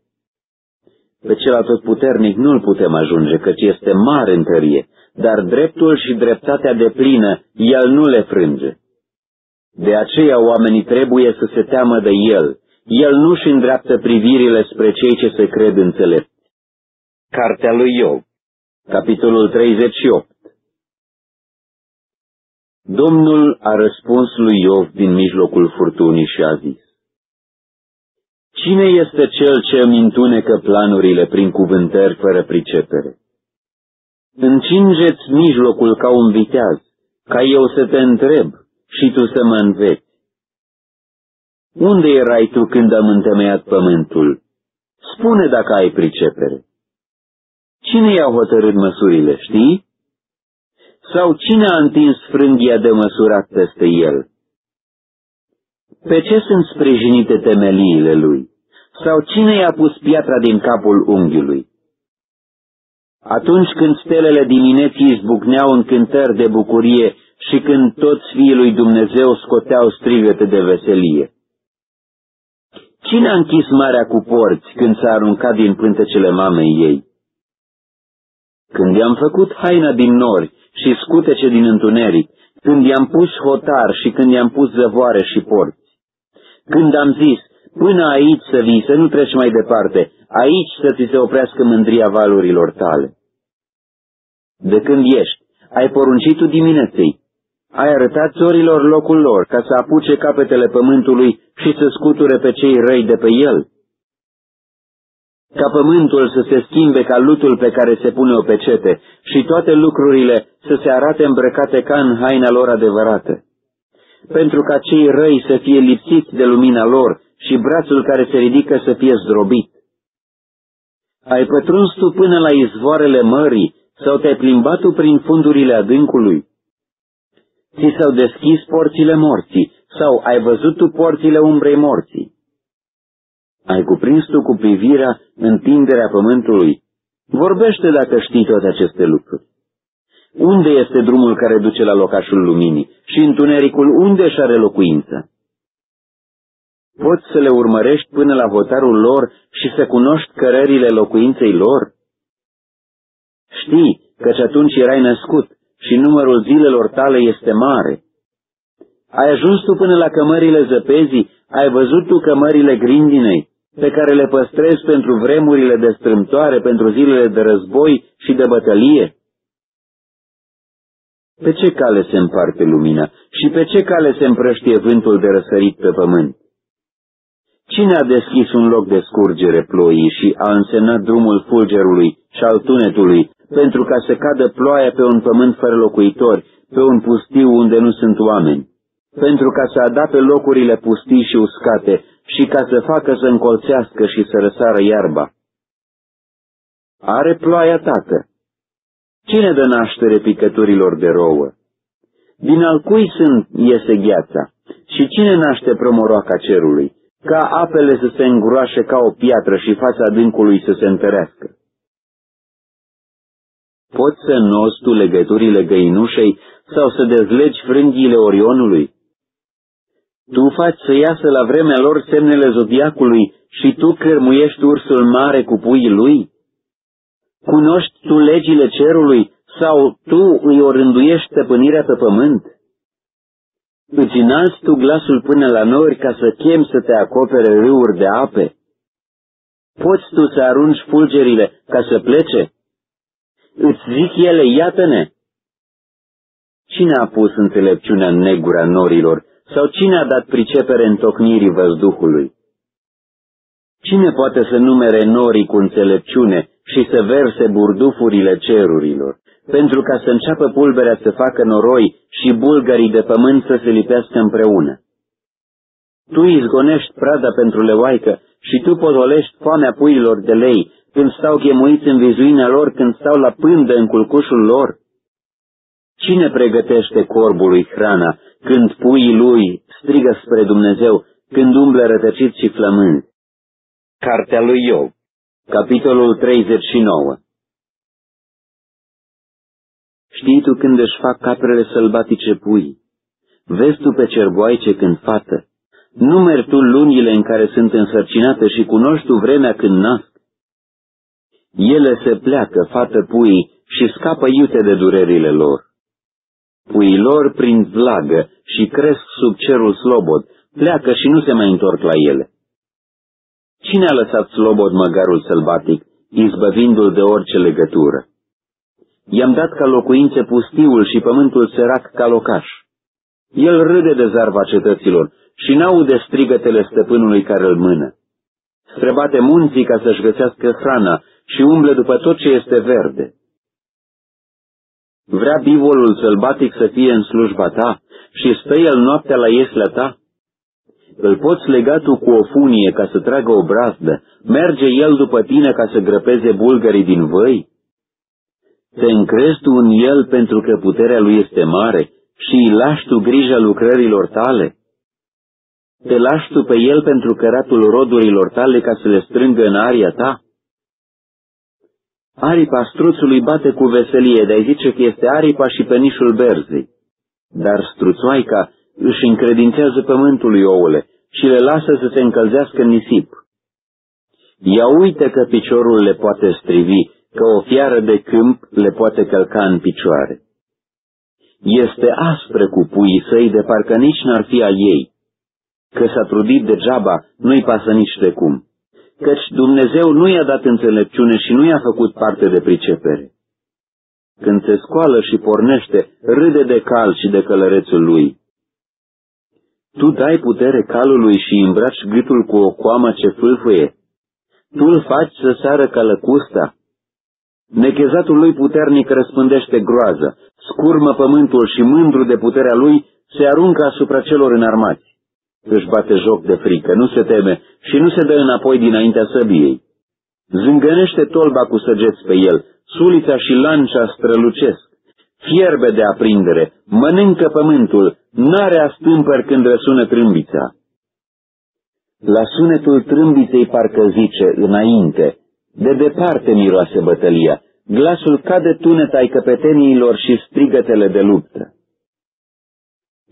Pe cel atotputernic nu-l putem ajunge, căci este mare în tărie, dar dreptul și dreptatea de plină el nu le frânge. De aceea oamenii trebuie să se teamă de el, el nu-și îndreaptă privirile spre cei ce se cred înțelepți. Cartea lui Iov, capitolul 38 Domnul a răspuns lui Iov din mijlocul furtunii și a zis, Cine este cel ce îmi întunecă planurile prin cuvântări fără pricepere? Încingeți mijlocul ca un viteaz, ca eu să te întreb și tu să mă înveți. Unde erai tu când am întemeiat pământul? Spune dacă ai pricepere. Cine i-a hotărât măsurile, știi? Sau cine a întins frânghia de măsurat peste el? Pe ce sunt sprijinite temeliile lui? Sau cine i-a pus piatra din capul unghiului? Atunci când stelele dimineții izbucneau în cântări de bucurie și când toți fiii lui Dumnezeu scoteau strigăte de veselie. Cine a închis marea cu porți când s-a aruncat din pântecele mamei ei? Când i-am făcut haina din nori și scutece din întuneric, când i-am pus hotar și când i-am pus zăvoare și porți, când am zis, până aici să vii, să nu treci mai departe, aici să ți se oprească mândria valurilor tale. De când ești, ai poruncit tu dimineței, ai arătat țorilor locul lor ca să apuce capetele pământului și să scuture pe cei răi de pe el. Ca pământul să se schimbe ca lutul pe care se pune o pecete și toate lucrurile să se arate îmbrăcate ca în haina lor adevărată. Pentru ca cei răi să fie lipsiți de lumina lor și brațul care se ridică să fie zdrobit. Ai pătruns tu până la izvoarele mării sau te-ai plimbat tu prin fundurile adâncului? Ți s-au deschis porțile morții sau ai văzut tu porțile umbrei morții? Ai cuprins tu cu privirea întinderea pământului? Vorbește dacă știi toate aceste lucruri. Unde este drumul care duce la locașul luminii și întunericul unde și are locuință? Poți să le urmărești până la votarul lor și să cunoști cărările locuinței lor? Știi, căci atunci erai născut și numărul zilelor tale este mare. Ai ajuns tu până la cămările zăpezii, ai văzut tu cămările grindinei, pe care le păstrezi pentru vremurile de strâmtoare, pentru zilele de război și de bătălie? Pe ce cale se împarte lumina și pe ce cale se împrăștie vântul de răsărit pe pământ? Cine a deschis un loc de scurgere ploii și a însemnat drumul fulgerului și al tunetului pentru ca să cadă ploaia pe un pământ fără locuitori, pe un pustiu unde nu sunt oameni? pentru ca să adapte locurile pustii și uscate și ca să facă să încolțească și să răsară iarba. Are ploaia tată. Cine dă naștere picăturilor de rouă? Din al cui sunt iese gheața? Și cine naște promoroaca cerului? Ca apele să se îngroașe ca o piatră și fața adâncului să se întărească. Poți să nozi tu legăturile găinușei sau să dezlegi frânghiile Orionului? Tu faci să iasă la vremea lor semnele zodiacului și tu cărmuiești ursul mare cu puii lui? Cunoști tu legile cerului sau tu îi orânduiești stăpânirea pe pământ? Îți înalți tu glasul până la nori ca să chem să te acopere râuri de ape? Poți tu să arunci fulgerile ca să plece? Îți zic ele, iată-ne! Cine a pus înțelepciunea în negura norilor sau cine a dat pricepere în tocnirii văzduhului? Cine poate să numere norii cu înțelepciune și să verse burdufurile cerurilor, pentru ca să înceapă pulberea să facă noroi și bulgarii de pământ să se lipească împreună? Tu izgonești prada pentru leoaică și tu podolești foamea puilor de lei, când stau chemuiți în vizuinea lor, când stau la pândă în culcușul lor? Cine pregătește corbului hrana, când puii lui strigă spre Dumnezeu, când umblă rătăcit și flămând? Cartea lui Iov, capitolul 39 Știi tu când își fac caprele sălbatice pui? Vezi tu pe cerboaice când fată? Numeri tu lunile în care sunt însărcinate și cunoști tu vremea când nasc? Ele se pleacă, fată puii, și scapă iute de durerile lor. Puii lor prind vlagă și cresc sub cerul slobod, pleacă și nu se mai întorc la ele. Cine a lăsat slobod măgarul sălbatic, izbăvindu-l de orice legătură? I-am dat ca locuințe pustiul și pământul sărac ca locaș. El râde de zarva cetăților și n-aude strigătele stăpânului care îl mână. Străbate munții ca să-și găsească hrana și umble după tot ce este verde. Vrea bivolul sălbatic să fie în slujba ta și stă el noaptea la ieslea ta? Îl poți lega tu cu o funie ca să tragă o brazdă, merge el după tine ca să grăpeze bulgării din văi? Te încrezi tu în el pentru că puterea lui este mare și îi lași tu grija lucrărilor tale? Te lași tu pe el pentru căratul rodurilor tale ca să le strângă în aria ta? Aripa struțului bate cu veselie, de-ai zice că este aripa și penișul berzei. Dar struțoaica își încredințează pământului ouăle și le lasă să se încălzească în nisip. Ea uită că piciorul le poate strivi, că o fiară de câmp le poate călca în picioare. Este aspră cu puii săi de parcă nici n-ar fi a ei, că s-a trudit degeaba, nu-i pasă nici de cum căci Dumnezeu nu i-a dat înțelepciune și nu i-a făcut parte de pricepere. Când se scoală și pornește, râde de cal și de călărețul lui. Tu dai putere calului și îmbraci gâtul cu o coamă ce fâlfâie. Tu îl faci să sară călăcusta. Nechezatul lui puternic răspândește groază, scurmă pământul și mândru de puterea lui se aruncă asupra celor înarmați își bate joc de frică, nu se teme și nu se dă înapoi dinaintea săbiei. Zângănește tolba cu săgeți pe el, sulița și lancia strălucesc, fierbe de aprindere, mănâncă pământul, n-are astâmpări când răsună trâmbița. La sunetul trâmbiței parcă zice, înainte, de departe miroase bătălia, glasul cade tunet ai căpeteniilor și strigătele de luptă.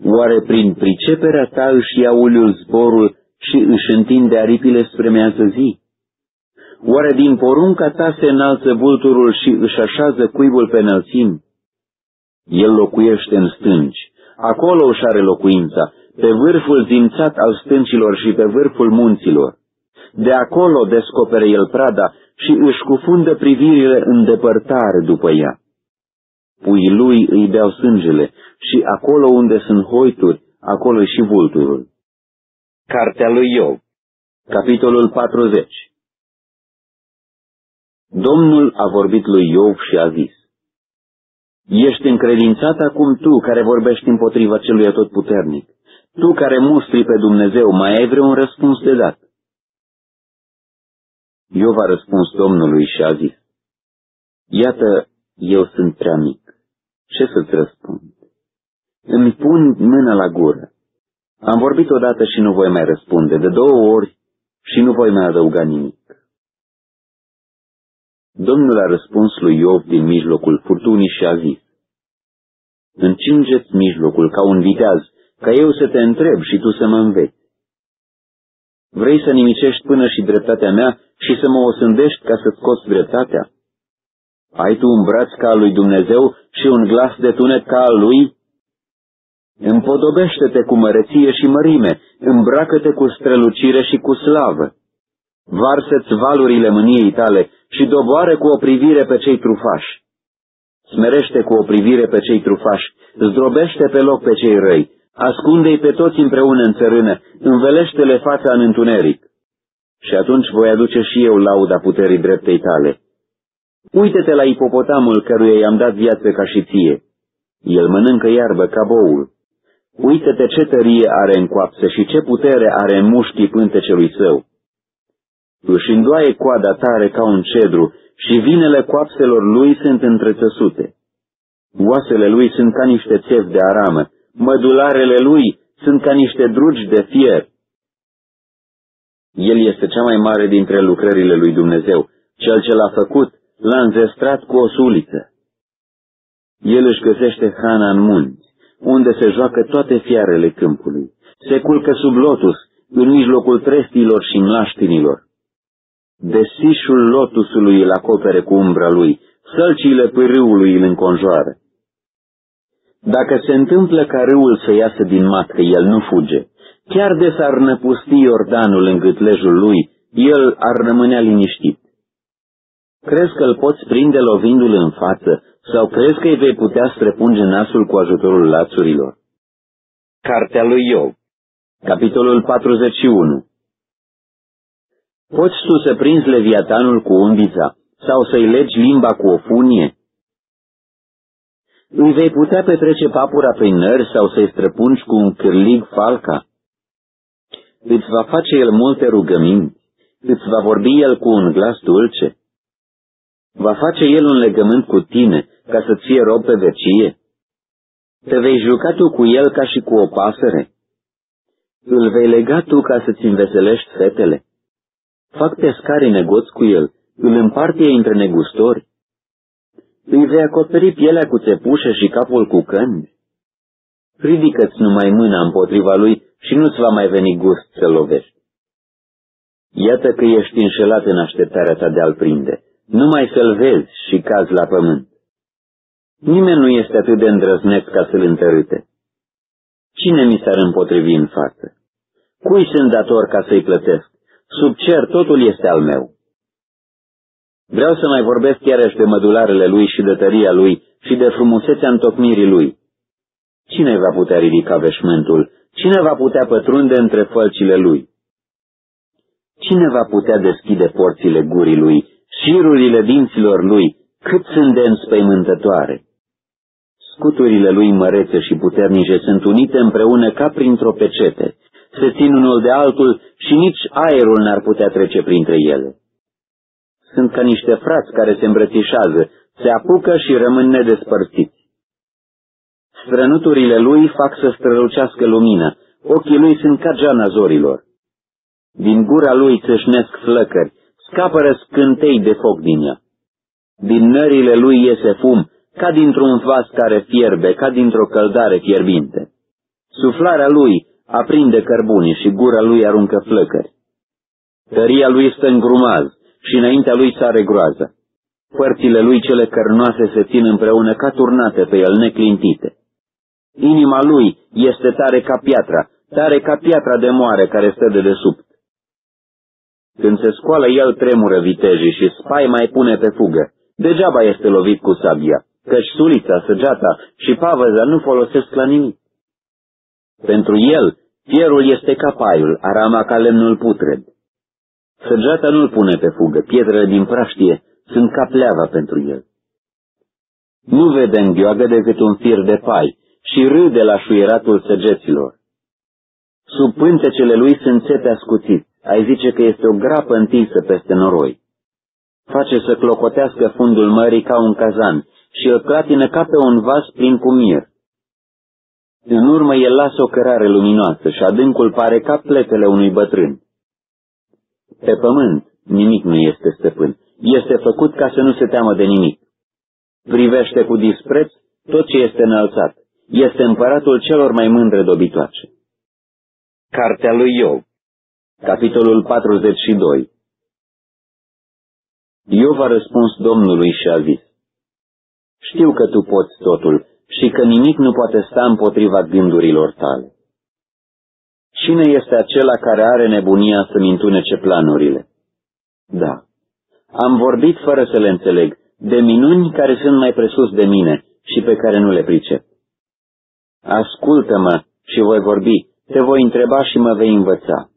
Oare prin priceperea ta își ia uliul zborul și își întinde aripile spre mează zi? Oare din porunca ta se înalță vulturul și își așează cuibul pe înălțim? El locuiește în stânci, acolo își are locuința, pe vârful zimțat al stâncilor și pe vârful munților. De acolo descopere el prada și își cufundă privirile în depărtare după ea. Puii lui îi beau sângele și acolo unde sunt hoituri, acolo și vulturul. Cartea lui Iov, capitolul 40 Domnul a vorbit lui Iov și a zis, Ești încredințat acum tu care vorbești împotriva celui atotputernic. Tu care mustri pe Dumnezeu, mai ai vreun răspuns de dat? Iov a răspuns Domnului și a zis, Iată, eu sunt prea mic. Ce să-ți răspund? Îmi pun mâna la gură. Am vorbit odată și nu voi mai răspunde, de două ori și nu voi mai adăuga nimic. Domnul a răspuns lui Iov din mijlocul furtunii și a zis, Încingeți mijlocul ca un viteaz, ca eu să te întreb și tu să mă înveți. Vrei să nimicești până și dreptatea mea și să mă osândești ca să scoți dreptatea? Ai tu un braț ca al lui Dumnezeu și un glas de tunet ca al lui? Împodobește-te cu măreție și mărime, îmbracă-te cu strălucire și cu slavă. Varsă-ți valurile mâniei tale și doboară cu o privire pe cei trufași. Smerește cu o privire pe cei trufași, zdrobește pe loc pe cei răi, ascunde-i pe toți împreună în țărână, învelește-le fața în întuneric. Și atunci voi aduce și eu lauda puterii dreptei tale. Uite-te la ipopotamul căruia i-am dat viață ca și ție. El mănâncă iarbă ca boul. Uită-te ce tărie are în coapsă și ce putere are în mușchii pântecelui său. Își îndoaie coada tare ca un cedru și vinele coapselor lui sunt întrețăsute. Oasele lui sunt ca niște țevi de aramă, mădularele lui sunt ca niște drugi de fier. El este cea mai mare dintre lucrările lui Dumnezeu, cel ce l-a făcut l-a înzestrat cu o suliță. El își găsește hrana în munți, unde se joacă toate fiarele câmpului. Se culcă sub lotus, în mijlocul trestilor și mlaștinilor. Desișul lotusului îl acopere cu umbra lui, sălcile pârâului îl înconjoară. Dacă se întâmplă ca râul să iasă din matcă, el nu fuge. Chiar de s-ar năpusti Iordanul în gâtlejul lui, el ar rămânea liniștit. Crezi că îl poți prinde lovindu-l în față sau crezi că îi vei putea străpunge nasul cu ajutorul lațurilor? Cartea lui Iov, capitolul 41 Poți tu să prinzi leviatanul cu undița sau să-i legi limba cu o funie? Îi vei putea petrece papura prin nări sau să-i străpungi cu un cârlig falca? Îți va face el multe rugăminți, îți va vorbi el cu un glas dulce. Va face el un legământ cu tine, ca să fie rob pe vecie? Te vei juca tu cu el ca și cu o pasăre? Îl vei lega tu ca să-ți înveselești fetele? Fac pescari negoți cu el, îl împarte între negustori? Îi vei acoperi pielea cu țepușă și capul cu căni? Ridică-ți numai mâna împotriva lui și nu-ți va mai veni gust să lovești. Iată că ești înșelat în așteptarea ta de a-l prinde numai să-l vezi și cazi la pământ. Nimeni nu este atât de îndrăzneț ca să-l întărâte. Cine mi s-ar împotrivi în față? Cui sunt dator ca să-i plătesc? Sub cer totul este al meu. Vreau să mai vorbesc chiar de mădularele lui și de tăria lui și de frumusețea întocmirii lui. Cine va putea ridica veșmântul? Cine va putea pătrunde între fălcile lui? Cine va putea deschide porțile gurii lui Șirurile dinților lui, cât sunt de înspăimântătoare. Scuturile lui mărețe și puternice sunt unite împreună ca printr-o pecete, se țin unul de altul și nici aerul n-ar putea trece printre ele. Sunt ca niște frați care se îmbrățișează, se apucă și rămân nedespărțiți. Strănuturile lui fac să strălucească lumina, ochii lui sunt ca geana zorilor. Din gura lui țâșnesc flăcări, scapără scântei de foc din ea. Din nările lui iese fum, ca dintr-un vas care fierbe, ca dintr-o căldare fierbinte. Suflarea lui aprinde cărbune și gura lui aruncă flăcări. Tăria lui stă în grumaz și înaintea lui sare groază. Părțile lui cele cărnoase se țin împreună ca turnate pe el neclintite. Inima lui este tare ca piatra, tare ca piatra de moare care stă de desubt. Când se scoală el tremură vitejii și spai mai pune pe fugă. Degeaba este lovit cu sabia, căci sulița, săgeata și pavăza nu folosesc la nimic. Pentru el, fierul este ca paiul, arama ca lemnul putred. Săgeata nu-l pune pe fugă, pietrele din praștie sunt ca pleava pentru el. Nu vede în gheoagă decât un fir de pai și râde la șuieratul săgeților. Sub pântecele lui sunt țepe ascuțit. Ai zice că este o grapă întinsă peste noroi. Face să clocotească fundul mării ca un cazan și îl clatină ca pe un vas plin cu mir. În urmă el lasă o cărare luminoasă și adâncul pare ca pletele unui bătrân. Pe pământ nimic nu este stăpân. Este făcut ca să nu se teamă de nimic. Privește cu dispreț tot ce este înălțat. Este împăratul celor mai mândre dobitoace. Cartea lui Iov Capitolul 42 Iov a răspuns Domnului și a zis, Știu că tu poți totul și că nimic nu poate sta împotriva gândurilor tale. Cine este acela care are nebunia să-mi întunece planurile? Da, am vorbit fără să le înțeleg, de minuni care sunt mai presus de mine și pe care nu le pricep. Ascultă-mă și voi vorbi, te voi întreba și mă vei învăța.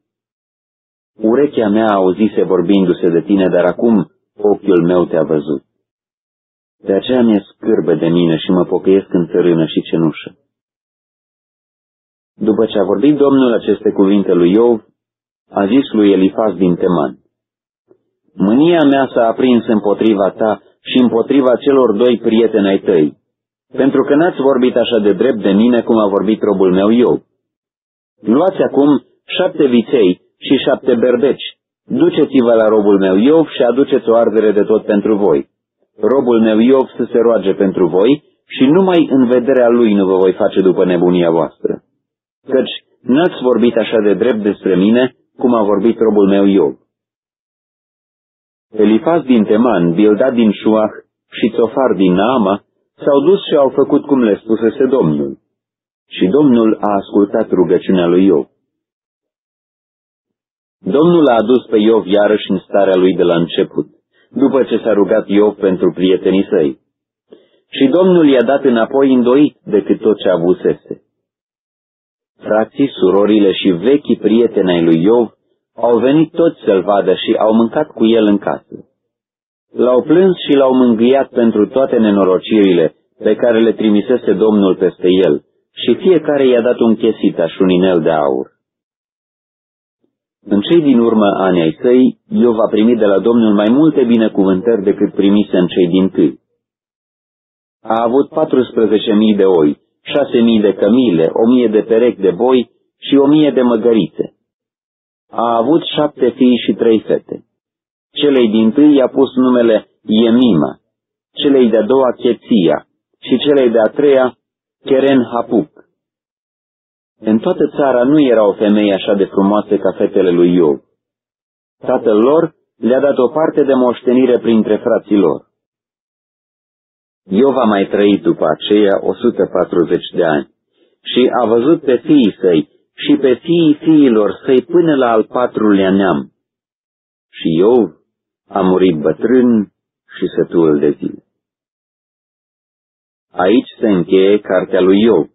Urechea mea auzise vorbindu-se de tine, dar acum ochiul meu te-a văzut. De aceea mi-e scârbă de mine și mă pocăiesc în țărână și cenușă. După ce a vorbit Domnul aceste cuvinte lui Iov, a zis lui Elifaz din Teman, Mânia mea s-a aprins împotriva ta și împotriva celor doi prieteni ai tăi, pentru că n-ați vorbit așa de drept de mine cum a vorbit robul meu Iov. Luați acum șapte viței și șapte berbeci, duceți-vă la robul meu Iov și aduceți o ardere de tot pentru voi. Robul meu Iov să se roage pentru voi și numai în vederea lui nu vă voi face după nebunia voastră. Căci n-ați vorbit așa de drept despre mine cum a vorbit robul meu Iov. Elifaz din Teman, Bildad din Șuah și Țofar din Naama s-au dus și au făcut cum le spusese Domnul. Și Domnul a ascultat rugăciunea lui Iov. Domnul a adus pe Iov iarăși în starea lui de la început, după ce s-a rugat Iov pentru prietenii săi. Și Domnul i-a dat înapoi îndoit decât tot ce avusese. Frații, surorile și vechii prieteni ai lui Iov au venit toți să-l vadă și au mâncat cu el în casă. L-au plâns și l-au mângâiat pentru toate nenorocirile pe care le trimisese Domnul peste el și fiecare i-a dat un chesitaș, un inel de aur. În cei din urmă ani ai săi, Iov a primit de la Domnul mai multe binecuvântări decât primise în cei din tâi. A avut 14.000 de oi, 6.000 de cămile, 1.000 de perechi de boi și 1.000 de măgărițe. A avut șapte fii și trei fete. Celei din tâi i-a pus numele Iemima, celei de-a doua Cheția și celei de-a treia Keren Hapuk. În toată țara nu era o femeie așa de frumoasă ca fetele lui Iov. Tatăl lor le-a dat o parte de moștenire printre frații lor. Iov a mai trăit după aceea 140 de ani și a văzut pe fiii săi și pe fiii fiilor săi până la al patrulea neam. Și Iov a murit bătrân și sătul de zile. Aici se încheie cartea lui Iov.